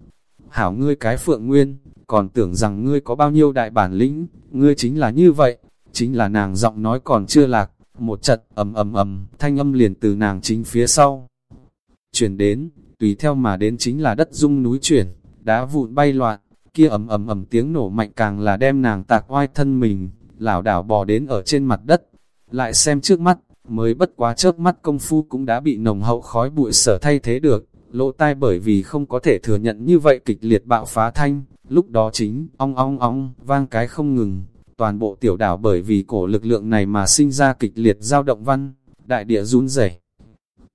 A: Hảo ngươi cái phượng nguyên, còn tưởng rằng ngươi có bao nhiêu đại bản lĩnh, ngươi chính là như vậy, chính là nàng giọng nói còn chưa lạc, một trận ầm ầm ầm, thanh âm liền từ nàng chính phía sau. Chuyển đến, tùy theo mà đến chính là đất rung núi chuyển, đá vụn bay loạn, kia ầm ầm ầm tiếng nổ mạnh càng là đem nàng tạc oai thân mình, lảo đảo bò đến ở trên mặt đất. Lại xem trước mắt, mới bất quá chớp mắt công phu cũng đã bị nồng hậu khói bụi sở thay thế được, lỗ tai bởi vì không có thể thừa nhận như vậy kịch liệt bạo phá thanh, lúc đó chính, ong ong ong, vang cái không ngừng, toàn bộ tiểu đảo bởi vì cổ lực lượng này mà sinh ra kịch liệt dao động văn, đại địa run rẩy.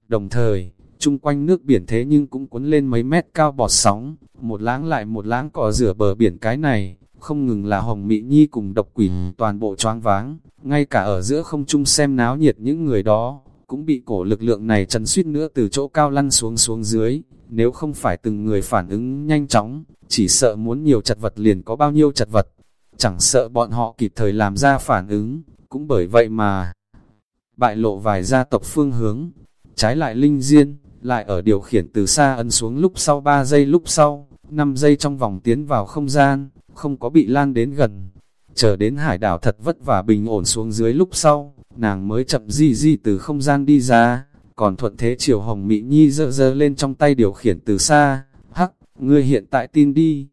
A: Đồng thời, chung quanh nước biển thế nhưng cũng cuốn lên mấy mét cao bọt sóng, một láng lại một láng cỏ rửa bờ biển cái này, không ngừng là hồng mị nhi cùng độc quỷ toàn bộ choáng váng, ngay cả ở giữa không trung xem náo nhiệt những người đó, cũng bị cổ lực lượng này chấn suýt nữa từ chỗ cao lăn xuống xuống dưới, nếu không phải từng người phản ứng nhanh chóng, chỉ sợ muốn nhiều chật vật liền có bao nhiêu chật vật, chẳng sợ bọn họ kịp thời làm ra phản ứng, cũng bởi vậy mà bại lộ vài gia tộc phương hướng, trái lại linh diên, lại ở điều khiển từ xa ấn xuống lúc sau 3 giây lúc sau, 5 giây trong vòng tiến vào không gian, không có bị lan đến gần. Chờ đến hải đảo thật vất vả bình ổn xuống dưới lúc sau, nàng mới chậm di di từ không gian đi ra, còn thuận thế chiều hồng mị nhi dơ dơ lên trong tay điều khiển từ xa, hắc, ngươi hiện tại tin đi.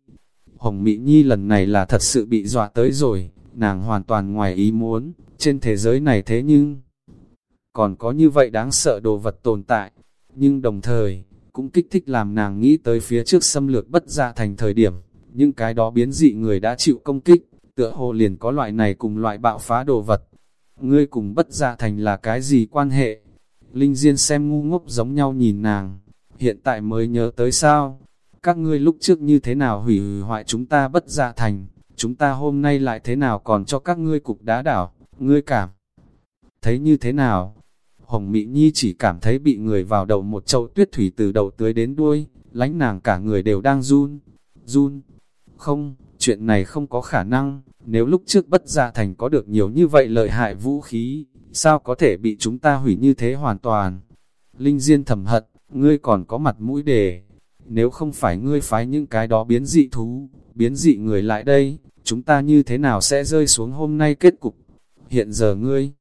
A: Hồng mị Nhi lần này là thật sự bị dọa tới rồi, nàng hoàn toàn ngoài ý muốn, trên thế giới này thế nhưng còn có như vậy đáng sợ đồ vật tồn tại, nhưng đồng thời, cũng kích thích làm nàng nghĩ tới phía trước xâm lược bất gia thành thời điểm, những cái đó biến dị người đã chịu công kích, tựa hồ liền có loại này cùng loại bạo phá đồ vật. Ngươi cùng bất gia thành là cái gì quan hệ? Linh Diên xem ngu ngốc giống nhau nhìn nàng, hiện tại mới nhớ tới sao? Các ngươi lúc trước như thế nào hủy hoại chúng ta bất gia thành, chúng ta hôm nay lại thế nào còn cho các ngươi cục đá đảo, ngươi cảm. Thấy như thế nào? Hồng Mỹ Nhi chỉ cảm thấy bị người vào đầu một chậu tuyết thủy từ đầu tới đến đuôi, lánh nàng cả người đều đang run, run. Không, chuyện này không có khả năng, nếu lúc trước bất gia thành có được nhiều như vậy lợi hại vũ khí, sao có thể bị chúng ta hủy như thế hoàn toàn? Linh Diên thầm hận, ngươi còn có mặt mũi đề. Nếu không phải ngươi phái những cái đó biến dị thú, biến dị người lại đây, chúng ta như thế nào sẽ rơi xuống hôm nay kết cục? Hiện giờ ngươi,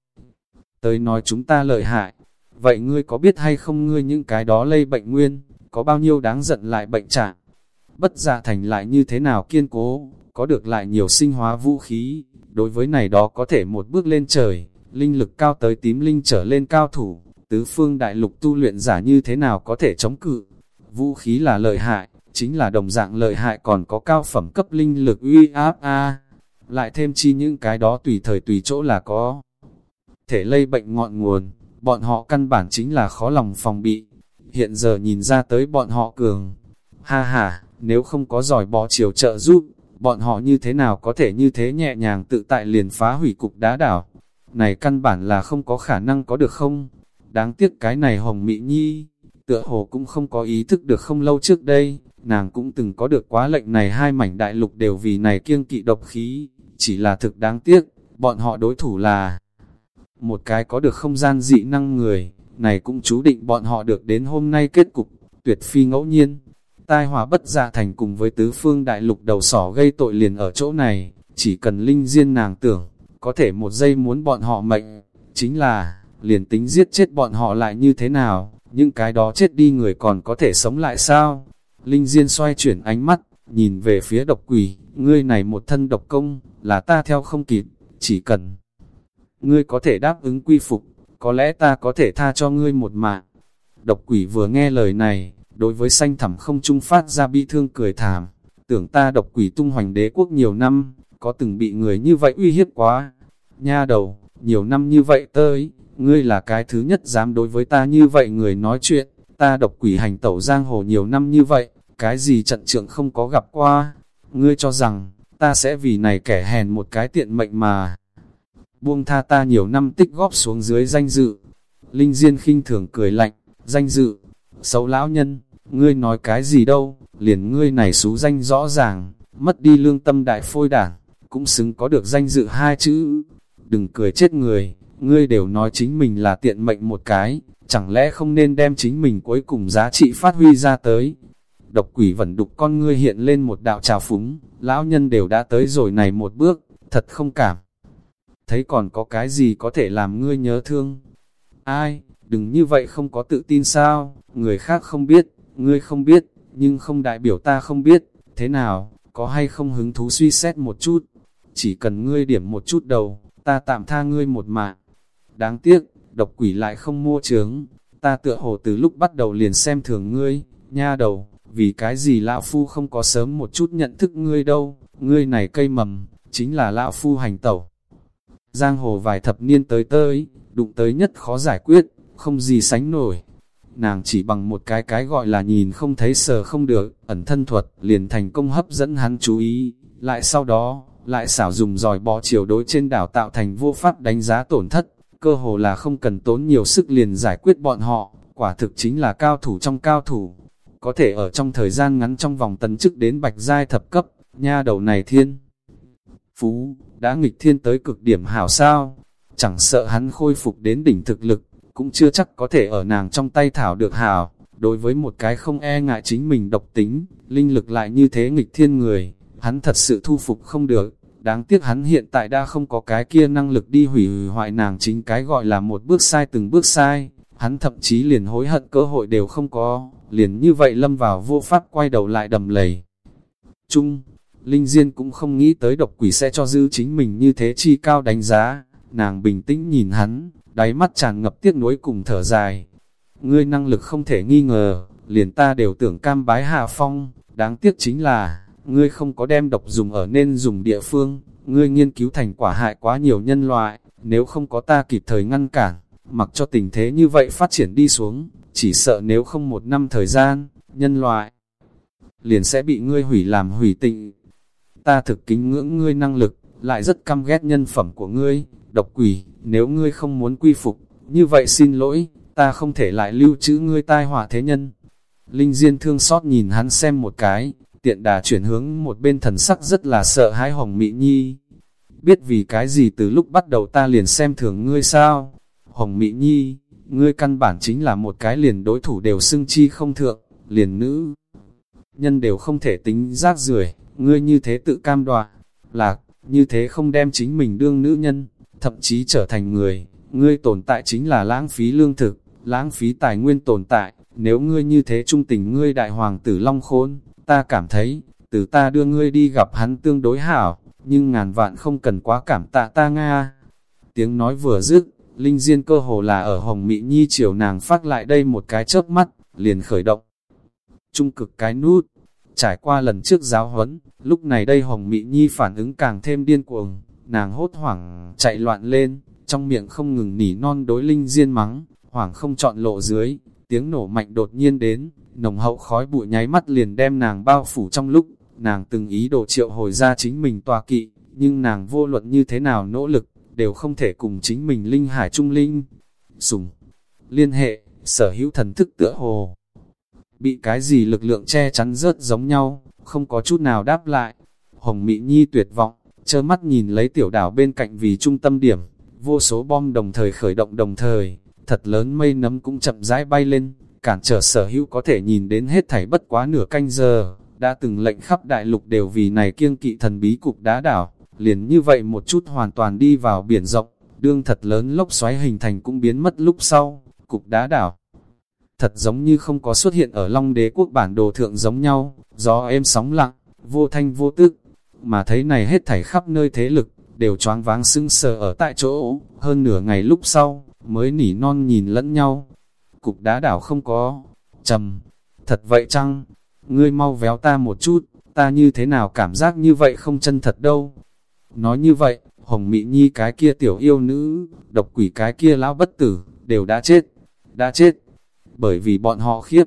A: tới nói chúng ta lợi hại, vậy ngươi có biết hay không ngươi những cái đó lây bệnh nguyên, có bao nhiêu đáng giận lại bệnh trạng? Bất dạ thành lại như thế nào kiên cố, có được lại nhiều sinh hóa vũ khí, đối với này đó có thể một bước lên trời, linh lực cao tới tím linh trở lên cao thủ, tứ phương đại lục tu luyện giả như thế nào có thể chống cự. Vũ khí là lợi hại, chính là đồng dạng lợi hại còn có cao phẩm cấp linh lực uy áp a lại thêm chi những cái đó tùy thời tùy chỗ là có thể lây bệnh ngọn nguồn, bọn họ căn bản chính là khó lòng phòng bị. Hiện giờ nhìn ra tới bọn họ cường. Ha ha, nếu không có giỏi bò chiều trợ giúp, bọn họ như thế nào có thể như thế nhẹ nhàng tự tại liền phá hủy cục đá đảo. Này căn bản là không có khả năng có được không? Đáng tiếc cái này Hồng Mỹ Nhi, tựa hồ cũng không có ý thức được không lâu trước đây, nàng cũng từng có được quá lệnh này hai mảnh đại lục đều vì này kiêng kỵ độc khí, chỉ là thực đáng tiếc, bọn họ đối thủ là một cái có được không gian dị năng người, này cũng chú định bọn họ được đến hôm nay kết cục, tuyệt phi ngẫu nhiên. Tai họa bất dạ thành cùng với tứ phương đại lục đầu sỏ gây tội liền ở chỗ này, chỉ cần linh diên nàng tưởng, có thể một giây muốn bọn họ mệnh, chính là, liền tính giết chết bọn họ lại như thế nào, những cái đó chết đi người còn có thể sống lại sao? Linh Diên xoay chuyển ánh mắt, nhìn về phía độc quỷ, ngươi này một thân độc công, là ta theo không kịp, chỉ cần ngươi có thể đáp ứng quy phục, có lẽ ta có thể tha cho ngươi một mạng. Độc quỷ vừa nghe lời này, đối với sanh thẳm không trung phát ra bi thương cười thảm, tưởng ta độc quỷ tung hoành đế quốc nhiều năm, có từng bị người như vậy uy hiếp quá. Nha đầu, nhiều năm như vậy tới, ngươi là cái thứ nhất dám đối với ta như vậy người nói chuyện, ta độc quỷ hành tẩu giang hồ nhiều năm như vậy, cái gì trận trưởng không có gặp qua, ngươi cho rằng, ta sẽ vì này kẻ hèn một cái tiện mệnh mà. Buông tha ta nhiều năm tích góp xuống dưới danh dự. Linh Diên khinh thường cười lạnh, danh dự, xấu lão nhân, ngươi nói cái gì đâu, liền ngươi này xú danh rõ ràng, mất đi lương tâm đại phôi đảng, cũng xứng có được danh dự hai chữ. Đừng cười chết người, ngươi đều nói chính mình là tiện mệnh một cái, chẳng lẽ không nên đem chính mình cuối cùng giá trị phát huy ra tới. Độc quỷ vẫn đục con ngươi hiện lên một đạo trào phúng, lão nhân đều đã tới rồi này một bước, thật không cảm. Thấy còn có cái gì có thể làm ngươi nhớ thương? Ai, đừng như vậy không có tự tin sao, người khác không biết, ngươi không biết, nhưng không đại biểu ta không biết, thế nào, có hay không hứng thú suy xét một chút, chỉ cần ngươi điểm một chút đầu, ta tạm tha ngươi một mạng. Đáng tiếc, độc quỷ lại không mua trướng, ta tựa hồ từ lúc bắt đầu liền xem thường ngươi, nha đầu, vì cái gì lão phu không có sớm một chút nhận thức ngươi đâu, ngươi này cây mầm, chính là lão phu hành tẩu. Giang hồ vài thập niên tới tới, đụng tới nhất khó giải quyết, không gì sánh nổi. Nàng chỉ bằng một cái cái gọi là nhìn không thấy sờ không được, ẩn thân thuật, liền thành công hấp dẫn hắn chú ý, lại sau đó, lại xảo dùng dòi bò chiều đối trên đảo tạo thành vô pháp đánh giá tổn thất, cơ hồ là không cần tốn nhiều sức liền giải quyết bọn họ, quả thực chính là cao thủ trong cao thủ. Có thể ở trong thời gian ngắn trong vòng tấn chức đến bạch giai thập cấp, nha đầu này thiên. Phú, đã nghịch thiên tới cực điểm hảo sao, chẳng sợ hắn khôi phục đến đỉnh thực lực, cũng chưa chắc có thể ở nàng trong tay thảo được hảo. Đối với một cái không e ngại chính mình độc tính, linh lực lại như thế nghịch thiên người, hắn thật sự thu phục không được. Đáng tiếc hắn hiện tại đã không có cái kia năng lực đi hủy hoại nàng chính cái gọi là một bước sai từng bước sai. Hắn thậm chí liền hối hận cơ hội đều không có, liền như vậy lâm vào vô pháp quay đầu lại đầm lầy. trung, Linh Diên cũng không nghĩ tới độc quỷ sẽ cho dư chính mình như thế chi cao đánh giá. Nàng bình tĩnh nhìn hắn, đáy mắt tràn ngập tiếc nuối cùng thở dài. Ngươi năng lực không thể nghi ngờ, liền ta đều tưởng cam bái hạ phong, đáng tiếc chính là, ngươi không có đem độc dùng ở nên dùng địa phương, ngươi nghiên cứu thành quả hại quá nhiều nhân loại, nếu không có ta kịp thời ngăn cản, mặc cho tình thế như vậy phát triển đi xuống, chỉ sợ nếu không một năm thời gian, nhân loại liền sẽ bị ngươi hủy làm hủy tịnh. Ta thực kính ngưỡng ngươi năng lực, lại rất căm ghét nhân phẩm của ngươi, độc quỷ, nếu ngươi không muốn quy phục, như vậy xin lỗi, ta không thể lại lưu trữ ngươi tai họa thế nhân. Linh Diên thương xót nhìn hắn xem một cái, tiện đà chuyển hướng một bên thần sắc rất là sợ hãi Hồng Mỹ Nhi. Biết vì cái gì từ lúc bắt đầu ta liền xem thường ngươi sao? Hồng Mỹ Nhi, ngươi căn bản chính là một cái liền đối thủ đều xưng chi không thượng, liền nữ. Nhân đều không thể tính rác rưởi ngươi như thế tự cam đoạ, lạc, như thế không đem chính mình đương nữ nhân, thậm chí trở thành người, ngươi tồn tại chính là lãng phí lương thực, lãng phí tài nguyên tồn tại, nếu ngươi như thế trung tình ngươi đại hoàng tử Long Khôn, ta cảm thấy, từ ta đưa ngươi đi gặp hắn tương đối hảo, nhưng ngàn vạn không cần quá cảm tạ ta Nga. Tiếng nói vừa dứt, Linh Diên cơ hồ là ở Hồng Mỹ Nhi chiều nàng phát lại đây một cái chớp mắt, liền khởi động. Trung cực cái nút, trải qua lần trước giáo huấn, lúc này đây Hồng Mỹ Nhi phản ứng càng thêm điên cuồng, nàng hốt hoảng, chạy loạn lên, trong miệng không ngừng nỉ non đối Linh Diên mắng, hoảng không chọn lộ dưới, tiếng nổ mạnh đột nhiên đến, nồng hậu khói bụi nháy mắt liền đem nàng bao phủ trong lúc, nàng từng ý đồ triệu hồi ra chính mình tòa kỵ, nhưng nàng vô luận như thế nào nỗ lực, đều không thể cùng chính mình linh hải trung linh. Sùng, liên hệ, sở hữu thần thức tựa hồ. Bị cái gì lực lượng che chắn rớt giống nhau, không có chút nào đáp lại. Hồng Mỹ Nhi tuyệt vọng, trơ mắt nhìn lấy tiểu đảo bên cạnh vì trung tâm điểm, vô số bom đồng thời khởi động đồng thời, thật lớn mây nấm cũng chậm rãi bay lên, cản trở sở hữu có thể nhìn đến hết thảy bất quá nửa canh giờ, đã từng lệnh khắp đại lục đều vì này kiêng kỵ thần bí cục đá đảo, liền như vậy một chút hoàn toàn đi vào biển rộng, đương thật lớn lốc xoáy hình thành cũng biến mất lúc sau, cục đá đảo. Thật giống như không có xuất hiện ở Long đế quốc bản đồ thượng giống nhau, gió êm sóng lặng, vô thanh vô tức, mà thấy này hết thảy khắp nơi thế lực, đều choáng váng sưng sờ ở tại chỗ, hơn nửa ngày lúc sau, mới nỉ non nhìn lẫn nhau. Cục đá đảo không có, trầm, thật vậy chăng? Ngươi mau véo ta một chút, ta như thế nào cảm giác như vậy không chân thật đâu. Nói như vậy, Hồng Mỹ Nhi cái kia tiểu yêu nữ, độc quỷ cái kia lão bất tử, đều đã chết, đã chết, bởi vì bọn họ khiếp.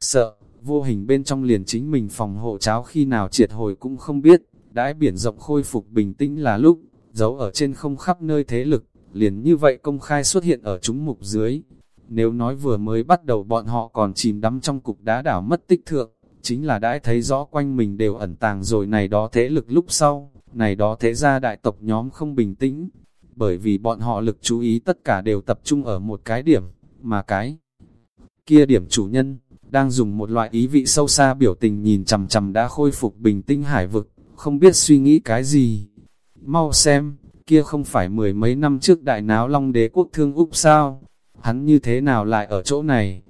A: Sợ, vô hình bên trong liền chính mình phòng hộ cháo khi nào triệt hồi cũng không biết, đãi biển rộng khôi phục bình tĩnh là lúc, giấu ở trên không khắp nơi thế lực, liền như vậy công khai xuất hiện ở chúng mục dưới. Nếu nói vừa mới bắt đầu bọn họ còn chìm đắm trong cục đá đảo mất tích thượng, chính là đãi thấy rõ quanh mình đều ẩn tàng rồi này đó thế lực lúc sau, này đó thế ra đại tộc nhóm không bình tĩnh, bởi vì bọn họ lực chú ý tất cả đều tập trung ở một cái điểm, mà cái kia điểm chủ nhân, đang dùng một loại ý vị sâu xa biểu tình nhìn chầm chầm đã khôi phục bình tĩnh hải vực, không biết suy nghĩ cái gì. Mau xem, kia không phải mười mấy năm trước đại náo long đế quốc thương Úc sao? Hắn như thế nào lại ở chỗ này?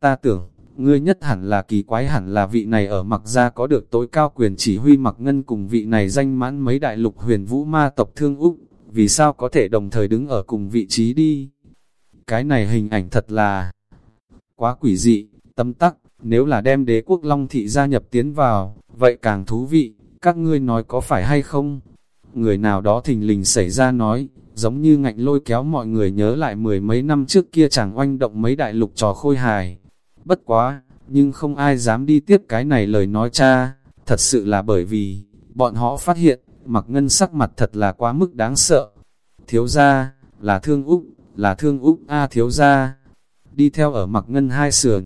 A: Ta tưởng, ngươi nhất hẳn là kỳ quái hẳn là vị này ở mặc gia có được tối cao quyền chỉ huy mặc ngân cùng vị này danh mãn mấy đại lục huyền vũ ma tộc thương Úc, vì sao có thể đồng thời đứng ở cùng vị trí đi? Cái này hình ảnh thật là quá quỷ dị, tâm tắc, nếu là đem đế quốc long thị gia nhập tiến vào, vậy càng thú vị, các ngươi nói có phải hay không? Người nào đó thình lình xảy ra nói, giống như ngạnh lôi kéo mọi người nhớ lại mười mấy năm trước kia chẳng oanh động mấy đại lục trò khôi hài. Bất quá, nhưng không ai dám đi tiếp cái này lời nói cha, thật sự là bởi vì, bọn họ phát hiện, mặc ngân sắc mặt thật là quá mức đáng sợ. Thiếu gia, là thương Úc, là thương Úc A thiếu gia, đi theo ở mặc ngân hai sườn.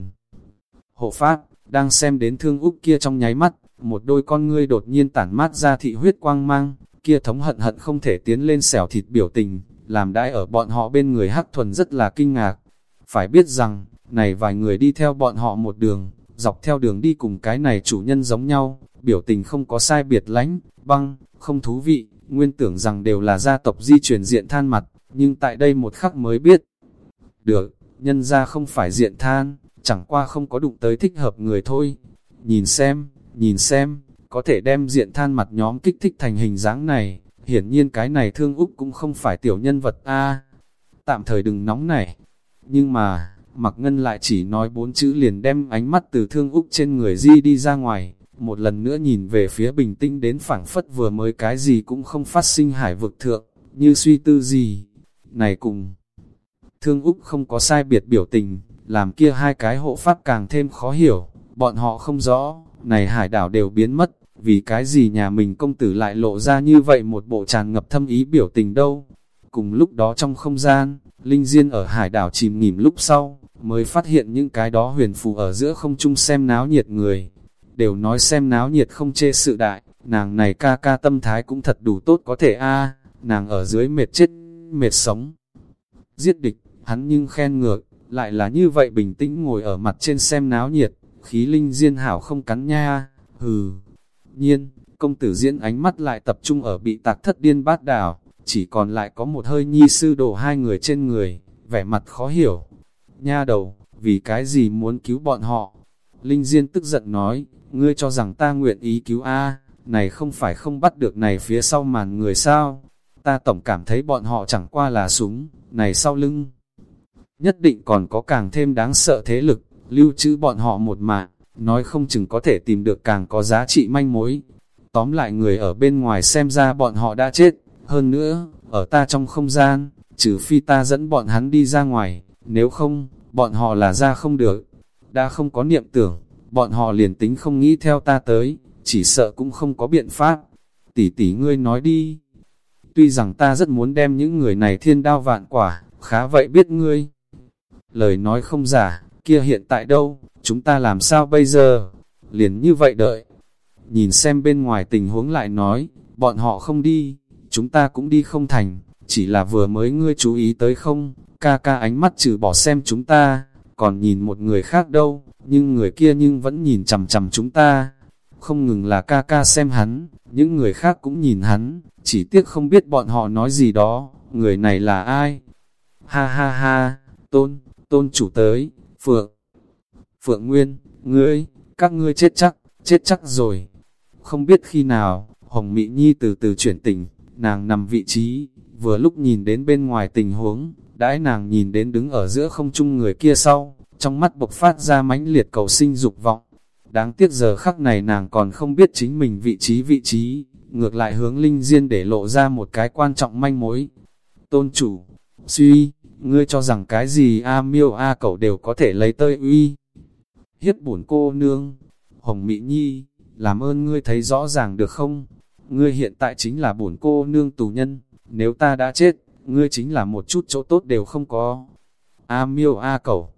A: Hộ pháp, đang xem đến thương Úc kia trong nháy mắt, một đôi con ngươi đột nhiên tản mát ra thị huyết quang mang, kia thống hận hận không thể tiến lên xẻo thịt biểu tình, làm đãi ở bọn họ bên người hắc thuần rất là kinh ngạc. Phải biết rằng, này vài người đi theo bọn họ một đường, dọc theo đường đi cùng cái này chủ nhân giống nhau, biểu tình không có sai biệt lánh, băng, không thú vị, nguyên tưởng rằng đều là gia tộc di truyền diện than mặt, nhưng tại đây một khắc mới biết. Được, nhân ra không phải diện than, chẳng qua không có đụng tới thích hợp người thôi. Nhìn xem, nhìn xem, có thể đem diện than mặt nhóm kích thích thành hình dáng này, hiển nhiên cái này thương Úc cũng không phải tiểu nhân vật a Tạm thời đừng nóng này. Nhưng mà, Mặc Ngân lại chỉ nói bốn chữ liền đem ánh mắt từ thương Úc trên người di đi ra ngoài, một lần nữa nhìn về phía bình tĩnh đến phảng phất vừa mới cái gì cũng không phát sinh hải vực thượng, như suy tư gì. Này cùng, thương Úc không có sai biệt biểu tình, làm kia hai cái hộ pháp càng thêm khó hiểu, bọn họ không rõ, này hải đảo đều biến mất, vì cái gì nhà mình công tử lại lộ ra như vậy một bộ tràn ngập thâm ý biểu tình đâu. Cùng lúc đó trong không gian, Linh Diên ở hải đảo chìm nghỉm lúc sau, mới phát hiện những cái đó huyền phù ở giữa không chung xem náo nhiệt người. Đều nói xem náo nhiệt không chê sự đại, nàng này ca ca tâm thái cũng thật đủ tốt có thể a nàng ở dưới mệt chết, mệt sống. Giết địch, hắn nhưng khen ngược, lại là như vậy bình tĩnh ngồi ở mặt trên xem náo nhiệt, khí linh diên hảo không cắn nha, hừ. Nhiên, công tử diễn ánh mắt lại tập trung ở bị tạc thất điên bát đảo, chỉ còn lại có một hơi nhi sư đổ hai người trên người, vẻ mặt khó hiểu. nha đầu, vì cái gì muốn cứu bọn họ? Linh Diên tức giận nói, ngươi cho rằng ta nguyện ý cứu A, này không phải không bắt được này phía sau màn người sao? Ta tổng cảm thấy bọn họ chẳng qua là súng, này sau lưng. Nhất định còn có càng thêm đáng sợ thế lực, lưu trữ bọn họ một mạng, nói không chừng có thể tìm được càng có giá trị manh mối. Tóm lại người ở bên ngoài xem ra bọn họ đã chết, hơn nữa, ở ta trong không gian, trừ phi ta dẫn bọn hắn đi ra ngoài, nếu không, bọn họ là ra không được. Đã không có niệm tưởng, bọn họ liền tính không nghĩ theo ta tới, chỉ sợ cũng không có biện pháp. Tỷ tỷ ngươi nói đi. Tuy rằng ta rất muốn đem những người này thiên đao vạn quả, khá vậy biết ngươi. Lời nói không giả, kia hiện tại đâu, chúng ta làm sao bây giờ? Liền như vậy đợi. Nhìn xem bên ngoài tình huống lại nói, bọn họ không đi, chúng ta cũng đi không thành, chỉ là vừa mới ngươi chú ý tới không, ca ca ánh mắt trừ bỏ xem chúng ta, còn nhìn một người khác đâu, nhưng người kia nhưng vẫn nhìn chằm chằm chúng ta. Không ngừng là ca ca xem hắn, những người khác cũng nhìn hắn, chỉ tiếc không biết bọn họ nói gì đó, người này là ai? Ha ha ha, tôn, tôn chủ tới, Phượng. Phượng Nguyên, ngươi, các ngươi chết chắc, chết chắc rồi. Không biết khi nào, Hồng Mỹ Nhi từ từ chuyển tỉnh, nàng nằm vị trí, vừa lúc nhìn đến bên ngoài tình huống, đãi nàng nhìn đến đứng ở giữa không trung người kia sau, trong mắt bộc phát ra mãnh liệt cầu sinh dục vọng. Đáng tiếc giờ khắc này nàng còn không biết chính mình vị trí vị trí, ngược lại hướng Linh Diên để lộ ra một cái quan trọng manh mối. Tôn chủ, suy, ngươi cho rằng cái gì A miêu A cẩu đều có thể lấy tơi uy. hiết bổn cô nương, Hồng Mỹ Nhi, làm ơn ngươi thấy rõ ràng được không? Ngươi hiện tại chính là bổn cô nương tù nhân, nếu ta đã chết, ngươi chính là một chút chỗ tốt đều không có. A miêu A cẩu,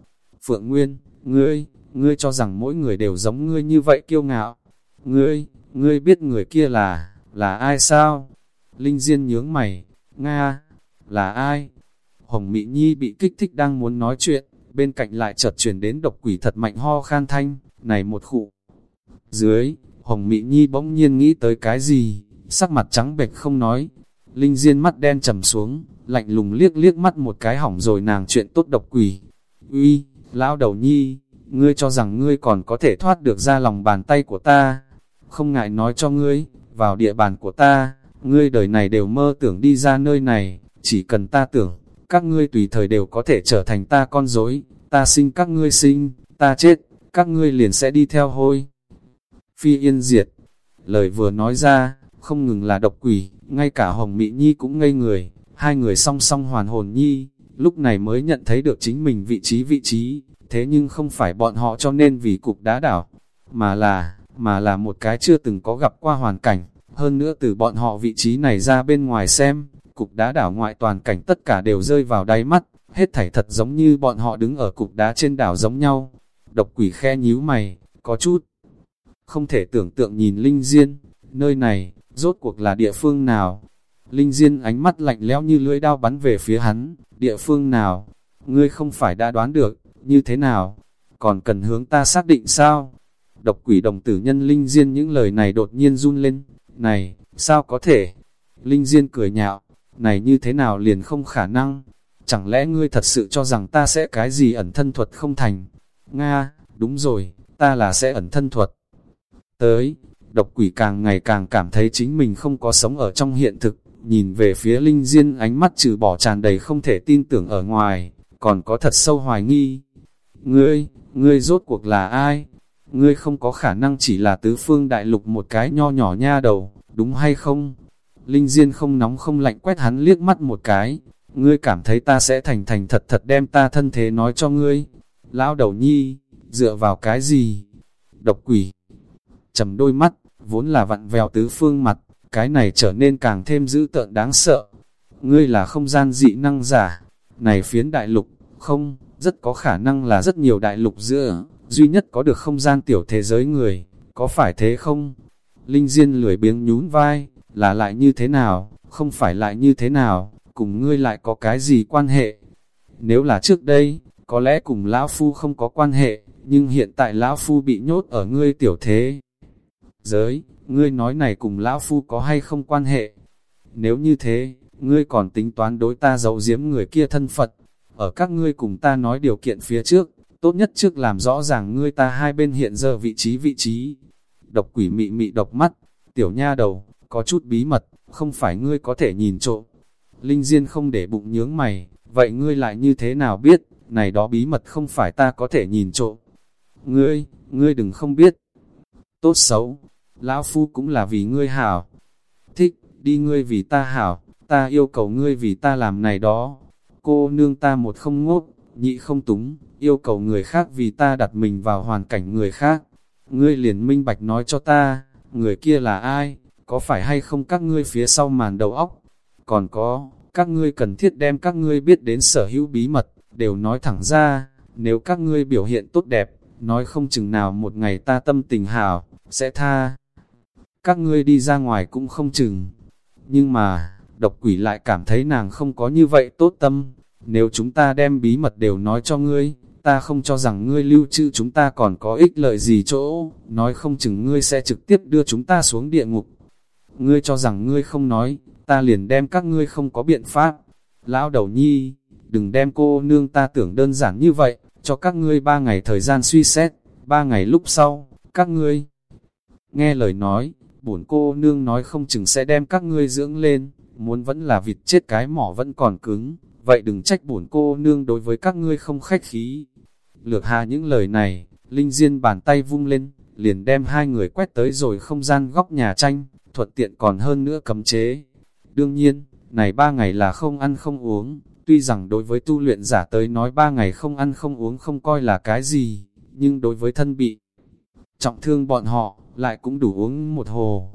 A: Phượng Nguyên, ngươi, ngươi cho rằng mỗi người đều giống ngươi như vậy kiêu ngạo. Ngươi, ngươi biết người kia là, là ai sao? Linh Diên nhướng mày, Nga, là ai? Hồng Mỹ Nhi bị kích thích đang muốn nói chuyện, bên cạnh lại chợt truyền đến độc quỷ thật mạnh ho khan thanh, này một khụ. Dưới, Hồng Mỹ Nhi bỗng nhiên nghĩ tới cái gì, sắc mặt trắng bệch không nói. Linh Diên mắt đen trầm xuống, lạnh lùng liếc liếc mắt một cái hỏng rồi nàng chuyện tốt độc quỷ. Uy, lão đầu nhi, ngươi cho rằng ngươi còn có thể thoát được ra lòng bàn tay của ta. Không ngại nói cho ngươi, vào địa bàn của ta, ngươi đời này đều mơ tưởng đi ra nơi này, chỉ cần ta tưởng, các ngươi tùy thời đều có thể trở thành ta con dối, ta sinh các ngươi sinh, ta chết, các ngươi liền sẽ đi theo hôi. Phi yên diệt, lời vừa nói ra, không ngừng là độc quỷ, ngay cả Hồng Mỹ Nhi cũng ngây người, hai người song song hoàn hồn Nhi, lúc này mới nhận thấy được chính mình vị trí vị trí, thế nhưng không phải bọn họ cho nên vì cục đá đảo, mà là, mà là một cái chưa từng có gặp qua hoàn cảnh, hơn nữa từ bọn họ vị trí này ra bên ngoài xem, cục đá đảo ngoại toàn cảnh tất cả đều rơi vào đáy mắt, hết thảy thật giống như bọn họ đứng ở cục đá trên đảo giống nhau. Độc quỷ khe nhíu mày, có chút, không thể tưởng tượng nhìn Linh Diên, nơi này, rốt cuộc là địa phương nào? Linh Diên ánh mắt lạnh lẽo như lưỡi đao bắn về phía hắn, địa phương nào? Ngươi không phải đã đoán được, như thế nào? Còn cần hướng ta xác định sao? Độc quỷ đồng tử nhân Linh Diên những lời này đột nhiên run lên, này, sao có thể? Linh Diên cười nhạo, này như thế nào liền không khả năng? Chẳng lẽ ngươi thật sự cho rằng ta sẽ cái gì ẩn thân thuật không thành? Nga, đúng rồi, ta là sẽ ẩn thân thuật. Tới, độc quỷ càng ngày càng cảm thấy chính mình không có sống ở trong hiện thực, nhìn về phía Linh Diên ánh mắt trừ bỏ tràn đầy không thể tin tưởng ở ngoài, còn có thật sâu hoài nghi. Ngươi, ngươi rốt cuộc là ai? Ngươi không có khả năng chỉ là tứ phương đại lục một cái nho nhỏ nha đầu, đúng hay không? Linh Diên không nóng không lạnh quét hắn liếc mắt một cái, ngươi cảm thấy ta sẽ thành thành thật thật đem ta thân thế nói cho ngươi. Lão đầu nhi, dựa vào cái gì? Độc quỷ. trầm đôi mắt, vốn là vặn vèo tứ phương mặt, cái này trở nên càng thêm dữ tợn đáng sợ. Ngươi là không gian dị năng giả, này phiến đại lục, không, rất có khả năng là rất nhiều đại lục giữa, duy nhất có được không gian tiểu thế giới người, có phải thế không? Linh Diên lười biếng nhún vai, là lại như thế nào, không phải lại như thế nào, cùng ngươi lại có cái gì quan hệ. Nếu là trước đây, có lẽ cùng Lão Phu không có quan hệ, nhưng hiện tại Lão Phu bị nhốt ở ngươi tiểu thế. Giới, ngươi nói này cùng Lão Phu có hay không quan hệ? Nếu như thế, ngươi còn tính toán đối ta giấu giếm người kia thân Phật, ở các ngươi cùng ta nói điều kiện phía trước, tốt nhất trước làm rõ ràng ngươi ta hai bên hiện giờ vị trí vị trí. Độc quỷ mị mị độc mắt, tiểu nha đầu, có chút bí mật, không phải ngươi có thể nhìn trộm. Linh Diên không để bụng nhướng mày, vậy ngươi lại như thế nào biết, này đó bí mật không phải ta có thể nhìn trộm. Ngươi, ngươi đừng không biết. Tốt xấu, lão phu cũng là vì ngươi hảo. Thích, đi ngươi vì ta hảo, ta yêu cầu ngươi vì ta làm này đó. Cô nương ta một không ngốc, nhị không túng, yêu cầu người khác vì ta đặt mình vào hoàn cảnh người khác. Ngươi liền minh bạch nói cho ta, người kia là ai, có phải hay không các ngươi phía sau màn đầu óc. Còn có, các ngươi cần thiết đem các ngươi biết đến sở hữu bí mật, đều nói thẳng ra, nếu các ngươi biểu hiện tốt đẹp, nói không chừng nào một ngày ta tâm tình hảo, sẽ tha. Các ngươi đi ra ngoài cũng không chừng. Nhưng mà, độc quỷ lại cảm thấy nàng không có như vậy tốt tâm. Nếu chúng ta đem bí mật đều nói cho ngươi, ta không cho rằng ngươi lưu trữ chúng ta còn có ích lợi gì chỗ, nói không chừng ngươi sẽ trực tiếp đưa chúng ta xuống địa ngục. Ngươi cho rằng ngươi không nói, ta liền đem các ngươi không có biện pháp. Lão đầu nhi, đừng đem cô nương ta tưởng đơn giản như vậy, cho các ngươi ba ngày thời gian suy xét, ba ngày lúc sau, các ngươi. Nghe lời nói, bổn cô nương nói không chừng sẽ đem các ngươi dưỡng lên, muốn vẫn là vịt chết cái mỏ vẫn còn cứng, vậy đừng trách bổn cô nương đối với các ngươi không khách khí. Lược hà những lời này, Linh Diên bàn tay vung lên, liền đem hai người quét tới rồi không gian góc nhà tranh, thuận tiện còn hơn nữa cấm chế. Đương nhiên, này ba ngày là không ăn không uống, tuy rằng đối với tu luyện giả tới nói ba ngày không ăn không uống không coi là cái gì, nhưng đối với thân bị trọng thương bọn họ, lại cũng đủ uống một hồ.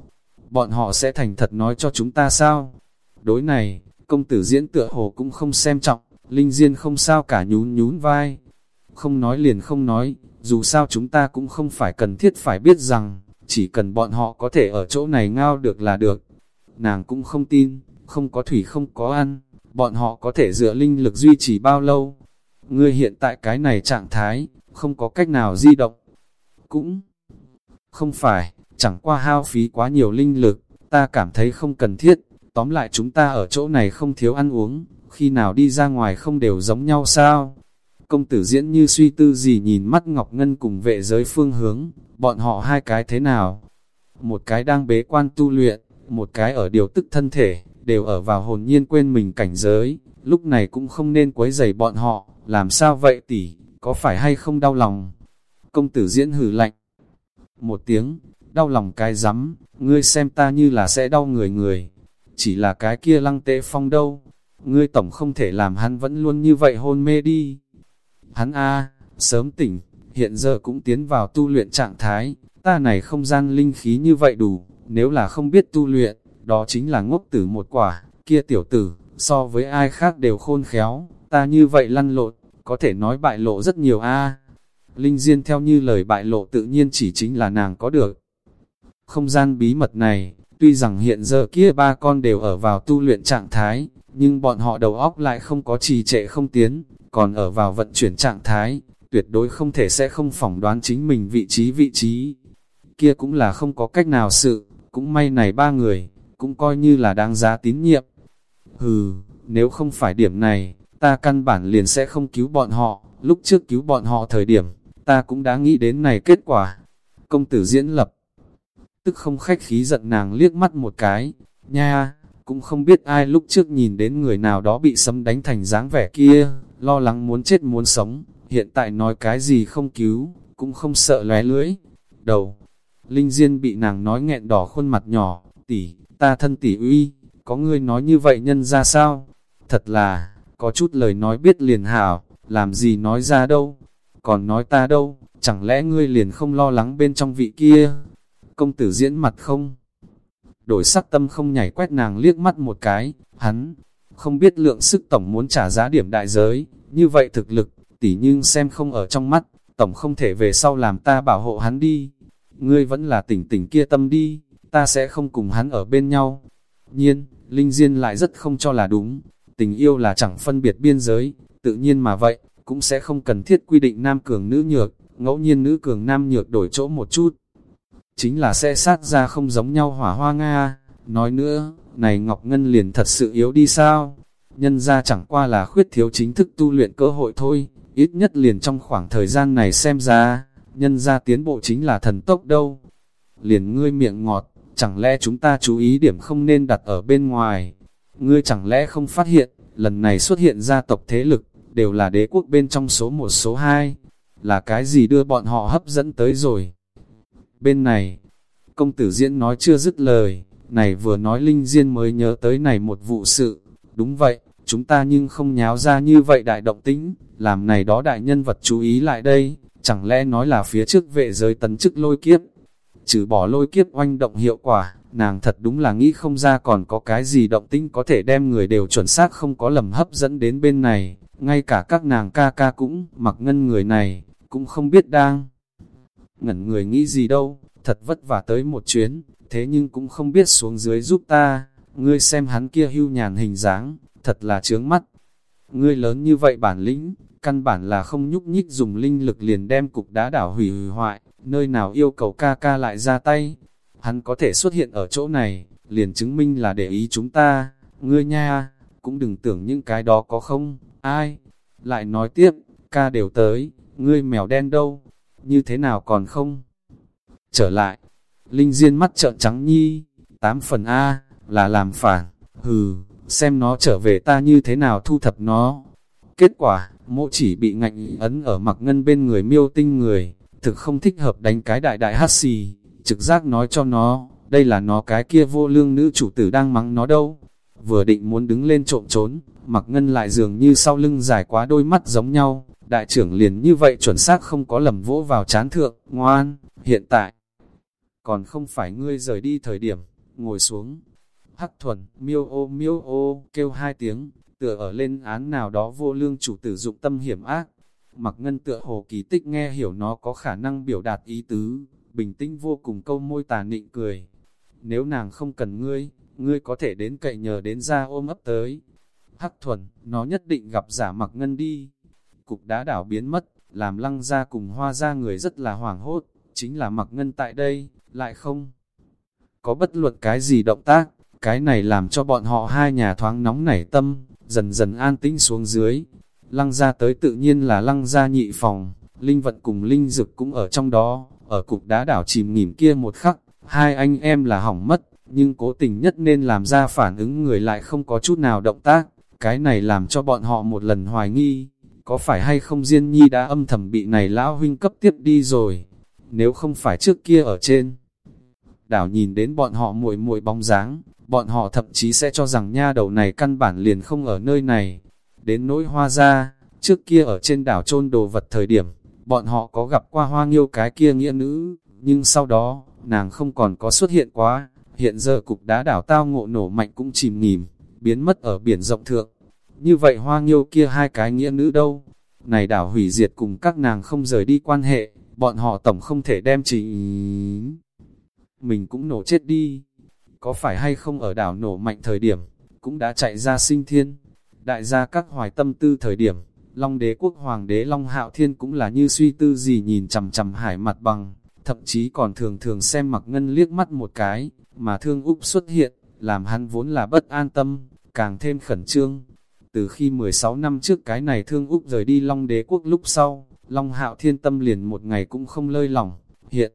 A: Bọn họ sẽ thành thật nói cho chúng ta sao? Đối này, công tử diễn tựa hồ cũng không xem trọng, Linh Diên không sao cả nhún nhún vai. Không nói liền không nói, dù sao chúng ta cũng không phải cần thiết phải biết rằng, chỉ cần bọn họ có thể ở chỗ này ngao được là được. Nàng cũng không tin, không có thủy không có ăn, bọn họ có thể dựa linh lực duy trì bao lâu. Ngươi hiện tại cái này trạng thái, không có cách nào di động. Cũng không phải, chẳng qua hao phí quá nhiều linh lực, ta cảm thấy không cần thiết. Tóm lại chúng ta ở chỗ này không thiếu ăn uống, khi nào đi ra ngoài không đều giống nhau sao? Công tử diễn như suy tư gì nhìn mắt Ngọc Ngân cùng vệ giới phương hướng, bọn họ hai cái thế nào? Một cái đang bế quan tu luyện, một cái ở điều tức thân thể, đều ở vào hồn nhiên quên mình cảnh giới, lúc này cũng không nên quấy rầy bọn họ, làm sao vậy tỷ, có phải hay không đau lòng? Công tử diễn hử lạnh. Một tiếng, đau lòng cái rắm ngươi xem ta như là sẽ đau người người. Chỉ là cái kia lăng tệ phong đâu, ngươi tổng không thể làm hắn vẫn luôn như vậy hôn mê đi. Hắn a sớm tỉnh, hiện giờ cũng tiến vào tu luyện trạng thái, ta này không gian linh khí như vậy đủ, nếu là không biết tu luyện, đó chính là ngốc tử một quả, kia tiểu tử, so với ai khác đều khôn khéo, ta như vậy lăn lộn, có thể nói bại lộ rất nhiều a. Linh Diên theo như lời bại lộ tự nhiên chỉ chính là nàng có được. Không gian bí mật này, tuy rằng hiện giờ kia ba con đều ở vào tu luyện trạng thái, nhưng bọn họ đầu óc lại không có trì trệ không tiến, còn ở vào vận chuyển trạng thái, tuyệt đối không thể sẽ không phỏng đoán chính mình vị trí vị trí. Kia cũng là không có cách nào sự, cũng may này ba người, cũng coi như là đáng giá tín nhiệm. Hừ, nếu không phải điểm này, ta căn bản liền sẽ không cứu bọn họ, lúc trước cứu bọn họ thời điểm, ta cũng đã nghĩ đến này kết quả. Công tử diễn lập, tức không khách khí giận nàng liếc mắt một cái, nha, cũng không biết ai lúc trước nhìn đến người nào đó bị sấm đánh thành dáng vẻ kia, lo lắng muốn chết muốn sống, hiện tại nói cái gì không cứu, cũng không sợ lé lưỡi. Đầu, Linh Diên bị nàng nói nghẹn đỏ khuôn mặt nhỏ, tỷ, ta thân tỷ uy, có ngươi nói như vậy nhân ra sao? Thật là, có chút lời nói biết liền hảo, làm gì nói ra đâu, còn nói ta đâu, chẳng lẽ ngươi liền không lo lắng bên trong vị kia? Công tử diễn mặt không? Đổi sắc tâm không nhảy quét nàng liếc mắt một cái, hắn, không biết lượng sức tổng muốn trả giá điểm đại giới, như vậy thực lực, tỷ nhưng xem không ở trong mắt, tổng không thể về sau làm ta bảo hộ hắn đi. Ngươi vẫn là tỉnh tỉnh kia tâm đi, ta sẽ không cùng hắn ở bên nhau. Nhiên, Linh Diên lại rất không cho là đúng, tình yêu là chẳng phân biệt biên giới, tự nhiên mà vậy, cũng sẽ không cần thiết quy định nam cường nữ nhược, ngẫu nhiên nữ cường nam nhược đổi chỗ một chút. Chính là sẽ sát ra không giống nhau hỏa hoa Nga. Nói nữa, này Ngọc Ngân liền thật sự yếu đi sao? nhân ra chẳng qua là khuyết thiếu chính thức tu luyện cơ hội thôi, ít nhất liền trong khoảng thời gian này xem ra, nhân ra tiến bộ chính là thần tốc đâu. Liền ngươi miệng ngọt, chẳng lẽ chúng ta chú ý điểm không nên đặt ở bên ngoài? Ngươi chẳng lẽ không phát hiện, lần này xuất hiện gia tộc thế lực, đều là đế quốc bên trong số 1 số 2, là cái gì đưa bọn họ hấp dẫn tới rồi? Bên này, công tử diễn nói chưa dứt lời, này vừa nói Linh Diên mới nhớ tới này một vụ sự, đúng vậy, chúng ta nhưng không nháo ra như vậy đại động tĩnh, làm này đó đại nhân vật chú ý lại đây, chẳng lẽ nói là phía trước vệ giới tấn chức lôi kiếp, trừ bỏ lôi kiếp oanh động hiệu quả, nàng thật đúng là nghĩ không ra còn có cái gì động tĩnh có thể đem người đều chuẩn xác không có lầm hấp dẫn đến bên này, ngay cả các nàng ca ca cũng, mặc ngân người này, cũng không biết đang ngẩn người nghĩ gì đâu, thật vất vả tới một chuyến, thế nhưng cũng không biết xuống dưới giúp ta, ngươi xem hắn kia hưu nhàn hình dáng, thật là chướng mắt. Ngươi lớn như vậy bản lĩnh, căn bản là không nhúc nhích dùng linh lực liền đem cục đá đảo hủy hủy hoại, nơi nào yêu cầu ca ca lại ra tay. Hắn có thể xuất hiện ở chỗ này, liền chứng minh là để ý chúng ta, ngươi nha, cũng đừng tưởng những cái đó có không, ai. Lại nói tiếp, ca đều tới, ngươi mèo đen đâu, như thế nào còn không? Trở lại, Linh Diên mắt trợn trắng nhi, tám phần A, là làm phản, hừ, xem nó trở về ta như thế nào thu thập nó. Kết quả, mộ chỉ bị ngạnh ấn ở mặc ngân bên người miêu tinh người, thực không thích hợp đánh cái đại đại hát xì, trực giác nói cho nó, đây là nó cái kia vô lương nữ chủ tử đang mắng nó đâu. Vừa định muốn đứng lên trộm trốn, mặc ngân lại dường như sau lưng dài quá đôi mắt giống nhau, đại trưởng liền như vậy chuẩn xác không có lầm vỗ vào chán thượng, ngoan, hiện tại, còn không phải ngươi rời đi thời điểm, ngồi xuống. Hắc thuần, miêu ô miêu ô, kêu hai tiếng, tựa ở lên án nào đó vô lương chủ tử dụng tâm hiểm ác. Mặc ngân tựa hồ kỳ tích nghe hiểu nó có khả năng biểu đạt ý tứ, bình tĩnh vô cùng câu môi tà nịnh cười. Nếu nàng không cần ngươi, ngươi có thể đến cậy nhờ đến ra ôm ấp tới. Hắc thuần, nó nhất định gặp giả mặc ngân đi. Cục đá đảo biến mất, làm lăng ra cùng hoa ra người rất là hoảng hốt, chính là mặc ngân tại đây, lại không? Có bất luận cái gì động tác, cái này làm cho bọn họ hai nhà thoáng nóng nảy tâm, dần dần an tĩnh xuống dưới. Lăng ra tới tự nhiên là lăng ra nhị phòng, linh vận cùng linh dực cũng ở trong đó, ở cục đá đảo chìm nghỉm kia một khắc, hai anh em là hỏng mất, nhưng cố tình nhất nên làm ra phản ứng người lại không có chút nào động tác, cái này làm cho bọn họ một lần hoài nghi, có phải hay không Diên Nhi đã âm thầm bị này lão huynh cấp tiếp đi rồi, nếu không phải trước kia ở trên. Đảo nhìn đến bọn họ muội muội bóng dáng, bọn họ thậm chí sẽ cho rằng nha đầu này căn bản liền không ở nơi này. Đến nỗi hoa ra, trước kia ở trên đảo chôn đồ vật thời điểm, bọn họ có gặp qua hoa nghiêu cái kia nghĩa nữ, nhưng sau đó, nàng không còn có xuất hiện quá, hiện giờ cục đá đảo tao ngộ nổ mạnh cũng chìm nghỉm, biến mất ở biển rộng thượng. Như vậy hoa nghiêu kia hai cái nghĩa nữ đâu? Này đảo hủy diệt cùng các nàng không rời đi quan hệ, bọn họ tổng không thể đem chỉ... Mình cũng nổ chết đi. Có phải hay không ở đảo nổ mạnh thời điểm, cũng đã chạy ra sinh thiên. Đại gia các hoài tâm tư thời điểm, Long đế quốc hoàng đế Long Hạo Thiên cũng là như suy tư gì nhìn chầm chầm hải mặt bằng, thậm chí còn thường thường xem mặc ngân liếc mắt một cái, mà thương Úc xuất hiện, làm hắn vốn là bất an tâm, càng thêm khẩn trương. Từ khi 16 năm trước cái này thương Úc rời đi Long đế quốc lúc sau, Long hạo thiên tâm liền một ngày cũng không lơi lỏng, hiện.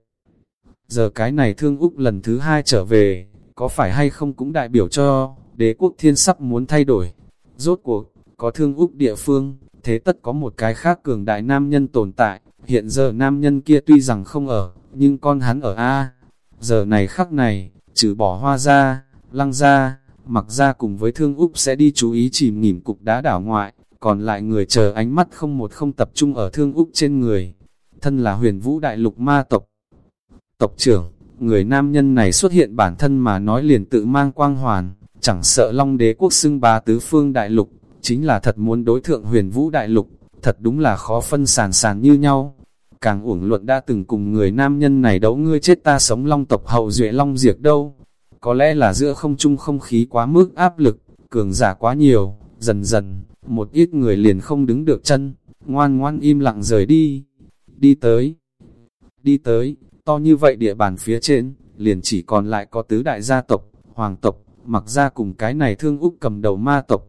A: Giờ cái này thương Úc lần thứ hai trở về, có phải hay không cũng đại biểu cho, đế quốc thiên sắp muốn thay đổi. Rốt cuộc, có thương Úc địa phương, thế tất có một cái khác cường đại nam nhân tồn tại, hiện giờ nam nhân kia tuy rằng không ở, nhưng con hắn ở A. Giờ này khắc này, trừ bỏ hoa ra, lăng ra, mặc ra cùng với thương Úc sẽ đi chú ý chìm nghỉm cục đá đảo ngoại, còn lại người chờ ánh mắt không một không tập trung ở thương Úc trên người. Thân là huyền vũ đại lục ma tộc. Tộc trưởng, người nam nhân này xuất hiện bản thân mà nói liền tự mang quang hoàn, chẳng sợ long đế quốc xưng bá tứ phương đại lục, chính là thật muốn đối thượng huyền vũ đại lục, thật đúng là khó phân sàn sàn như nhau. Càng uổng luận đã từng cùng người nam nhân này đấu ngươi chết ta sống long tộc hậu duệ long diệt đâu. Có lẽ là giữa không trung không khí quá mức áp lực, cường giả quá nhiều, dần dần, một ít người liền không đứng được chân, ngoan ngoan im lặng rời đi, đi tới, đi tới, to như vậy địa bàn phía trên, liền chỉ còn lại có tứ đại gia tộc, hoàng tộc, mặc ra cùng cái này thương úc cầm đầu ma tộc.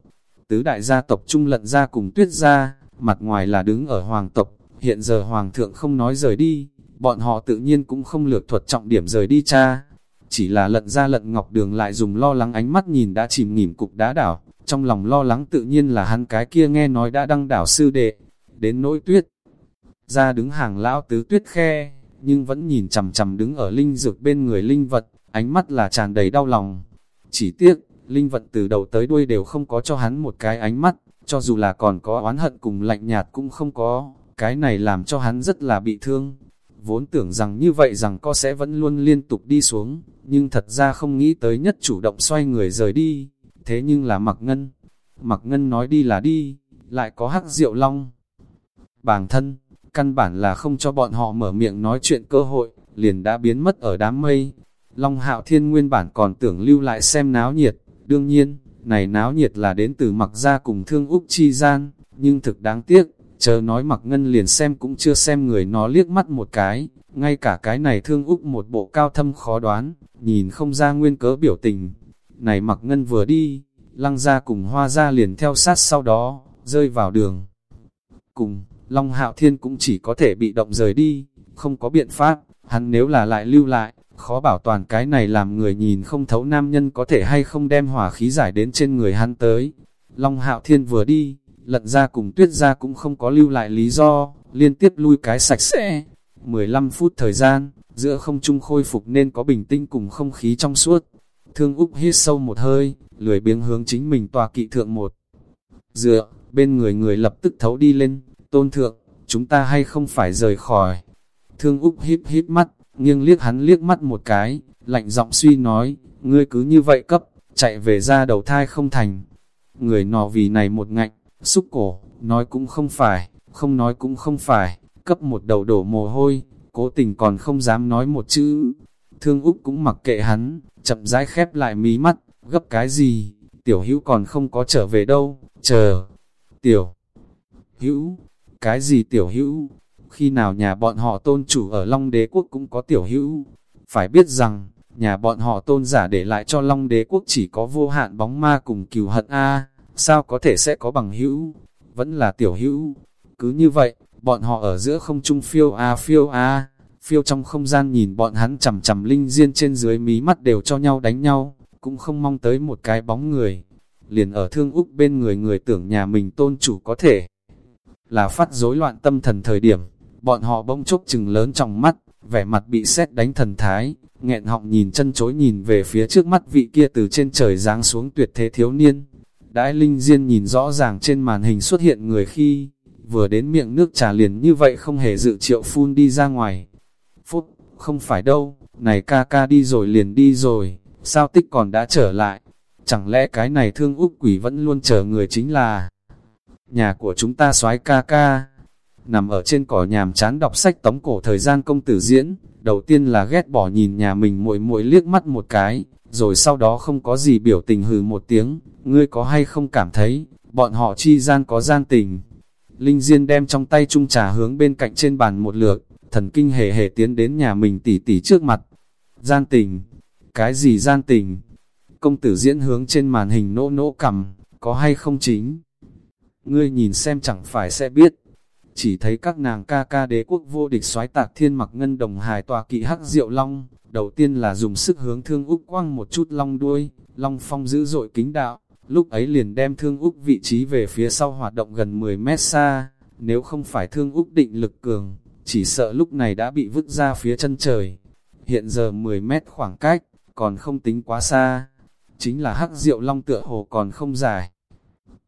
A: tứ đại gia tộc trung lận ra cùng tuyết ra, mặt ngoài là đứng ở hoàng tộc, hiện giờ hoàng thượng không nói rời đi, bọn họ tự nhiên cũng không lược thuật trọng điểm rời đi cha. Chỉ là lận ra lận ngọc đường lại dùng lo lắng ánh mắt nhìn đã chìm nghỉm cục đá đảo, trong lòng lo lắng tự nhiên là hắn cái kia nghe nói đã đăng đảo sư đệ, đến nỗi tuyết. Ra đứng hàng lão tứ tuyết khe, nhưng vẫn nhìn chầm chầm đứng ở linh dược bên người linh vật, ánh mắt là tràn đầy đau lòng. Chỉ tiếc, linh vật từ đầu tới đuôi đều không có cho hắn một cái ánh mắt, cho dù là còn có oán hận cùng lạnh nhạt cũng không có, cái này làm cho hắn rất là bị thương. Vốn tưởng rằng như vậy rằng có sẽ vẫn luôn liên tục đi xuống, nhưng thật ra không nghĩ tới nhất chủ động xoay người rời đi, thế nhưng là mặc ngân. Mặc ngân nói đi là đi, lại có hắc rượu long. Bàng thân, căn bản là không cho bọn họ mở miệng nói chuyện cơ hội, liền đã biến mất ở đám mây. Long hạo thiên nguyên bản còn tưởng lưu lại xem náo nhiệt, đương nhiên, này náo nhiệt là đến từ mặc ra cùng thương Úc chi gian, nhưng thực đáng tiếc, chờ nói mặc ngân liền xem cũng chưa xem người nó liếc mắt một cái, ngay cả cái này thương Úc một bộ cao thâm khó đoán, nhìn không ra nguyên cớ biểu tình. Này mặc ngân vừa đi, lăng ra cùng hoa ra liền theo sát sau đó, rơi vào đường. Cùng, Long Hạo Thiên cũng chỉ có thể bị động rời đi, không có biện pháp, hắn nếu là lại lưu lại, khó bảo toàn cái này làm người nhìn không thấu nam nhân có thể hay không đem hỏa khí giải đến trên người hắn tới. Long Hạo Thiên vừa đi, lận ra cùng tuyết ra cũng không có lưu lại lý do, liên tiếp lui cái sạch sẽ. 15 phút thời gian, giữa không trung khôi phục nên có bình tĩnh cùng không khí trong suốt. Thương Úc hít sâu một hơi, lười biếng hướng chính mình tòa kỵ thượng một. Dựa, bên người người lập tức thấu đi lên, tôn thượng, chúng ta hay không phải rời khỏi. Thương Úc híp híp mắt, nghiêng liếc hắn liếc mắt một cái, lạnh giọng suy nói, ngươi cứ như vậy cấp, chạy về ra đầu thai không thành. Người nọ vì này một ngạnh, xúc cổ, nói cũng không phải, không nói cũng không phải, cấp một đầu đổ mồ hôi, cố tình còn không dám nói một chữ. Thương Úc cũng mặc kệ hắn, chậm rãi khép lại mí mắt, gấp cái gì, tiểu hữu còn không có trở về đâu, chờ. Tiểu hữu, cái gì tiểu hữu? Khi nào nhà bọn họ tôn chủ ở Long Đế Quốc cũng có tiểu hữu? Phải biết rằng, nhà bọn họ tôn giả để lại cho Long Đế Quốc chỉ có vô hạn bóng ma cùng cừu hận A, sao có thể sẽ có bằng hữu? Vẫn là tiểu hữu. Cứ như vậy, bọn họ ở giữa không trung phiêu A phiêu A, phiêu trong không gian nhìn bọn hắn chầm chầm linh diên trên dưới mí mắt đều cho nhau đánh nhau, cũng không mong tới một cái bóng người. Liền ở thương Úc bên người người tưởng nhà mình tôn chủ có thể là phát rối loạn tâm thần thời điểm, bọn họ bỗng chốc chừng lớn trong mắt, vẻ mặt bị sét đánh thần thái, nghẹn họng nhìn chân chối nhìn về phía trước mắt vị kia từ trên trời giáng xuống tuyệt thế thiếu niên. Đãi Linh Diên nhìn rõ ràng trên màn hình xuất hiện người khi, vừa đến miệng nước trà liền như vậy không hề dự triệu phun đi ra ngoài. Không phải đâu, này ca ca đi rồi liền đi rồi, sao tích còn đã trở lại? Chẳng lẽ cái này thương úc quỷ vẫn luôn chờ người chính là nhà của chúng ta soái ca ca. Nằm ở trên cỏ nhàm chán đọc sách tống cổ thời gian công tử diễn, đầu tiên là ghét bỏ nhìn nhà mình muội muội liếc mắt một cái, rồi sau đó không có gì biểu tình hừ một tiếng, ngươi có hay không cảm thấy, bọn họ chi gian có gian tình. Linh Diên đem trong tay chung trà hướng bên cạnh trên bàn một lượt, thần kinh hề hề tiến đến nhà mình tỉ tỉ trước mặt. Gian tình, cái gì gian tình? Công tử diễn hướng trên màn hình nỗ nỗ cầm, có hay không chính? ngươi nhìn xem chẳng phải sẽ biết. Chỉ thấy các nàng ca ca đế quốc vô địch xoái tạc thiên mặc ngân đồng hài tòa kỵ hắc diệu long, đầu tiên là dùng sức hướng thương Úc quăng một chút long đuôi, long phong dữ dội kính đạo, lúc ấy liền đem thương Úc vị trí về phía sau hoạt động gần 10 mét xa, nếu không phải thương Úc định lực cường, chỉ sợ lúc này đã bị vứt ra phía chân trời. Hiện giờ 10 mét khoảng cách, còn không tính quá xa, chính là hắc diệu long tựa hồ còn không dài.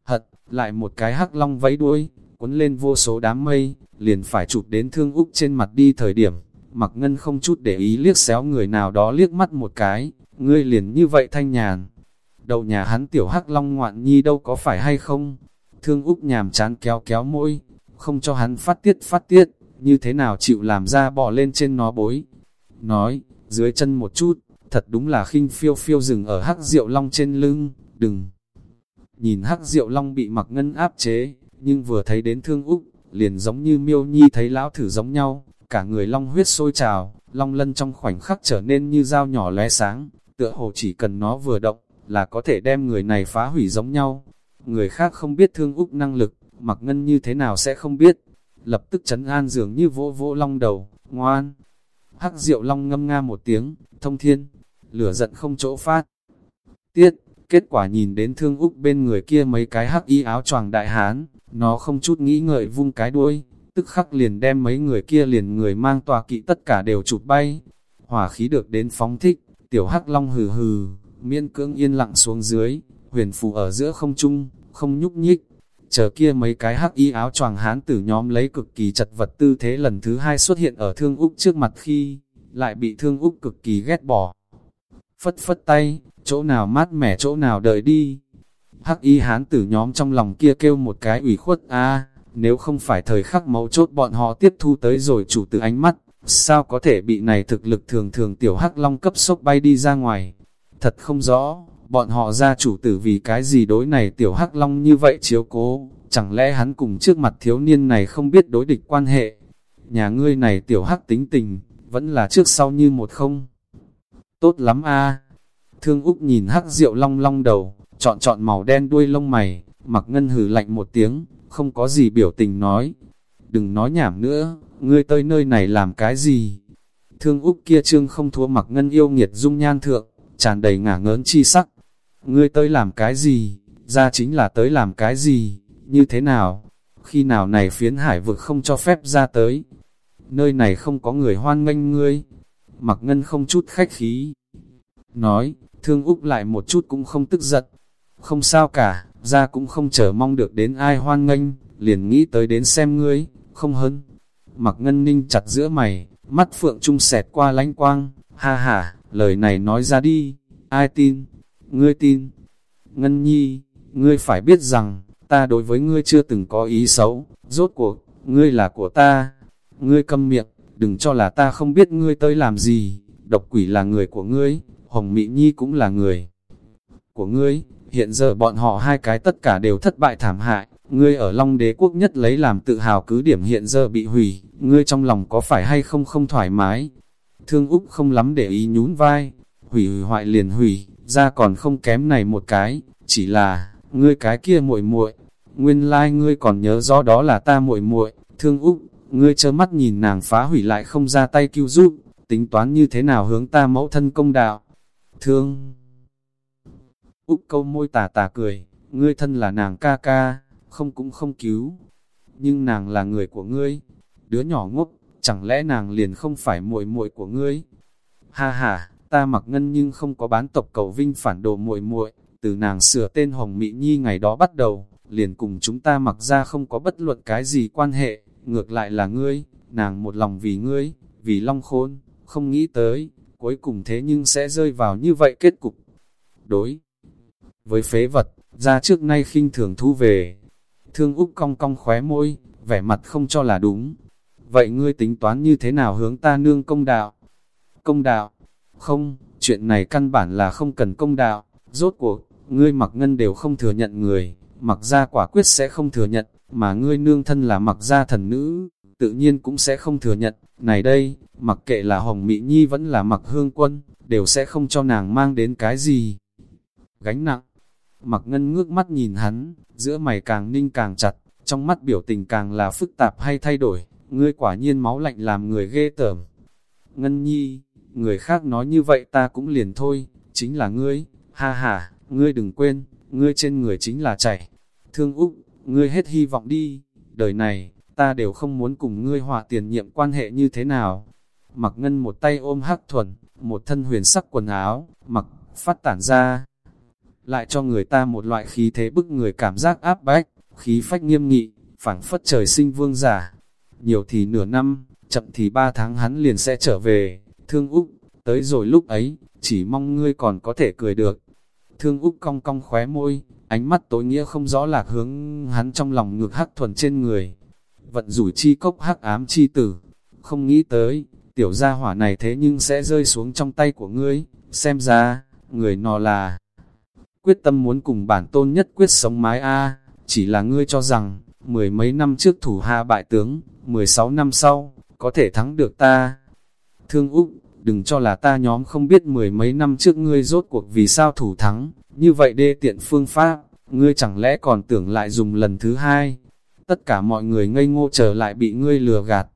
A: Hật, lại một cái hắc long vẫy đuôi, cuốn lên vô số đám mây, liền phải chụp đến thương Úc trên mặt đi thời điểm, mặc ngân không chút để ý liếc xéo người nào đó liếc mắt một cái, ngươi liền như vậy thanh nhàn. Đầu nhà hắn tiểu hắc long ngoạn nhi đâu có phải hay không? Thương Úc nhàm chán kéo kéo môi, không cho hắn phát tiết phát tiết, như thế nào chịu làm ra bỏ lên trên nó bối. Nói, dưới chân một chút, thật đúng là khinh phiêu phiêu rừng ở hắc rượu long trên lưng, đừng. Nhìn hắc diệu long bị mặc ngân áp chế, nhưng vừa thấy đến thương Úc, liền giống như miêu nhi thấy lão thử giống nhau, cả người long huyết sôi trào, long lân trong khoảnh khắc trở nên như dao nhỏ lóe sáng, tựa hồ chỉ cần nó vừa động, là có thể đem người này phá hủy giống nhau. người khác không biết thương Úc năng lực, mặc ngân như thế nào sẽ không biết. Lập tức chấn an dường như vỗ vỗ long đầu, ngoan. Hắc diệu long ngâm nga một tiếng, thông thiên, lửa giận không chỗ phát. Tiết, kết quả nhìn đến thương Úc bên người kia mấy cái hắc y áo choàng đại hán, nó không chút nghĩ ngợi vung cái đuôi, tức khắc liền đem mấy người kia liền người mang tòa kỵ tất cả đều chụp bay. Hỏa khí được đến phóng thích, tiểu hắc long hừ hừ, miên cưỡng yên lặng xuống dưới, huyền phù ở giữa không trung, không nhúc nhích. Chờ kia mấy cái hắc y áo choàng hán tử nhóm lấy cực kỳ chật vật tư thế lần thứ hai xuất hiện ở thương Úc trước mặt khi, lại bị thương Úc cực kỳ ghét bỏ. Phất phất tay, chỗ nào mát mẻ chỗ nào đợi đi. Hắc y hán tử nhóm trong lòng kia kêu một cái ủy khuất a nếu không phải thời khắc mấu chốt bọn họ tiếp thu tới rồi chủ tử ánh mắt, sao có thể bị này thực lực thường thường tiểu hắc long cấp sốc bay đi ra ngoài. Thật không rõ, bọn họ ra chủ tử vì cái gì đối này tiểu hắc long như vậy chiếu cố, chẳng lẽ hắn cùng trước mặt thiếu niên này không biết đối địch quan hệ. Nhà ngươi này tiểu hắc tính tình, vẫn là trước sau như một không. Tốt lắm a Thương Úc nhìn hắc rượu long long đầu, chọn chọn màu đen đuôi lông mày, mặc ngân hử lạnh một tiếng, không có gì biểu tình nói. Đừng nói nhảm nữa, ngươi tới nơi này làm cái gì? Thương Úc kia trương không thua mặc ngân yêu nghiệt dung nhan thượng, tràn đầy ngả ngớn chi sắc. Ngươi tới làm cái gì? Ra chính là tới làm cái gì? Như thế nào? Khi nào này phiến hải vực không cho phép ra tới? Nơi này không có người hoan nghênh ngươi. Mặc ngân không chút khách khí. Nói, thương Úc lại một chút cũng không tức giận. Không sao cả, ra cũng không chờ mong được đến ai hoan nghênh, liền nghĩ tới đến xem ngươi, không hơn. Mặc ngân ninh chặt giữa mày, mắt phượng trung xẹt qua lánh quang, ha ha, lời này nói ra đi, ai tin, ngươi tin. Ngân nhi, ngươi phải biết rằng, ta đối với ngươi chưa từng có ý xấu, rốt cuộc, ngươi là của ta. Ngươi câm miệng, đừng cho là ta không biết ngươi tới làm gì, độc quỷ là người của ngươi, Hồng Mỹ Nhi cũng là người của ngươi, hiện giờ bọn họ hai cái tất cả đều thất bại thảm hại, ngươi ở Long Đế Quốc nhất lấy làm tự hào cứ điểm hiện giờ bị hủy, ngươi trong lòng có phải hay không không thoải mái. Thương Úc không lắm để ý nhún vai, hủy hủy hoại liền hủy, ra còn không kém này một cái, chỉ là, ngươi cái kia muội muội nguyên lai like ngươi còn nhớ rõ đó là ta muội muội Thương Úc, ngươi chớ mắt nhìn nàng phá hủy lại không ra tay cứu giúp, tính toán như thế nào hướng ta mẫu thân công đạo. Thương Úc câu môi tà tà cười, ngươi thân là nàng ca ca, không cũng không cứu. Nhưng nàng là người của ngươi, đứa nhỏ ngốc, chẳng lẽ nàng liền không phải muội muội của ngươi? Ha ha, ta mặc ngân nhưng không có bán tộc cầu vinh phản đồ muội muội, từ nàng sửa tên Hồng Mỹ Nhi ngày đó bắt đầu, liền cùng chúng ta mặc ra không có bất luận cái gì quan hệ, ngược lại là ngươi, nàng một lòng vì ngươi, vì long khôn, không nghĩ tới, cuối cùng thế nhưng sẽ rơi vào như vậy kết cục. Đối với phế vật, ra trước nay khinh thường thu về. Thương Úc cong cong khóe môi, vẻ mặt không cho là đúng. Vậy ngươi tính toán như thế nào hướng ta nương công đạo? Công đạo? Không, chuyện này căn bản là không cần công đạo. Rốt cuộc, ngươi mặc ngân đều không thừa nhận người, mặc ra quả quyết sẽ không thừa nhận, mà ngươi nương thân là mặc ra thần nữ, tự nhiên cũng sẽ không thừa nhận. Này đây, mặc kệ là Hồng Mỹ Nhi vẫn là mặc hương quân, đều sẽ không cho nàng mang đến cái gì. Gánh nặng, Mặc ngân ngước mắt nhìn hắn, giữa mày càng ninh càng chặt, trong mắt biểu tình càng là phức tạp hay thay đổi, ngươi quả nhiên máu lạnh làm người ghê tởm. Ngân nhi, người khác nói như vậy ta cũng liền thôi, chính là ngươi, ha ha, ngươi đừng quên, ngươi trên người chính là chảy. Thương Úc, ngươi hết hy vọng đi, đời này, ta đều không muốn cùng ngươi hòa tiền nhiệm quan hệ như thế nào. Mặc ngân một tay ôm hắc thuần, một thân huyền sắc quần áo, mặc, phát tản ra lại cho người ta một loại khí thế bức người cảm giác áp bách, khí phách nghiêm nghị, phảng phất trời sinh vương giả. Nhiều thì nửa năm, chậm thì ba tháng hắn liền sẽ trở về, thương Úc, tới rồi lúc ấy, chỉ mong ngươi còn có thể cười được. Thương Úc cong cong khóe môi, ánh mắt tối nghĩa không rõ lạc hướng hắn trong lòng ngược hắc thuần trên người. Vận rủi chi cốc hắc ám chi tử, không nghĩ tới, tiểu gia hỏa này thế nhưng sẽ rơi xuống trong tay của ngươi, xem ra, người nọ là quyết tâm muốn cùng bản tôn nhất quyết sống mái A, chỉ là ngươi cho rằng, mười mấy năm trước thủ hạ bại tướng, mười sáu năm sau, có thể thắng được ta. Thương Úc, đừng cho là ta nhóm không biết mười mấy năm trước ngươi rốt cuộc vì sao thủ thắng, như vậy đê tiện phương pháp, ngươi chẳng lẽ còn tưởng lại dùng lần thứ hai? Tất cả mọi người ngây ngô trở lại bị ngươi lừa gạt.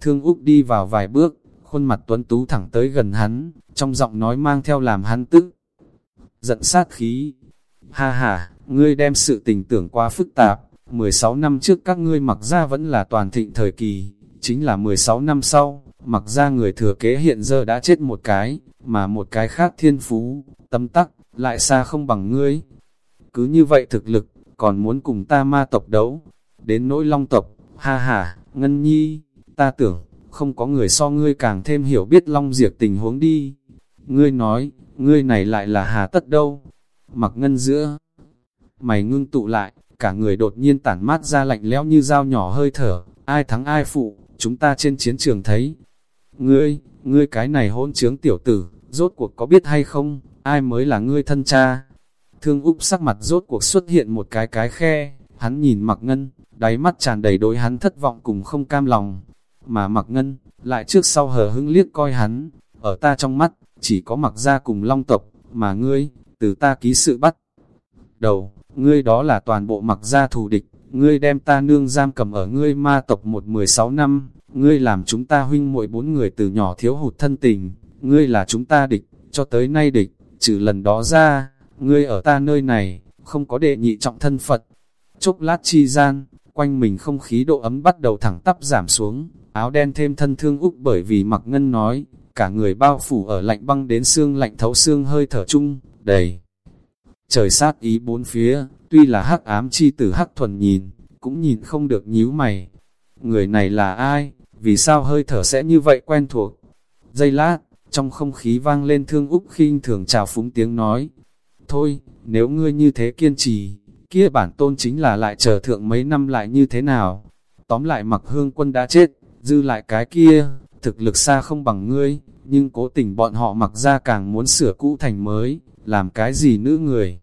A: Thương Úc đi vào vài bước, khuôn mặt tuấn tú thẳng tới gần hắn, trong giọng nói mang theo làm hắn tức. Giận sát khí. Ha ha, ngươi đem sự tình tưởng quá phức tạp. 16 năm trước các ngươi mặc ra vẫn là toàn thịnh thời kỳ, chính là 16 năm sau, mặc ra người thừa kế hiện giờ đã chết một cái, mà một cái khác thiên phú, tâm tắc, lại xa không bằng ngươi. Cứ như vậy thực lực, còn muốn cùng ta ma tộc đấu, đến nỗi long tộc, ha ha, ngân nhi, ta tưởng, không có người so ngươi càng thêm hiểu biết long diệt tình huống đi. Ngươi nói, ngươi này lại là hà tất đâu, mặc ngân giữa. Mày ngưng tụ lại, cả người đột nhiên tản mát ra lạnh lẽo như dao nhỏ hơi thở, ai thắng ai phụ, chúng ta trên chiến trường thấy. Ngươi, ngươi cái này hôn trướng tiểu tử, rốt cuộc có biết hay không, ai mới là ngươi thân cha. Thương Úc sắc mặt rốt cuộc xuất hiện một cái cái khe, hắn nhìn mặc ngân, đáy mắt tràn đầy đối hắn thất vọng cùng không cam lòng. Mà mặc ngân, lại trước sau hờ hững liếc coi hắn, ở ta trong mắt, chỉ có mặc gia cùng long tộc, mà ngươi, từ ta ký sự bắt. Đầu, ngươi đó là toàn bộ mặc gia thù địch, ngươi đem ta nương giam cầm ở ngươi ma tộc một mười sáu năm, ngươi làm chúng ta huynh muội bốn người từ nhỏ thiếu hụt thân tình, ngươi là chúng ta địch, cho tới nay địch, trừ lần đó ra, ngươi ở ta nơi này, không có đệ nhị trọng thân Phật. Chốc lát chi gian, quanh mình không khí độ ấm bắt đầu thẳng tắp giảm xuống, áo đen thêm thân thương úc bởi vì mặc ngân nói, cả người bao phủ ở lạnh băng đến xương lạnh thấu xương hơi thở chung, đầy. Trời sát ý bốn phía, tuy là hắc ám chi tử hắc thuần nhìn, cũng nhìn không được nhíu mày. Người này là ai? Vì sao hơi thở sẽ như vậy quen thuộc? Giây lát, trong không khí vang lên thương Úc khinh thường chào phúng tiếng nói. Thôi, nếu ngươi như thế kiên trì, kia bản tôn chính là lại chờ thượng mấy năm lại như thế nào? Tóm lại mặc hương quân đã chết, dư lại cái kia, thực lực xa không bằng ngươi, nhưng cố tình bọn họ mặc ra càng muốn sửa cũ thành mới, làm cái gì nữ người.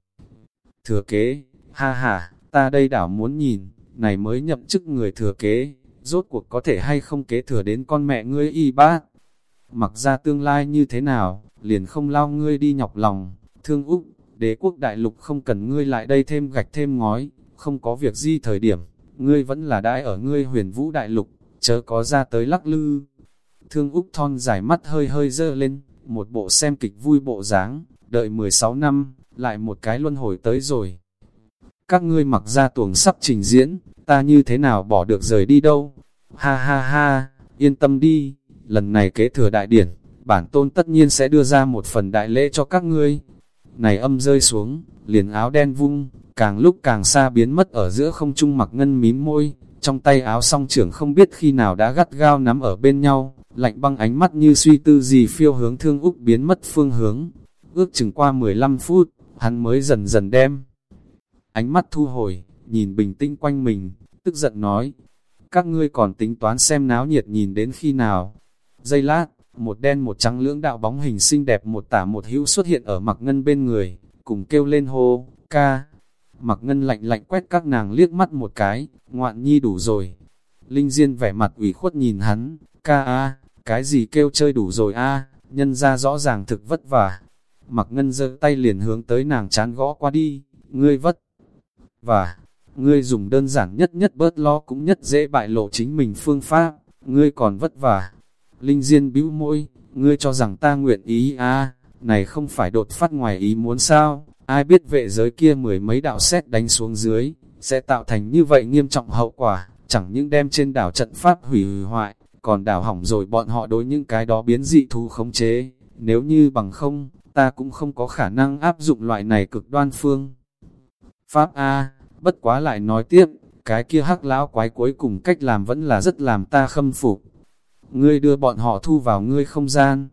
A: Thừa kế, ha ha, ta đây đảo muốn nhìn, này mới nhậm chức người thừa kế, rốt cuộc có thể hay không kế thừa đến con mẹ ngươi y bát. Mặc ra tương lai như thế nào, liền không lao ngươi đi nhọc lòng, thương úc, đế quốc đại lục không cần ngươi lại đây thêm gạch thêm ngói, không có việc gì thời điểm, ngươi vẫn là đãi ở ngươi huyền vũ đại lục, chớ có ra tới lắc lư. Thương Úc thon dài mắt hơi hơi dơ lên, một bộ xem kịch vui bộ dáng, đợi 16 năm, lại một cái luân hồi tới rồi. Các ngươi mặc ra tuồng sắp trình diễn, ta như thế nào bỏ được rời đi đâu? Ha ha ha, yên tâm đi, lần này kế thừa đại điển, bản tôn tất nhiên sẽ đưa ra một phần đại lễ cho các ngươi. Này âm rơi xuống, liền áo đen vung, càng lúc càng xa biến mất ở giữa không trung mặc ngân mím môi, trong tay áo song trưởng không biết khi nào đã gắt gao nắm ở bên nhau, lạnh băng ánh mắt như suy tư gì phiêu hướng thương Úc biến mất phương hướng. Ước chừng qua 15 phút, hắn mới dần dần đem. Ánh mắt thu hồi, nhìn bình tĩnh quanh mình, tức giận nói, các ngươi còn tính toán xem náo nhiệt nhìn đến khi nào. Giây lát, một đen một trắng lưỡng đạo bóng hình xinh đẹp một tả một hữu xuất hiện ở mặc ngân bên người, cùng kêu lên hô, ca. Mặc ngân lạnh lạnh quét các nàng liếc mắt một cái, ngoạn nhi đủ rồi. Linh Diên vẻ mặt ủy khuất nhìn hắn, ca a, cái gì kêu chơi đủ rồi a, nhân ra rõ ràng thực vất vả. Mặc ngân giơ tay liền hướng tới nàng chán gõ qua đi, ngươi vất vả, ngươi dùng đơn giản nhất nhất bớt lo cũng nhất dễ bại lộ chính mình phương pháp, ngươi còn vất vả. Linh Diên bĩu môi, ngươi cho rằng ta nguyện ý a, này không phải đột phát ngoài ý muốn sao, ai biết vệ giới kia mười mấy đạo xét đánh xuống dưới, sẽ tạo thành như vậy nghiêm trọng hậu quả, chẳng những đem trên đảo trận pháp hủy hoại, còn đảo hỏng rồi bọn họ đối những cái đó biến dị thú khống chế, nếu như bằng không, ta cũng không có khả năng áp dụng loại này cực đoan phương. Pháp A, bất quá lại nói tiếp, cái kia hắc lão quái cuối cùng cách làm vẫn là rất làm ta khâm phục. Ngươi đưa bọn họ thu vào ngươi không gian,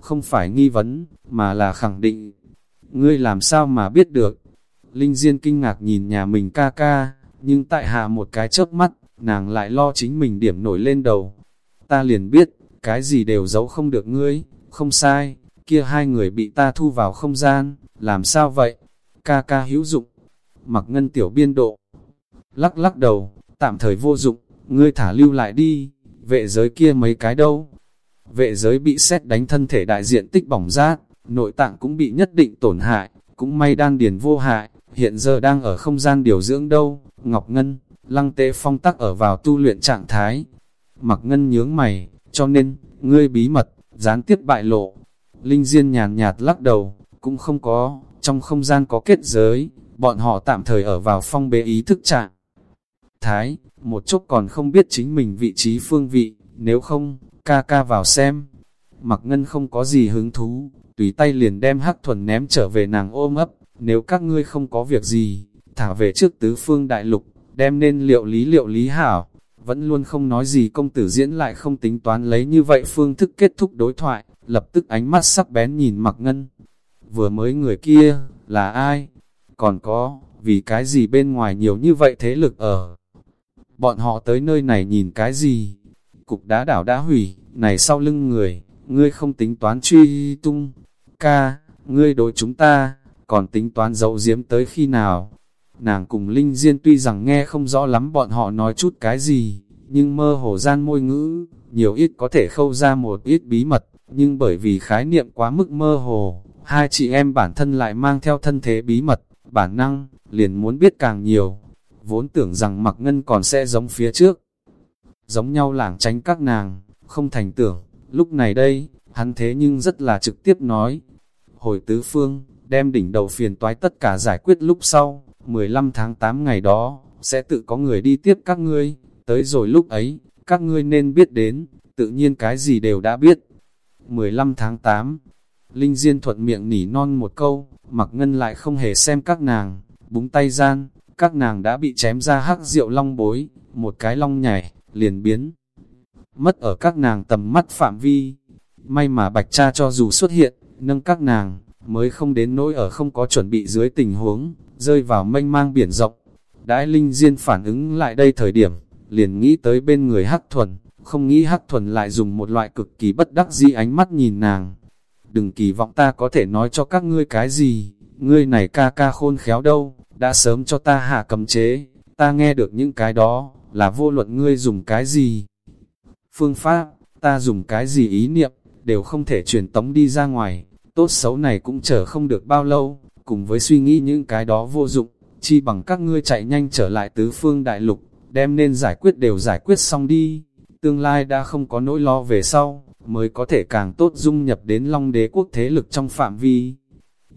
A: không phải nghi vấn, mà là khẳng định. Ngươi làm sao mà biết được? Linh Diên kinh ngạc nhìn nhà mình ca ca, nhưng tại hạ một cái chớp mắt, nàng lại lo chính mình điểm nổi lên đầu. Ta liền biết, cái gì đều giấu không được ngươi, không sai, kia hai người bị ta thu vào không gian, làm sao vậy? Ca ca hữu dụng, mặc ngân tiểu biên độ. Lắc lắc đầu, tạm thời vô dụng, ngươi thả lưu lại đi, vệ giới kia mấy cái đâu. Vệ giới bị xét đánh thân thể đại diện tích bỏng rát, nội tạng cũng bị nhất định tổn hại, cũng may đan điền vô hại, hiện giờ đang ở không gian điều dưỡng đâu, Ngọc Ngân, lăng tế phong tắc ở vào tu luyện trạng thái. Mặc Ngân nhướng mày, cho nên, ngươi bí mật, gián tiếp bại lộ. Linh Diên nhàn nhạt lắc đầu, cũng không có, trong không gian có kết giới, bọn họ tạm thời ở vào phong bế ý thức trạng. Thái, một chút còn không biết chính mình vị trí phương vị, nếu không, ca ca vào xem. Mặc ngân không có gì hứng thú, tùy tay liền đem hắc thuần ném trở về nàng ôm ấp, nếu các ngươi không có việc gì, thả về trước tứ phương đại lục, đem nên liệu lý liệu lý hảo. Vẫn luôn không nói gì công tử diễn lại không tính toán lấy như vậy phương thức kết thúc đối thoại, lập tức ánh mắt sắc bén nhìn mặc ngân. Vừa mới người kia, là ai? Còn có, vì cái gì bên ngoài nhiều như vậy thế lực ở? Bọn họ tới nơi này nhìn cái gì? Cục đá đảo đã hủy, này sau lưng người, ngươi không tính toán truy tung. Ca, ngươi đối chúng ta, còn tính toán dấu diếm tới khi nào? Nàng cùng Linh Diên tuy rằng nghe không rõ lắm bọn họ nói chút cái gì, nhưng mơ hồ gian môi ngữ, nhiều ít có thể khâu ra một ít bí mật, nhưng bởi vì khái niệm quá mức mơ hồ, hai chị em bản thân lại mang theo thân thế bí mật, bản năng, liền muốn biết càng nhiều. Vốn tưởng rằng mặc ngân còn sẽ giống phía trước, giống nhau lảng tránh các nàng, không thành tưởng, lúc này đây, hắn thế nhưng rất là trực tiếp nói. Hồi tứ phương, đem đỉnh đầu phiền toái tất cả giải quyết lúc sau, 15 tháng 8 ngày đó, sẽ tự có người đi tiếp các ngươi, tới rồi lúc ấy, các ngươi nên biết đến, tự nhiên cái gì đều đã biết. 15 tháng 8, Linh Diên thuận miệng nỉ non một câu, mặc ngân lại không hề xem các nàng, búng tay gian, các nàng đã bị chém ra hắc rượu long bối, một cái long nhảy, liền biến. Mất ở các nàng tầm mắt phạm vi, may mà bạch cha cho dù xuất hiện, nâng các nàng, mới không đến nỗi ở không có chuẩn bị dưới tình huống, rơi vào mênh mang biển rộng. Đãi Linh Diên phản ứng lại đây thời điểm, liền nghĩ tới bên người Hắc Thuần, không nghĩ Hắc Thuần lại dùng một loại cực kỳ bất đắc dĩ ánh mắt nhìn nàng. Đừng kỳ vọng ta có thể nói cho các ngươi cái gì, ngươi này ca ca khôn khéo đâu, đã sớm cho ta hạ cầm chế, ta nghe được những cái đó, là vô luận ngươi dùng cái gì. Phương pháp, ta dùng cái gì ý niệm, đều không thể truyền tống đi ra ngoài, tốt xấu này cũng chờ không được bao lâu, cùng với suy nghĩ những cái đó vô dụng, chi bằng các ngươi chạy nhanh trở lại tứ phương đại lục, đem nên giải quyết đều giải quyết xong đi, tương lai đã không có nỗi lo về sau, mới có thể càng tốt dung nhập đến long đế quốc thế lực trong phạm vi.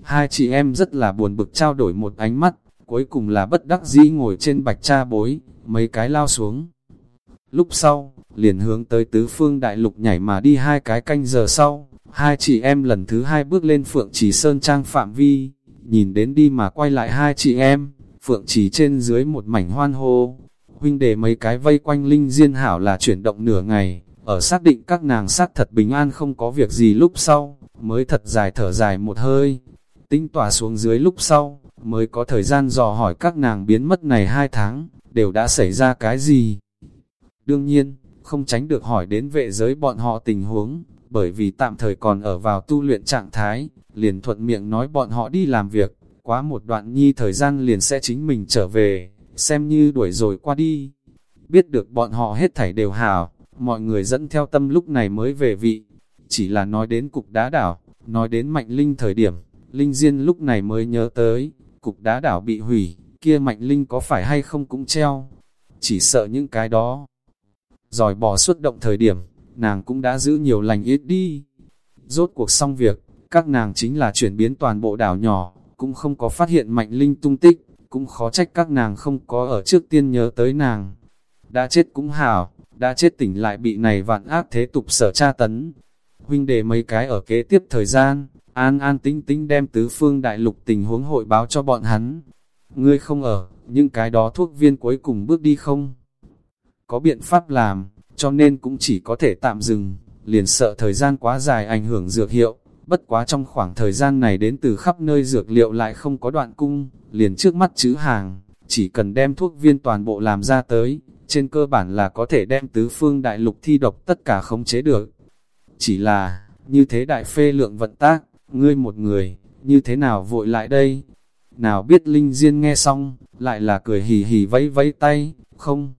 A: Hai chị em rất là buồn bực trao đổi một ánh mắt, cuối cùng là bất đắc dĩ ngồi trên bạch cha bối, mấy cái lao xuống. Lúc sau, liền hướng tới tứ phương đại lục nhảy mà đi hai cái canh giờ sau, hai chị em lần thứ hai bước lên phượng trì sơn trang phạm vi, nhìn đến đi mà quay lại hai chị em, phượng trì trên dưới một mảnh hoan hô. Huynh đề mấy cái vây quanh linh diên hảo là chuyển động nửa ngày, ở xác định các nàng xác thật bình an không có việc gì lúc sau, mới thật dài thở dài một hơi. Tinh tỏa xuống dưới lúc sau, mới có thời gian dò hỏi các nàng biến mất này hai tháng, đều đã xảy ra cái gì. Đương nhiên, không tránh được hỏi đến vệ giới bọn họ tình huống, bởi vì tạm thời còn ở vào tu luyện trạng thái, liền thuận miệng nói bọn họ đi làm việc, quá một đoạn nhi thời gian liền sẽ chính mình trở về, xem như đuổi rồi qua đi. Biết được bọn họ hết thảy đều hảo, mọi người dẫn theo tâm lúc này mới về vị, chỉ là nói đến cục đá đảo, nói đến mạnh linh thời điểm, linh diên lúc này mới nhớ tới, cục đá đảo bị hủy, kia mạnh linh có phải hay không cũng treo, chỉ sợ những cái đó. Rồi bỏ xuất động thời điểm, nàng cũng đã giữ nhiều lành ít đi. Rốt cuộc xong việc, các nàng chính là chuyển biến toàn bộ đảo nhỏ, cũng không có phát hiện mạnh linh tung tích, cũng khó trách các nàng không có ở trước tiên nhớ tới nàng. Đã chết cũng hảo, đã chết tỉnh lại bị này vạn ác thế tục sở tra tấn. Huynh đề mấy cái ở kế tiếp thời gian, an an tính tính đem tứ phương đại lục tình huống hội báo cho bọn hắn. Ngươi không ở, những cái đó thuốc viên cuối cùng bước đi không? Có biện pháp làm, cho nên cũng chỉ có thể tạm dừng, liền sợ thời gian quá dài ảnh hưởng dược hiệu. Bất quá trong khoảng thời gian này đến từ khắp nơi dược liệu lại không có đoạn cung, liền trước mắt chữ hàng, chỉ cần đem thuốc viên toàn bộ làm ra tới, trên cơ bản là có thể đem tứ phương đại lục thi độc tất cả khống chế được. Chỉ là, như thế đại phê lượng vận tác, ngươi một người, như thế nào vội lại đây? Nào biết Linh Diên nghe xong, lại là cười hì hì vẫy vẫy tay, không?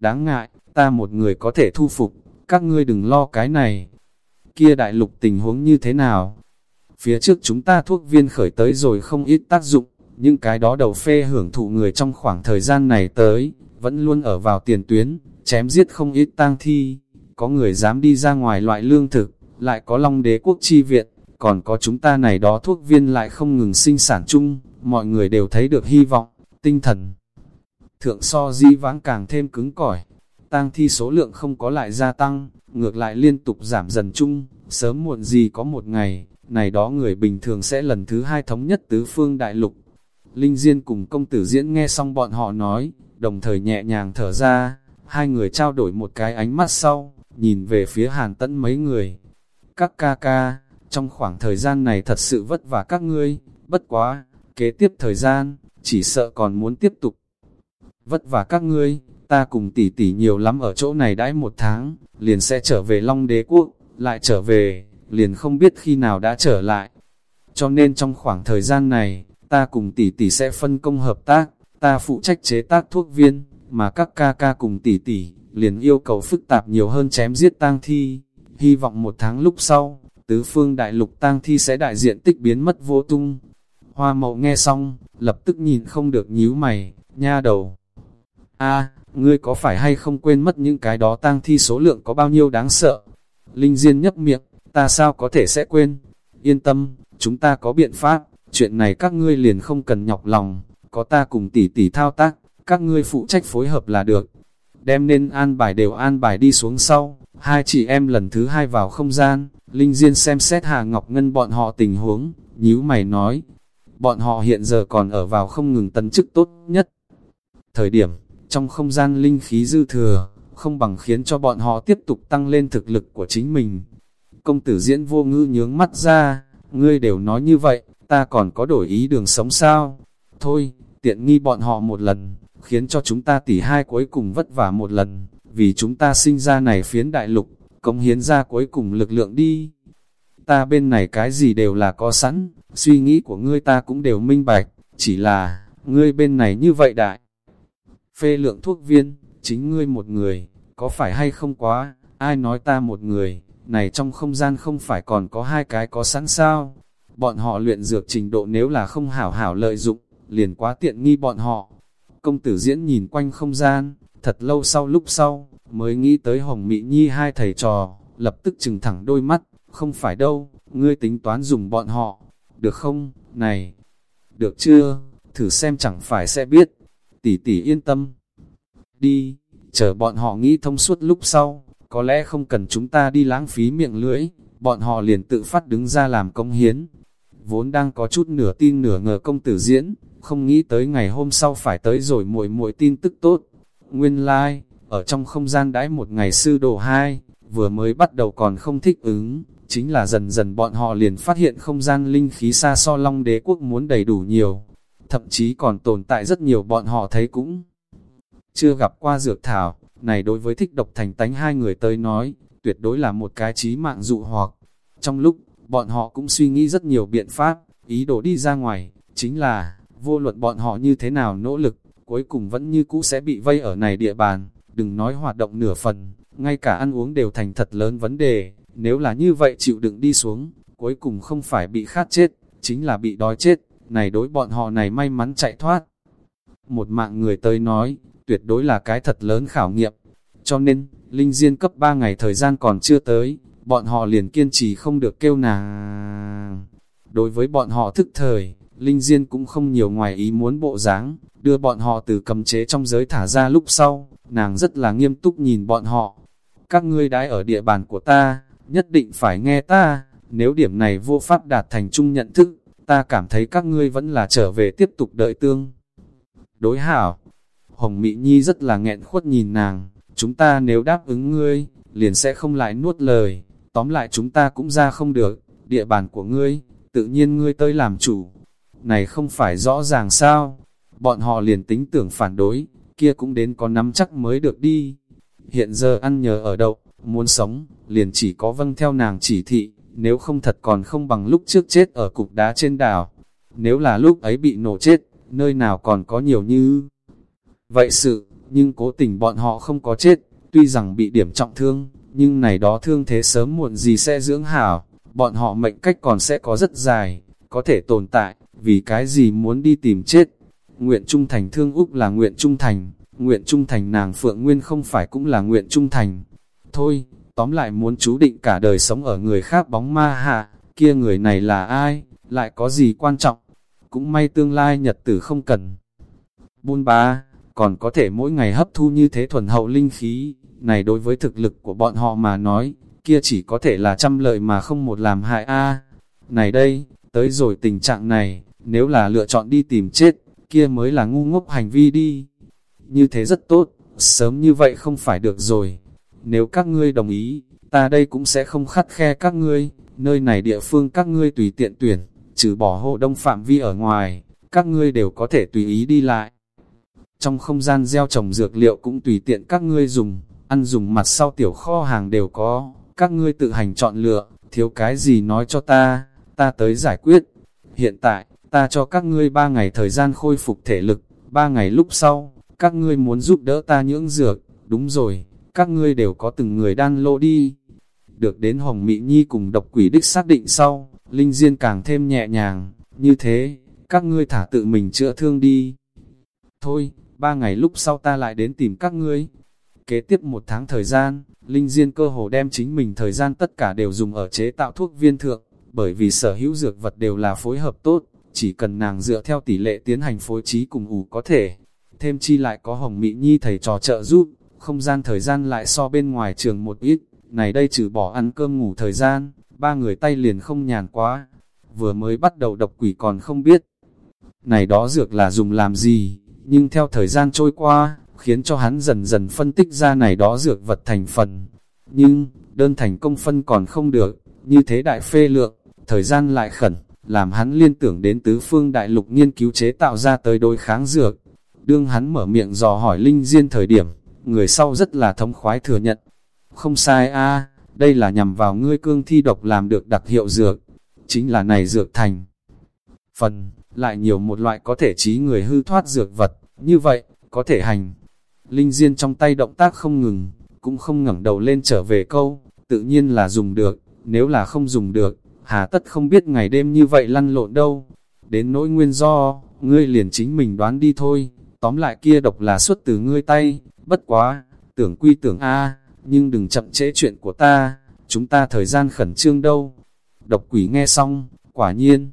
A: Đáng ngại, ta một người có thể thu phục, các ngươi đừng lo cái này. Kia đại lục tình huống như thế nào? Phía trước chúng ta thuốc viên khởi tới rồi không ít tác dụng, những cái đó đầu phê hưởng thụ người trong khoảng thời gian này tới, vẫn luôn ở vào tiền tuyến, chém giết không ít tang thi, có người dám đi ra ngoài loại lương thực, lại có long đế quốc chi viện, còn có chúng ta này đó thuốc viên lại không ngừng sinh sản chung, mọi người đều thấy được hy vọng, tinh thần. Thượng so di vãng càng thêm cứng cỏi, tang thi số lượng không có lại gia tăng, ngược lại liên tục giảm dần chung, sớm muộn gì có một ngày, này đó người bình thường sẽ lần thứ hai thống nhất tứ phương đại lục. Linh Diên cùng công tử diễn nghe xong bọn họ nói, đồng thời nhẹ nhàng thở ra, hai người trao đổi một cái ánh mắt sau, nhìn về phía hàn tẫn mấy người. Các ca ca, trong khoảng thời gian này thật sự vất vả các ngươi, bất quá, kế tiếp thời gian, chỉ sợ còn muốn tiếp tục. Vất vả các ngươi, ta cùng tỷ tỷ nhiều lắm ở chỗ này đãi một tháng, liền sẽ trở về Long Đế Quốc, lại trở về, liền không biết khi nào đã trở lại. Cho nên trong khoảng thời gian này, ta cùng tỷ tỷ sẽ phân công hợp tác, ta phụ trách chế tác thuốc viên, mà các ca ca cùng tỷ tỷ, liền yêu cầu phức tạp nhiều hơn chém giết tang thi. Hy vọng một tháng lúc sau, tứ phương đại lục tang thi sẽ đại diện tích biến mất vô tung. Hoa mậu nghe xong, lập tức nhìn không được nhíu mày, nha đầu. a ngươi có phải hay không quên mất những cái đó tang thi số lượng có bao nhiêu đáng sợ? Linh Diên nhấp miệng, ta sao có thể sẽ quên? Yên tâm, chúng ta có biện pháp, chuyện này các ngươi liền không cần nhọc lòng, có ta cùng tỷ tỷ thao tác, các ngươi phụ trách phối hợp là được. Đem nên an bài đều an bài đi xuống sau, hai chị em lần thứ hai vào không gian, Linh Diên xem xét Hà Ngọc Ngân bọn họ tình huống, nhíu mày nói, bọn họ hiện giờ còn ở vào không ngừng tấn chức tốt nhất. Thời điểm, trong không gian linh khí dư thừa, không bằng khiến cho bọn họ tiếp tục tăng lên thực lực của chính mình. Công tử diễn vô ngư nhướng mắt ra, ngươi đều nói như vậy, ta còn có đổi ý đường sống sao? Thôi, tiện nghi bọn họ một lần, khiến cho chúng ta tỷ hai cuối cùng vất vả một lần, vì chúng ta sinh ra này phiến đại lục, cống hiến ra cuối cùng lực lượng đi. Ta bên này cái gì đều là có sẵn, suy nghĩ của ngươi ta cũng đều minh bạch, chỉ là, ngươi bên này như vậy đại. Phê lượng thuốc viên, chính ngươi một người, có phải hay không quá, ai nói ta một người, này trong không gian không phải còn có hai cái có sẵn sao. Bọn họ luyện dược trình độ nếu là không hảo hảo lợi dụng, liền quá tiện nghi bọn họ. Công tử diễn nhìn quanh không gian, thật lâu sau lúc sau, mới nghĩ tới Hồng Mỹ Nhi hai thầy trò, lập tức chừng thẳng đôi mắt, không phải đâu, ngươi tính toán dùng bọn họ, được không, này, được chưa, thử xem chẳng phải sẽ biết, tỷ tỷ yên tâm. Đi, chờ bọn họ nghĩ thông suốt lúc sau, có lẽ không cần chúng ta đi lãng phí miệng lưỡi, bọn họ liền tự phát đứng ra làm công hiến. Vốn đang có chút nửa tin nửa ngờ công tử diễn, không nghĩ tới ngày hôm sau phải tới rồi muội muội tin tức tốt. Nguyên lai, like, ở trong không gian đãi một ngày sư đồ hai, vừa mới bắt đầu còn không thích ứng, chính là dần dần bọn họ liền phát hiện không gian linh khí xa so long đế quốc muốn đầy đủ nhiều, thậm chí còn tồn tại rất nhiều bọn họ thấy cũng chưa gặp qua dược thảo, này đối với thích độc thành tánh hai người tới nói, tuyệt đối là một cái trí mạng dụ hoặc. Trong lúc, bọn họ cũng suy nghĩ rất nhiều biện pháp, ý đồ đi ra ngoài, chính là, vô luận bọn họ như thế nào nỗ lực, cuối cùng vẫn như cũ sẽ bị vây ở này địa bàn, đừng nói hoạt động nửa phần, ngay cả ăn uống đều thành thật lớn vấn đề, nếu là như vậy chịu đựng đi xuống, cuối cùng không phải bị khát chết, chính là bị đói chết, này đối bọn họ này may mắn chạy thoát. Một mạng người tới nói, tuyệt đối là cái thật lớn khảo nghiệm, cho nên, Linh Diên cấp 3 ngày thời gian còn chưa tới, bọn họ liền kiên trì không được kêu nàng. Đối với bọn họ thức thời, Linh Diên cũng không nhiều ngoài ý muốn bộ dáng, đưa bọn họ từ cầm chế trong giới thả ra lúc sau, nàng rất là nghiêm túc nhìn bọn họ. Các ngươi đãi ở địa bàn của ta, nhất định phải nghe ta, nếu điểm này vô pháp đạt thành chung nhận thức, ta cảm thấy các ngươi vẫn là trở về tiếp tục đợi tương. Đối hảo, Hồng Mỹ Nhi rất là nghẹn khuất nhìn nàng, chúng ta nếu đáp ứng ngươi, liền sẽ không lại nuốt lời, tóm lại chúng ta cũng ra không được, địa bàn của ngươi, tự nhiên ngươi tới làm chủ. Này không phải rõ ràng sao, bọn họ liền tính tưởng phản đối, kia cũng đến có nắm chắc mới được đi. Hiện giờ ăn nhờ ở đậu, muốn sống, liền chỉ có vâng theo nàng chỉ thị, nếu không thật còn không bằng lúc trước chết ở cục đá trên đảo. Nếu là lúc ấy bị nổ chết, nơi nào còn có nhiều như... Vậy sự, nhưng cố tình bọn họ không có chết, tuy rằng bị điểm trọng thương, nhưng này đó thương thế sớm muộn gì sẽ dưỡng hảo, bọn họ mệnh cách còn sẽ có rất dài, có thể tồn tại, vì cái gì muốn đi tìm chết. Nguyện trung thành thương Úc là nguyện trung thành, nguyện trung thành nàng Phượng Nguyên không phải cũng là nguyện trung thành. Thôi, tóm lại muốn chú định cả đời sống ở người khác bóng ma hạ, kia người này là ai, lại có gì quan trọng, cũng may tương lai nhật tử không cần. bôn ba, còn có thể mỗi ngày hấp thu như thế thuần hậu linh khí, này đối với thực lực của bọn họ mà nói, kia chỉ có thể là trăm lợi mà không một làm hại a. Này đây, tới rồi tình trạng này, nếu là lựa chọn đi tìm chết, kia mới là ngu ngốc hành vi đi. Như thế rất tốt, sớm như vậy không phải được rồi. Nếu các ngươi đồng ý, ta đây cũng sẽ không khắt khe các ngươi, nơi này địa phương các ngươi tùy tiện tuyển, trừ bỏ hộ đông phạm vi ở ngoài, các ngươi đều có thể tùy ý đi lại. Trong không gian gieo trồng dược liệu cũng tùy tiện các ngươi dùng, ăn dùng mặt sau tiểu kho hàng đều có, các ngươi tự hành chọn lựa, thiếu cái gì nói cho ta, ta tới giải quyết. Hiện tại, ta cho các ngươi ba ngày thời gian khôi phục thể lực, ba ngày lúc sau, các ngươi muốn giúp đỡ ta nhưỡng dược, đúng rồi, các ngươi đều có từng người đan lô đi. Được đến Hồng Mỹ Nhi cùng độc quỷ đích xác định sau, Linh Diên càng thêm nhẹ nhàng, như thế, các ngươi thả tự mình chữa thương đi. Thôi, ba ngày lúc sau ta lại đến tìm các ngươi. Kế tiếp một tháng thời gian, Linh Diên cơ hồ đem chính mình thời gian tất cả đều dùng ở chế tạo thuốc viên thượng, bởi vì sở hữu dược vật đều là phối hợp tốt, chỉ cần nàng dựa theo tỷ lệ tiến hành phối trí cùng ủ có thể. Thêm chi lại có Hồng Mỹ Nhi thầy trò trợ giúp, không gian thời gian lại so bên ngoài trường một ít, này đây trừ bỏ ăn cơm ngủ thời gian, ba người tay liền không nhàn quá. Vừa mới bắt đầu độc quỷ còn không biết. Này đó dược là dùng làm gì, nhưng theo thời gian trôi qua, khiến cho hắn dần dần phân tích ra này đó dược vật thành phần. Nhưng, đơn thành công phân còn không được, như thế đại phê lượng, thời gian lại khẩn, làm hắn liên tưởng đến tứ phương đại lục nghiên cứu chế tạo ra tới đối kháng dược. Đương hắn mở miệng dò hỏi Linh Diên thời điểm, người sau rất là thống khoái thừa nhận. Không sai a đây là nhằm vào ngươi cương thi độc làm được đặc hiệu dược, chính là này dược thành. Phần, lại nhiều một loại có thể trí người hư thoát dược vật, như vậy, có thể hành. Linh Diên trong tay động tác không ngừng, cũng không ngẩng đầu lên trở về câu, tự nhiên là dùng được, nếu là không dùng được, hà tất không biết ngày đêm như vậy lăn lộn đâu. Đến nỗi nguyên do, ngươi liền chính mình đoán đi thôi, tóm lại kia độc là xuất từ ngươi tay, bất quá, tưởng quy tưởng A, nhưng đừng chậm trễ chuyện của ta, chúng ta thời gian khẩn trương đâu. Độc quỷ nghe xong, quả nhiên,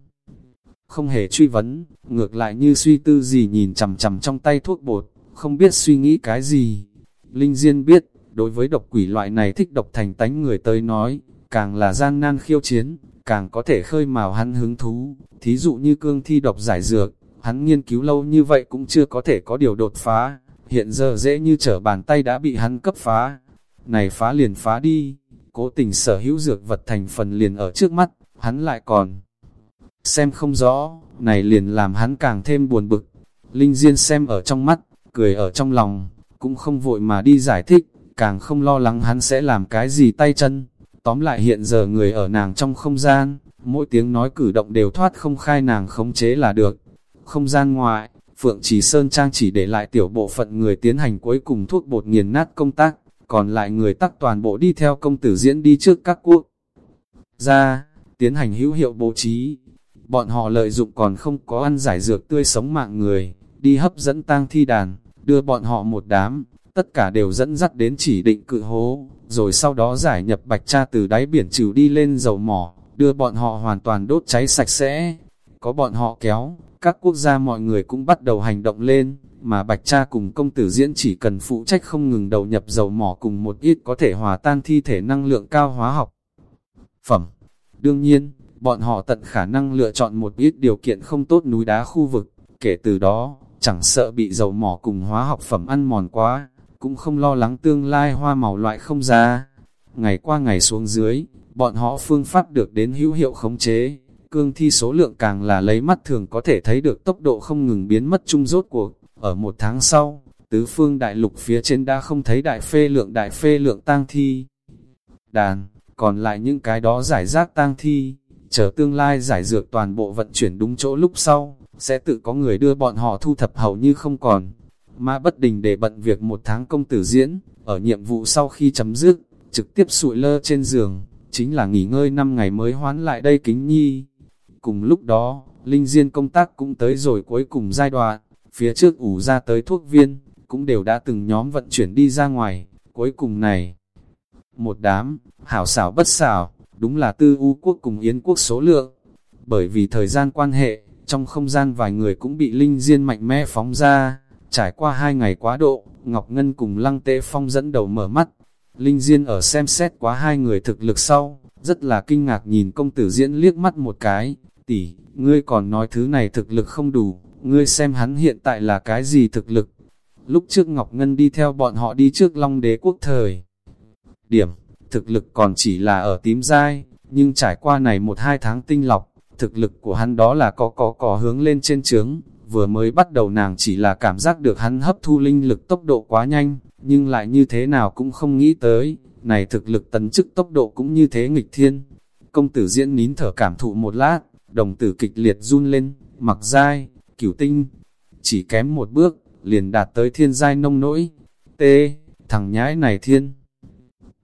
A: không hề truy vấn, ngược lại như suy tư gì nhìn chầm chầm trong tay thuốc bột, không biết suy nghĩ cái gì. Linh Diên biết, đối với độc quỷ loại này thích độc thành tánh người tới nói, càng là gian nan khiêu chiến, càng có thể khơi mào hắn hứng thú, thí dụ như cương thi độc giải dược, hắn nghiên cứu lâu như vậy cũng chưa có thể có điều đột phá, hiện giờ dễ như trở bàn tay đã bị hắn cấp phá. Này phá liền phá đi, cố tình sở hữu dược vật thành phần liền ở trước mắt, hắn lại còn xem không rõ, này liền làm hắn càng thêm buồn bực. Linh Diên xem ở trong mắt, cười ở trong lòng, cũng không vội mà đi giải thích, càng không lo lắng hắn sẽ làm cái gì tay chân. Tóm lại hiện giờ người ở nàng trong không gian, mỗi tiếng nói cử động đều thoát không khai nàng khống chế là được. Không gian ngoại, Phượng Trì Sơn Trang chỉ để lại tiểu bộ phận người tiến hành cuối cùng thuốc bột nghiền nát công tác, còn lại người tắc toàn bộ đi theo công tử diễn đi trước các quốc. Ra, tiến hành hữu hiệu bố trí, bọn họ lợi dụng còn không có ăn giải dược tươi sống mạng người, đi hấp dẫn tang thi đàn, đưa bọn họ một đám, tất cả đều dẫn dắt đến chỉ định cự hố, rồi sau đó giải nhập bạch cha từ đáy biển trừ đi lên dầu mỏ, đưa bọn họ hoàn toàn đốt cháy sạch sẽ. Có bọn họ kéo, các quốc gia mọi người cũng bắt đầu hành động lên, mà bạch cha cùng công tử diễn chỉ cần phụ trách không ngừng đầu nhập dầu mỏ cùng một ít có thể hòa tan thi thể năng lượng cao hóa học. Phẩm Đương nhiên, bọn họ tận khả năng lựa chọn một ít điều kiện không tốt núi đá khu vực, kể từ đó, chẳng sợ bị dầu mỏ cùng hóa học phẩm ăn mòn quá, cũng không lo lắng tương lai hoa màu loại không ra. Ngày qua ngày xuống dưới, bọn họ phương pháp được đến hữu hiệu khống chế, cương thi số lượng càng là lấy mắt thường có thể thấy được tốc độ không ngừng biến mất chung rốt cuộc. Ở một tháng sau, tứ phương đại lục phía trên đã không thấy đại phê lượng đại phê lượng tang thi. Đàn, còn lại những cái đó giải rác tang thi, chờ tương lai giải dược toàn bộ vận chuyển đúng chỗ lúc sau, sẽ tự có người đưa bọn họ thu thập hầu như không còn. Mã bất đình để bận việc một tháng công tử diễn, ở nhiệm vụ sau khi chấm dứt, trực tiếp sụi lơ trên giường, chính là nghỉ ngơi 5 ngày mới hoán lại đây kính nhi. Cùng lúc đó, Linh Diên công tác cũng tới rồi cuối cùng giai đoạn, phía trước ủ ra tới thuốc viên, cũng đều đã từng nhóm vận chuyển đi ra ngoài, cuối cùng này. Một đám, hảo xảo bất xảo, đúng là tư u quốc cùng yến quốc số lượng. Bởi vì thời gian quan hệ, trong không gian vài người cũng bị Linh Diên mạnh mẽ phóng ra, trải qua hai ngày quá độ, Ngọc Ngân cùng Lăng Tế Phong dẫn đầu mở mắt. Linh Diên ở xem xét quá hai người thực lực sau, rất là kinh ngạc nhìn công tử diễn liếc mắt một cái, tỷ, ngươi còn nói thứ này thực lực không đủ, ngươi xem hắn hiện tại là cái gì thực lực. Lúc trước Ngọc Ngân đi theo bọn họ đi trước Long Đế quốc thời. Điểm, thực lực còn chỉ là ở tím dai, nhưng trải qua này một hai tháng tinh lọc, thực lực của hắn đó là có có có hướng lên trên trướng, vừa mới bắt đầu nàng chỉ là cảm giác được hắn hấp thu linh lực tốc độ quá nhanh, nhưng lại như thế nào cũng không nghĩ tới, này thực lực tấn chức tốc độ cũng như thế nghịch thiên. Công tử diễn nín thở cảm thụ một lát, đồng tử kịch liệt run lên, mặc dai, cửu tinh, chỉ kém một bước, liền đạt tới thiên giai nông nỗi. T, thằng nhãi này thiên.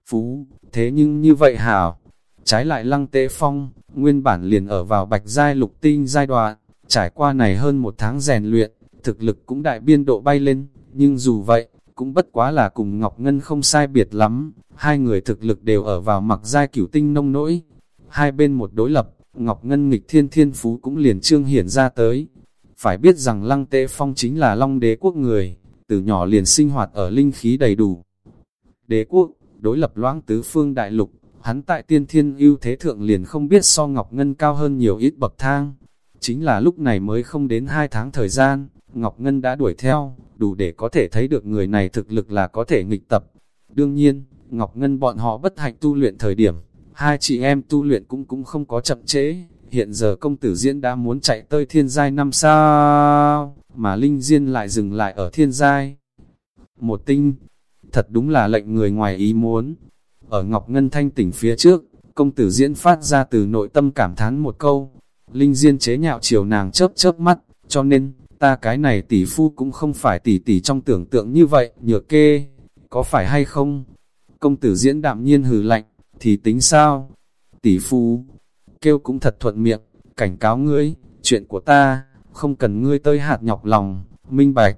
A: Phú, thế nhưng như vậy hảo, trái lại lăng tế phong, nguyên bản liền ở vào bạch giai lục tinh giai đoạn, trải qua này hơn một tháng rèn luyện, thực lực cũng đại biên độ bay lên, nhưng dù vậy, cũng bất quá là cùng Ngọc Ngân không sai biệt lắm, hai người thực lực đều ở vào mặc giai cửu tinh nông nỗi. Hai bên một đối lập, Ngọc Ngân nghịch thiên thiên phú cũng liền trương hiển ra tới. Phải biết rằng Lăng Tế Phong chính là Long đế quốc người, từ nhỏ liền sinh hoạt ở linh khí đầy đủ. Đế quốc, đối lập loãng tứ phương đại lục, hắn tại tiên thiên ưu thế thượng liền không biết so Ngọc Ngân cao hơn nhiều ít bậc thang. Chính là lúc này mới không đến hai tháng thời gian, Ngọc Ngân đã đuổi theo, đủ để có thể thấy được người này thực lực là có thể nghịch tập. Đương nhiên, Ngọc Ngân bọn họ bất hạnh tu luyện thời điểm, hai chị em tu luyện cũng cũng không có chậm chế. Hiện giờ công tử Diễn đã muốn chạy tới thiên giai năm sao, mà Linh Diên lại dừng lại ở thiên giai. Một tinh, thật đúng là lệnh người ngoài ý muốn. Ở Ngọc Ngân thanh tỉnh phía trước, công tử Diễn phát ra từ nội tâm cảm thán một câu. Linh Diên chế nhạo chiều nàng chớp chớp mắt, cho nên, ta cái này tỷ phu cũng không phải tỷ tỷ trong tưởng tượng như vậy, nhược kê, có phải hay không? Công tử diễn đạm nhiên hừ lạnh, thì tính sao? Tỷ phu, kêu cũng thật thuận miệng, cảnh cáo ngươi, chuyện của ta, không cần ngươi tơi hạt nhọc lòng, minh bạch.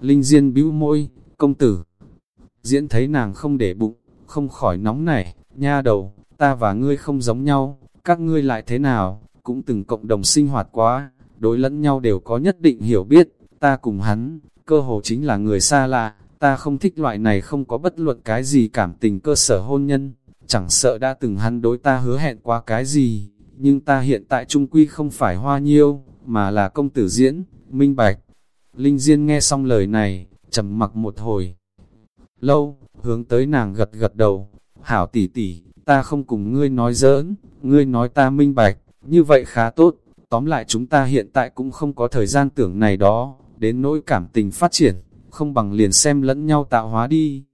A: Linh Diên bĩu môi, công tử. Diễn thấy nàng không để bụng, không khỏi nóng nảy, nha đầu, ta và ngươi không giống nhau, các ngươi lại thế nào, cũng từng cộng đồng sinh hoạt quá, đối lẫn nhau đều có nhất định hiểu biết, ta cùng hắn, cơ hồ chính là người xa lạ, ta không thích loại này không có bất luận cái gì cảm tình cơ sở hôn nhân, chẳng sợ đã từng hắn đối ta hứa hẹn qua cái gì, nhưng ta hiện tại trung quy không phải hoa nhiêu, mà là công tử diễn, minh bạch. Linh Diên nghe xong lời này, trầm mặc một hồi. Lâu, hướng tới nàng gật gật đầu, hảo tỷ tỷ, ta không cùng ngươi nói giỡn, ngươi nói ta minh bạch, như vậy khá tốt, Tóm lại chúng ta hiện tại cũng không có thời gian tưởng này đó, đến nỗi cảm tình phát triển, không bằng liền xem lẫn nhau tạo hóa đi.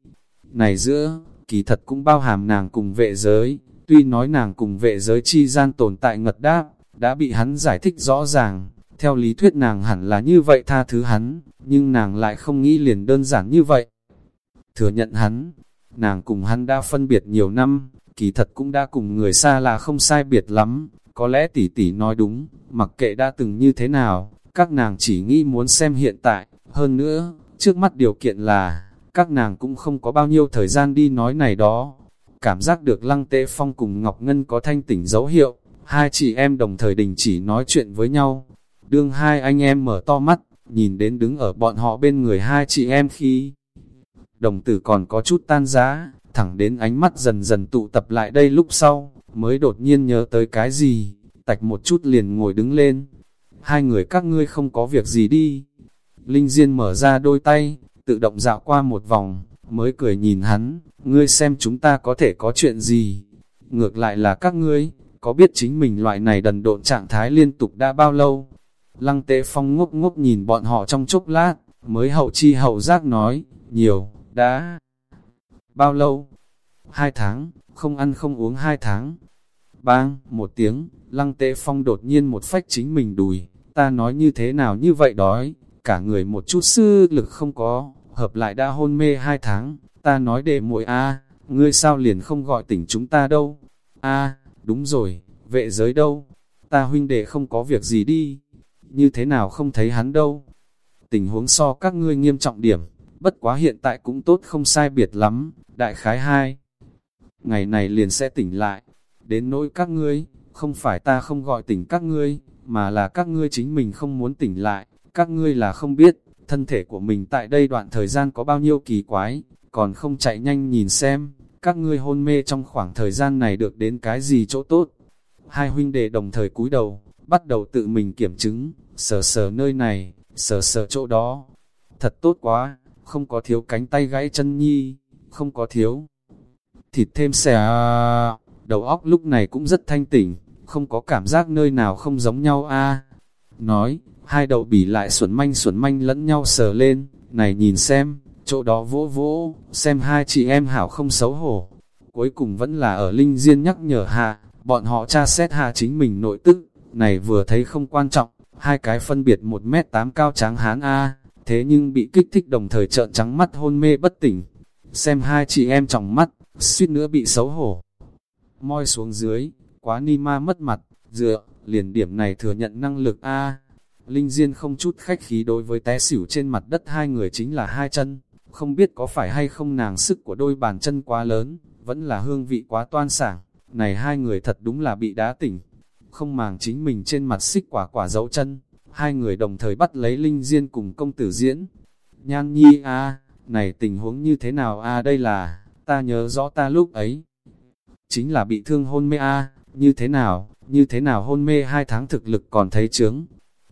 A: Này giữa, kỳ thật cũng bao hàm nàng cùng vệ giới, tuy nói nàng cùng vệ giới chi gian tồn tại ngật đáp, đã bị hắn giải thích rõ ràng, theo lý thuyết nàng hẳn là như vậy tha thứ hắn, nhưng nàng lại không nghĩ liền đơn giản như vậy. Thừa nhận hắn, nàng cùng hắn đã phân biệt nhiều năm, kỳ thật cũng đã cùng người xa là không sai biệt lắm, có lẽ tỷ tỷ nói đúng, mặc kệ đã từng như thế nào, các nàng chỉ nghĩ muốn xem hiện tại, hơn nữa, trước mắt điều kiện là, các nàng cũng không có bao nhiêu thời gian đi nói này đó. Cảm giác được Lăng Tế Phong cùng Ngọc Ngân có thanh tỉnh dấu hiệu, hai chị em đồng thời đình chỉ nói chuyện với nhau. Đương hai anh em mở to mắt, nhìn đến đứng ở bọn họ bên người hai chị em khi đồng tử còn có chút tan giá, thẳng đến ánh mắt dần dần tụ tập lại đây lúc sau, mới đột nhiên nhớ tới cái gì, tạch một chút liền ngồi đứng lên. Hai người các ngươi không có việc gì đi. Linh Diên mở ra đôi tay, tự động dạo qua một vòng, mới cười nhìn hắn, ngươi xem chúng ta có thể có chuyện gì. Ngược lại là các ngươi, có biết chính mình loại này đần độn trạng thái liên tục đã bao lâu? Lăng tế phong ngốc ngốc nhìn bọn họ trong chốc lát, mới hậu chi hậu giác nói, nhiều, đã. Bao lâu? Hai tháng, không ăn không uống hai tháng. Bang, một tiếng, lăng tế phong đột nhiên một phách chính mình đùi, ta nói như thế nào như vậy đói, cả người một chút sư lực không có, hợp lại đã hôn mê hai tháng, ta nói đệ muội a ngươi sao liền không gọi tỉnh chúng ta đâu, a đúng rồi, vệ giới đâu, ta huynh đệ không có việc gì đi, như thế nào không thấy hắn đâu. Tình huống so các ngươi nghiêm trọng điểm, bất quá hiện tại cũng tốt không sai biệt lắm, đại khái hai. Ngày này liền sẽ tỉnh lại, đến nỗi các ngươi, không phải ta không gọi tỉnh các ngươi, mà là các ngươi chính mình không muốn tỉnh lại, các ngươi là không biết, thân thể của mình tại đây đoạn thời gian có bao nhiêu kỳ quái, còn không chạy nhanh nhìn xem, các ngươi hôn mê trong khoảng thời gian này được đến cái gì chỗ tốt. Hai huynh đệ đồng thời cúi đầu, bắt đầu tự mình kiểm chứng, sờ sờ nơi này, sờ sờ chỗ đó. Thật tốt quá, không có thiếu cánh tay gãy chân nhi, không có thiếu. Thịt thêm xè à đầu óc lúc này cũng rất thanh tỉnh, không có cảm giác nơi nào không giống nhau a Nói, hai đầu bỉ lại xuẩn manh xuẩn manh lẫn nhau sờ lên, này nhìn xem, chỗ đó vỗ vỗ, xem hai chị em hảo không xấu hổ. Cuối cùng vẫn là ở Linh Diên nhắc nhở hạ, bọn họ tra xét hạ chính mình nội tức, này vừa thấy không quan trọng, hai cái phân biệt 1 mét 8 cao tráng hán A, thế nhưng bị kích thích đồng thời trợn trắng mắt hôn mê bất tỉnh. Xem hai chị em trong mắt, suýt nữa bị xấu hổ. Moi xuống dưới, quá ni ma mất mặt, dựa, liền điểm này thừa nhận năng lực A. Linh Diên không chút khách khí đối với té xỉu trên mặt đất hai người chính là hai chân, không biết có phải hay không nàng sức của đôi bàn chân quá lớn, vẫn là hương vị quá toan sảng, này hai người thật đúng là bị đá tỉnh, không màng chính mình trên mặt xích quả quả dấu chân, hai người đồng thời bắt lấy Linh Diên cùng công tử diễn. Nhan nhi a này tình huống như thế nào a đây là, ta nhớ rõ ta lúc ấy, chính là bị thương hôn mê a như thế nào, như thế nào hôn mê hai tháng thực lực còn thấy trướng.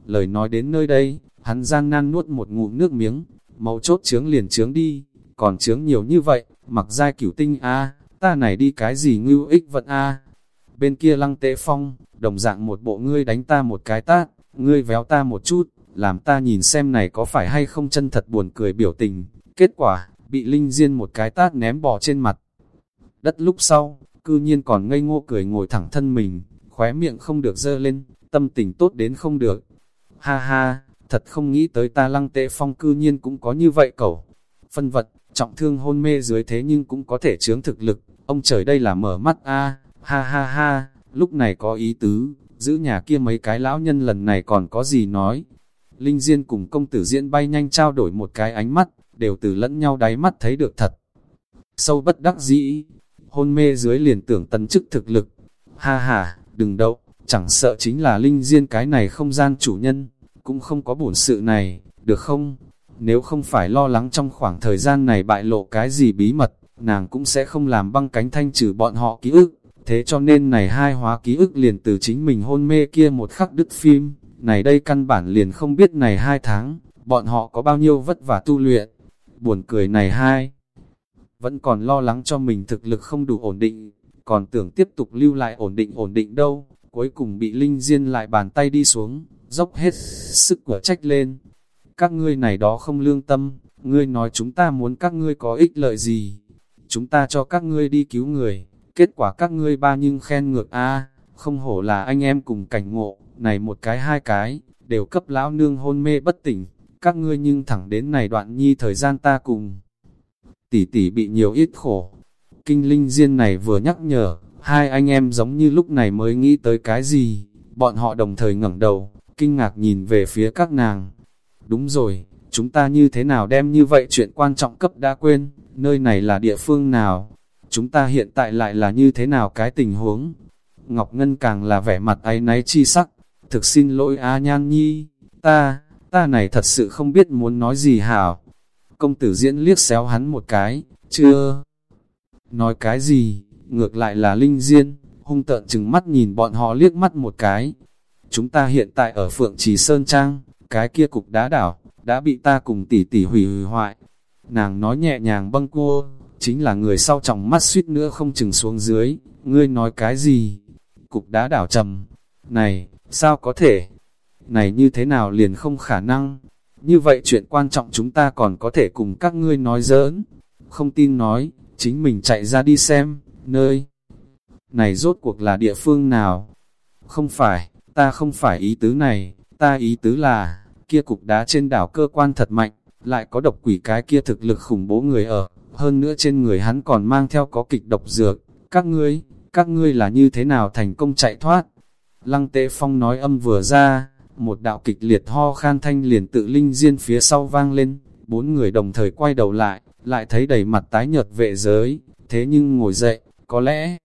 A: Lời nói đến nơi đây, hắn gian nan nuốt một ngụm nước miếng, màu chốt trướng liền trướng đi, còn trướng nhiều như vậy, mặc giai cửu tinh a ta này đi cái gì ngưu ích vận a Bên kia lăng tế phong, đồng dạng một bộ ngươi đánh ta một cái tát, ngươi véo ta một chút, làm ta nhìn xem này có phải hay không chân thật buồn cười biểu tình. Kết quả, bị Linh Diên một cái tát ném bỏ trên mặt. Đất lúc sau, cư nhiên còn ngây ngô cười ngồi thẳng thân mình, khóe miệng không được dơ lên, tâm tình tốt đến không được. Ha ha, thật không nghĩ tới ta lăng tệ phong cư nhiên cũng có như vậy cậu. Phân vật, trọng thương hôn mê dưới thế nhưng cũng có thể chướng thực lực, ông trời đây là mở mắt a ha ha ha, lúc này có ý tứ, giữ nhà kia mấy cái lão nhân lần này còn có gì nói. Linh Diên cùng công tử diễn bay nhanh trao đổi một cái ánh mắt, đều từ lẫn nhau đáy mắt thấy được thật. Sâu bất đắc dĩ, hôn mê dưới liền tưởng tấn chức thực lực. Ha ha, đừng đậu, chẳng sợ chính là Linh Diên cái này không gian chủ nhân, cũng không có bổn sự này, được không? Nếu không phải lo lắng trong khoảng thời gian này bại lộ cái gì bí mật, nàng cũng sẽ không làm băng cánh thanh trừ bọn họ ký ức. Thế cho nên này hai hóa ký ức liền từ chính mình hôn mê kia một khắc đứt phim, này đây căn bản liền không biết này hai tháng, bọn họ có bao nhiêu vất vả tu luyện. Buồn cười này hai, vẫn còn lo lắng cho mình thực lực không đủ ổn định, còn tưởng tiếp tục lưu lại ổn định ổn định đâu, cuối cùng bị Linh Diên lại bàn tay đi xuống, dốc hết sức của trách lên. Các ngươi này đó không lương tâm, ngươi nói chúng ta muốn các ngươi có ích lợi gì, chúng ta cho các ngươi đi cứu người, kết quả các ngươi ba nhưng khen ngược a không hổ là anh em cùng cảnh ngộ, này một cái hai cái, đều cấp lão nương hôn mê bất tỉnh, các ngươi nhưng thẳng đến này đoạn nhi thời gian ta cùng. Tỷ tỷ bị nhiều ít khổ, kinh linh diên này vừa nhắc nhở, hai anh em giống như lúc này mới nghĩ tới cái gì, bọn họ đồng thời ngẩng đầu, kinh ngạc nhìn về phía các nàng. Đúng rồi, chúng ta như thế nào đem như vậy chuyện quan trọng cấp đã quên, nơi này là địa phương nào? chúng ta hiện tại lại là như thế nào cái tình huống? Ngọc Ngân càng là vẻ mặt ấy náy chi sắc, thực xin lỗi A Nhan Nhi, ta, ta này thật sự không biết muốn nói gì hảo. Công tử diễn liếc xéo hắn một cái, chưa nói cái gì, ngược lại là Linh Diên, hung tợn chừng mắt nhìn bọn họ liếc mắt một cái. Chúng ta hiện tại ở Phượng Trì Sơn Trang, cái kia cục đá đảo, đã bị ta cùng tỷ tỷ hủy hủy hoại. Nàng nói nhẹ nhàng bâng cua, chính là người sau trọng mắt suýt nữa không chừng xuống dưới, ngươi nói cái gì? Cục đá đảo trầm, này, sao có thể? Này như thế nào liền không khả năng? Như vậy chuyện quan trọng chúng ta còn có thể cùng các ngươi nói giỡn. Không tin nói, chính mình chạy ra đi xem, nơi. Này rốt cuộc là địa phương nào? Không phải, ta không phải ý tứ này, ta ý tứ là, kia cục đá trên đảo cơ quan thật mạnh, lại có độc quỷ cái kia thực lực khủng bố người ở, hơn nữa trên người hắn còn mang theo có kịch độc dược, các ngươi, các ngươi là như thế nào thành công chạy thoát. Lăng tế phong nói âm vừa ra, một đạo kịch liệt ho khan thanh liền tự linh diên phía sau vang lên, bốn người đồng thời quay đầu lại, lại thấy đầy mặt tái nhợt vệ giới, thế nhưng ngồi dậy, có lẽ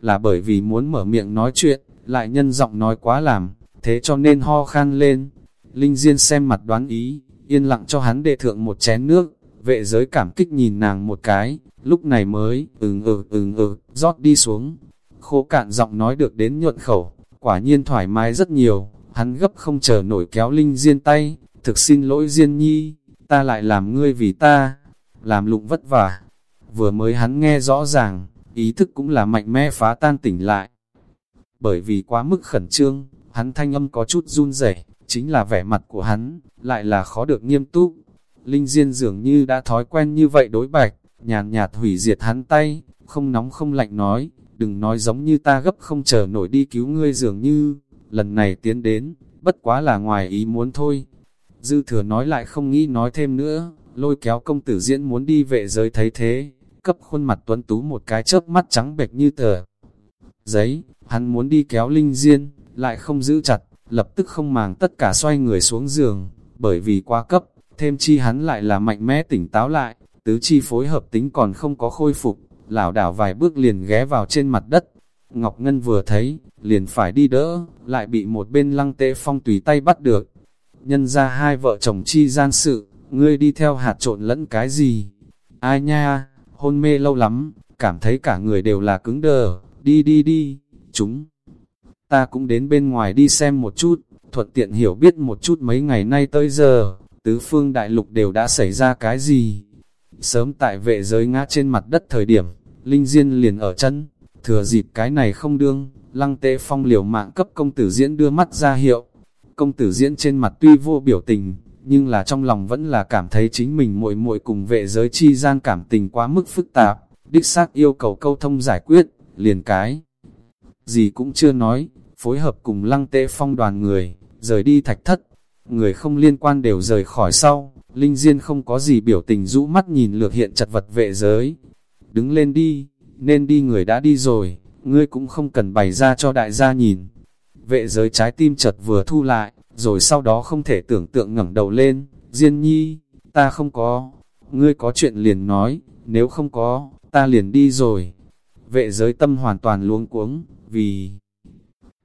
A: là bởi vì muốn mở miệng nói chuyện, lại nhân giọng nói quá làm, thế cho nên ho khan lên. Linh Diên xem mặt đoán ý, yên lặng cho hắn đệ thượng một chén nước, vệ giới cảm kích nhìn nàng một cái, lúc này mới, ừng ừ ừng ừ, rót đi xuống. Khô cạn giọng nói được đến nhuận khẩu, quả nhiên thoải mái rất nhiều, hắn gấp không chờ nổi kéo Linh Diên tay, thực xin lỗi Diên Nhi, ta lại làm ngươi vì ta, làm lụng vất vả. Vừa mới hắn nghe rõ ràng, ý thức cũng là mạnh mẽ phá tan tỉnh lại. Bởi vì quá mức khẩn trương, hắn thanh âm có chút run rẩy, chính là vẻ mặt của hắn, lại là khó được nghiêm túc. Linh Diên dường như đã thói quen như vậy đối bạch, nhàn nhạt hủy diệt hắn tay, không nóng không lạnh nói, đừng nói giống như ta gấp không chờ nổi đi cứu ngươi dường như, lần này tiến đến, bất quá là ngoài ý muốn thôi. Dư thừa nói lại không nghĩ nói thêm nữa, lôi kéo công tử diễn muốn đi vệ giới thấy thế, cấp khuôn mặt tuấn tú một cái chớp mắt trắng bệch như tờ. Giấy, hắn muốn đi kéo Linh Diên, lại không giữ chặt, lập tức không màng tất cả xoay người xuống giường, bởi vì quá cấp, thêm chi hắn lại là mạnh mẽ tỉnh táo lại, tứ chi phối hợp tính còn không có khôi phục, lảo đảo vài bước liền ghé vào trên mặt đất. Ngọc Ngân vừa thấy, liền phải đi đỡ, lại bị một bên lăng tệ phong tùy tay bắt được. Nhân ra hai vợ chồng chi gian sự, ngươi đi theo hạt trộn lẫn cái gì? Ai nha, hôn mê lâu lắm, cảm thấy cả người đều là cứng đờ, đi đi đi, chúng. Ta cũng đến bên ngoài đi xem một chút, thuận tiện hiểu biết một chút mấy ngày nay tới giờ, tứ phương đại lục đều đã xảy ra cái gì. Sớm tại vệ giới ngã trên mặt đất thời điểm, Linh Diên liền ở chân, thừa dịp cái này không đương, lăng tệ phong liều mạng cấp công tử diễn đưa mắt ra hiệu. Công tử diễn trên mặt tuy vô biểu tình, nhưng là trong lòng vẫn là cảm thấy chính mình muội muội cùng vệ giới chi gian cảm tình quá mức phức tạp, đích xác yêu cầu câu thông giải quyết, liền cái. Gì cũng chưa nói, phối hợp cùng lăng tệ phong đoàn người, rời đi thạch thất, người không liên quan đều rời khỏi sau, Linh Diên không có gì biểu tình rũ mắt nhìn lược hiện chật vật vệ giới. Đứng lên đi, nên đi người đã đi rồi, ngươi cũng không cần bày ra cho đại gia nhìn. Vệ giới trái tim chợt vừa thu lại, rồi sau đó không thể tưởng tượng ngẩng đầu lên, Diên nhi, ta không có, ngươi có chuyện liền nói, nếu không có, ta liền đi rồi. Vệ giới tâm hoàn toàn luống cuống, vì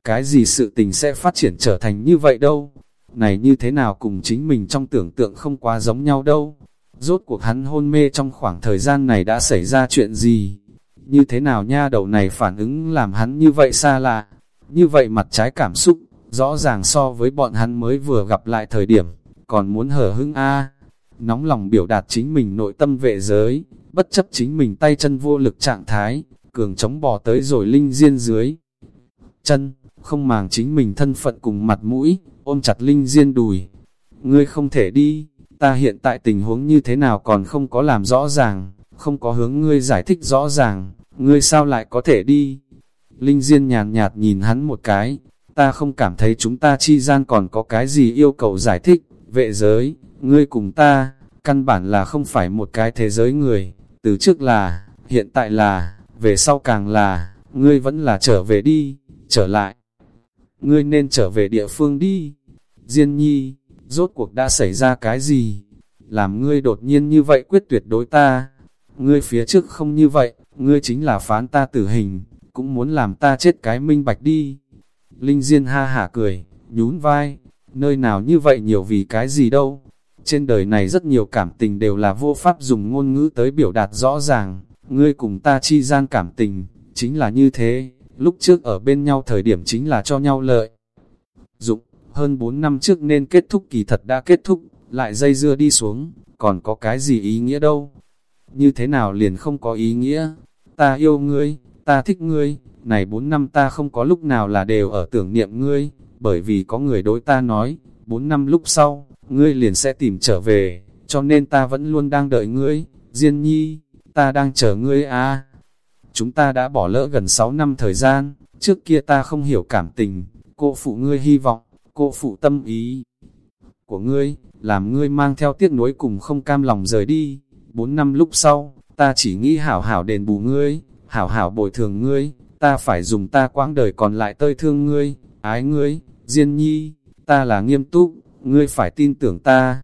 A: cái gì sự tình sẽ phát triển trở thành như vậy đâu. Này như thế nào cùng chính mình trong tưởng tượng không quá giống nhau đâu. Rốt cuộc hắn hôn mê trong khoảng thời gian này đã xảy ra chuyện gì? Như thế nào nha đầu này phản ứng làm hắn như vậy xa lạ? Như vậy mặt trái cảm xúc, rõ ràng so với bọn hắn mới vừa gặp lại thời điểm, còn muốn hở hững a Nóng lòng biểu đạt chính mình nội tâm vệ giới, bất chấp chính mình tay chân vô lực trạng thái, cường chống bò tới rồi linh diên dưới. Chân, không màng chính mình thân phận cùng mặt mũi, ôm chặt Linh Diên đùi. Ngươi không thể đi, ta hiện tại tình huống như thế nào còn không có làm rõ ràng, không có hướng ngươi giải thích rõ ràng, ngươi sao lại có thể đi. Linh Diên nhàn nhạt nhìn hắn một cái, ta không cảm thấy chúng ta chi gian còn có cái gì yêu cầu giải thích, vệ giới, ngươi cùng ta, căn bản là không phải một cái thế giới người, từ trước là, hiện tại là, về sau càng là, ngươi vẫn là trở về đi, trở lại ngươi nên trở về địa phương đi. Diên nhi, rốt cuộc đã xảy ra cái gì? Làm ngươi đột nhiên như vậy quyết tuyệt đối ta. Ngươi phía trước không như vậy, ngươi chính là phán ta tử hình, cũng muốn làm ta chết cái minh bạch đi. Linh Diên ha hả cười, nhún vai, nơi nào như vậy nhiều vì cái gì đâu. Trên đời này rất nhiều cảm tình đều là vô pháp dùng ngôn ngữ tới biểu đạt rõ ràng, ngươi cùng ta chi gian cảm tình, chính là như thế lúc trước ở bên nhau thời điểm chính là cho nhau lợi. Dụng, hơn 4 năm trước nên kết thúc kỳ thật đã kết thúc, lại dây dưa đi xuống, còn có cái gì ý nghĩa đâu. Như thế nào liền không có ý nghĩa, ta yêu ngươi, ta thích ngươi, này 4 năm ta không có lúc nào là đều ở tưởng niệm ngươi, bởi vì có người đối ta nói, 4 năm lúc sau, ngươi liền sẽ tìm trở về, cho nên ta vẫn luôn đang đợi ngươi, Diên nhi, ta đang chờ ngươi à. Chúng ta đã bỏ lỡ gần 6 năm thời gian, trước kia ta không hiểu cảm tình, cô phụ ngươi hy vọng, cô phụ tâm ý của ngươi, làm ngươi mang theo tiếc nuối cùng không cam lòng rời đi bốn năm lúc sau, ta chỉ nghĩ hảo hảo đền bù ngươi, hảo hảo bồi thường ngươi, ta phải dùng ta quãng đời còn lại tơi thương ngươi, ái ngươi, diên nhi, ta là nghiêm túc, ngươi phải tin tưởng ta.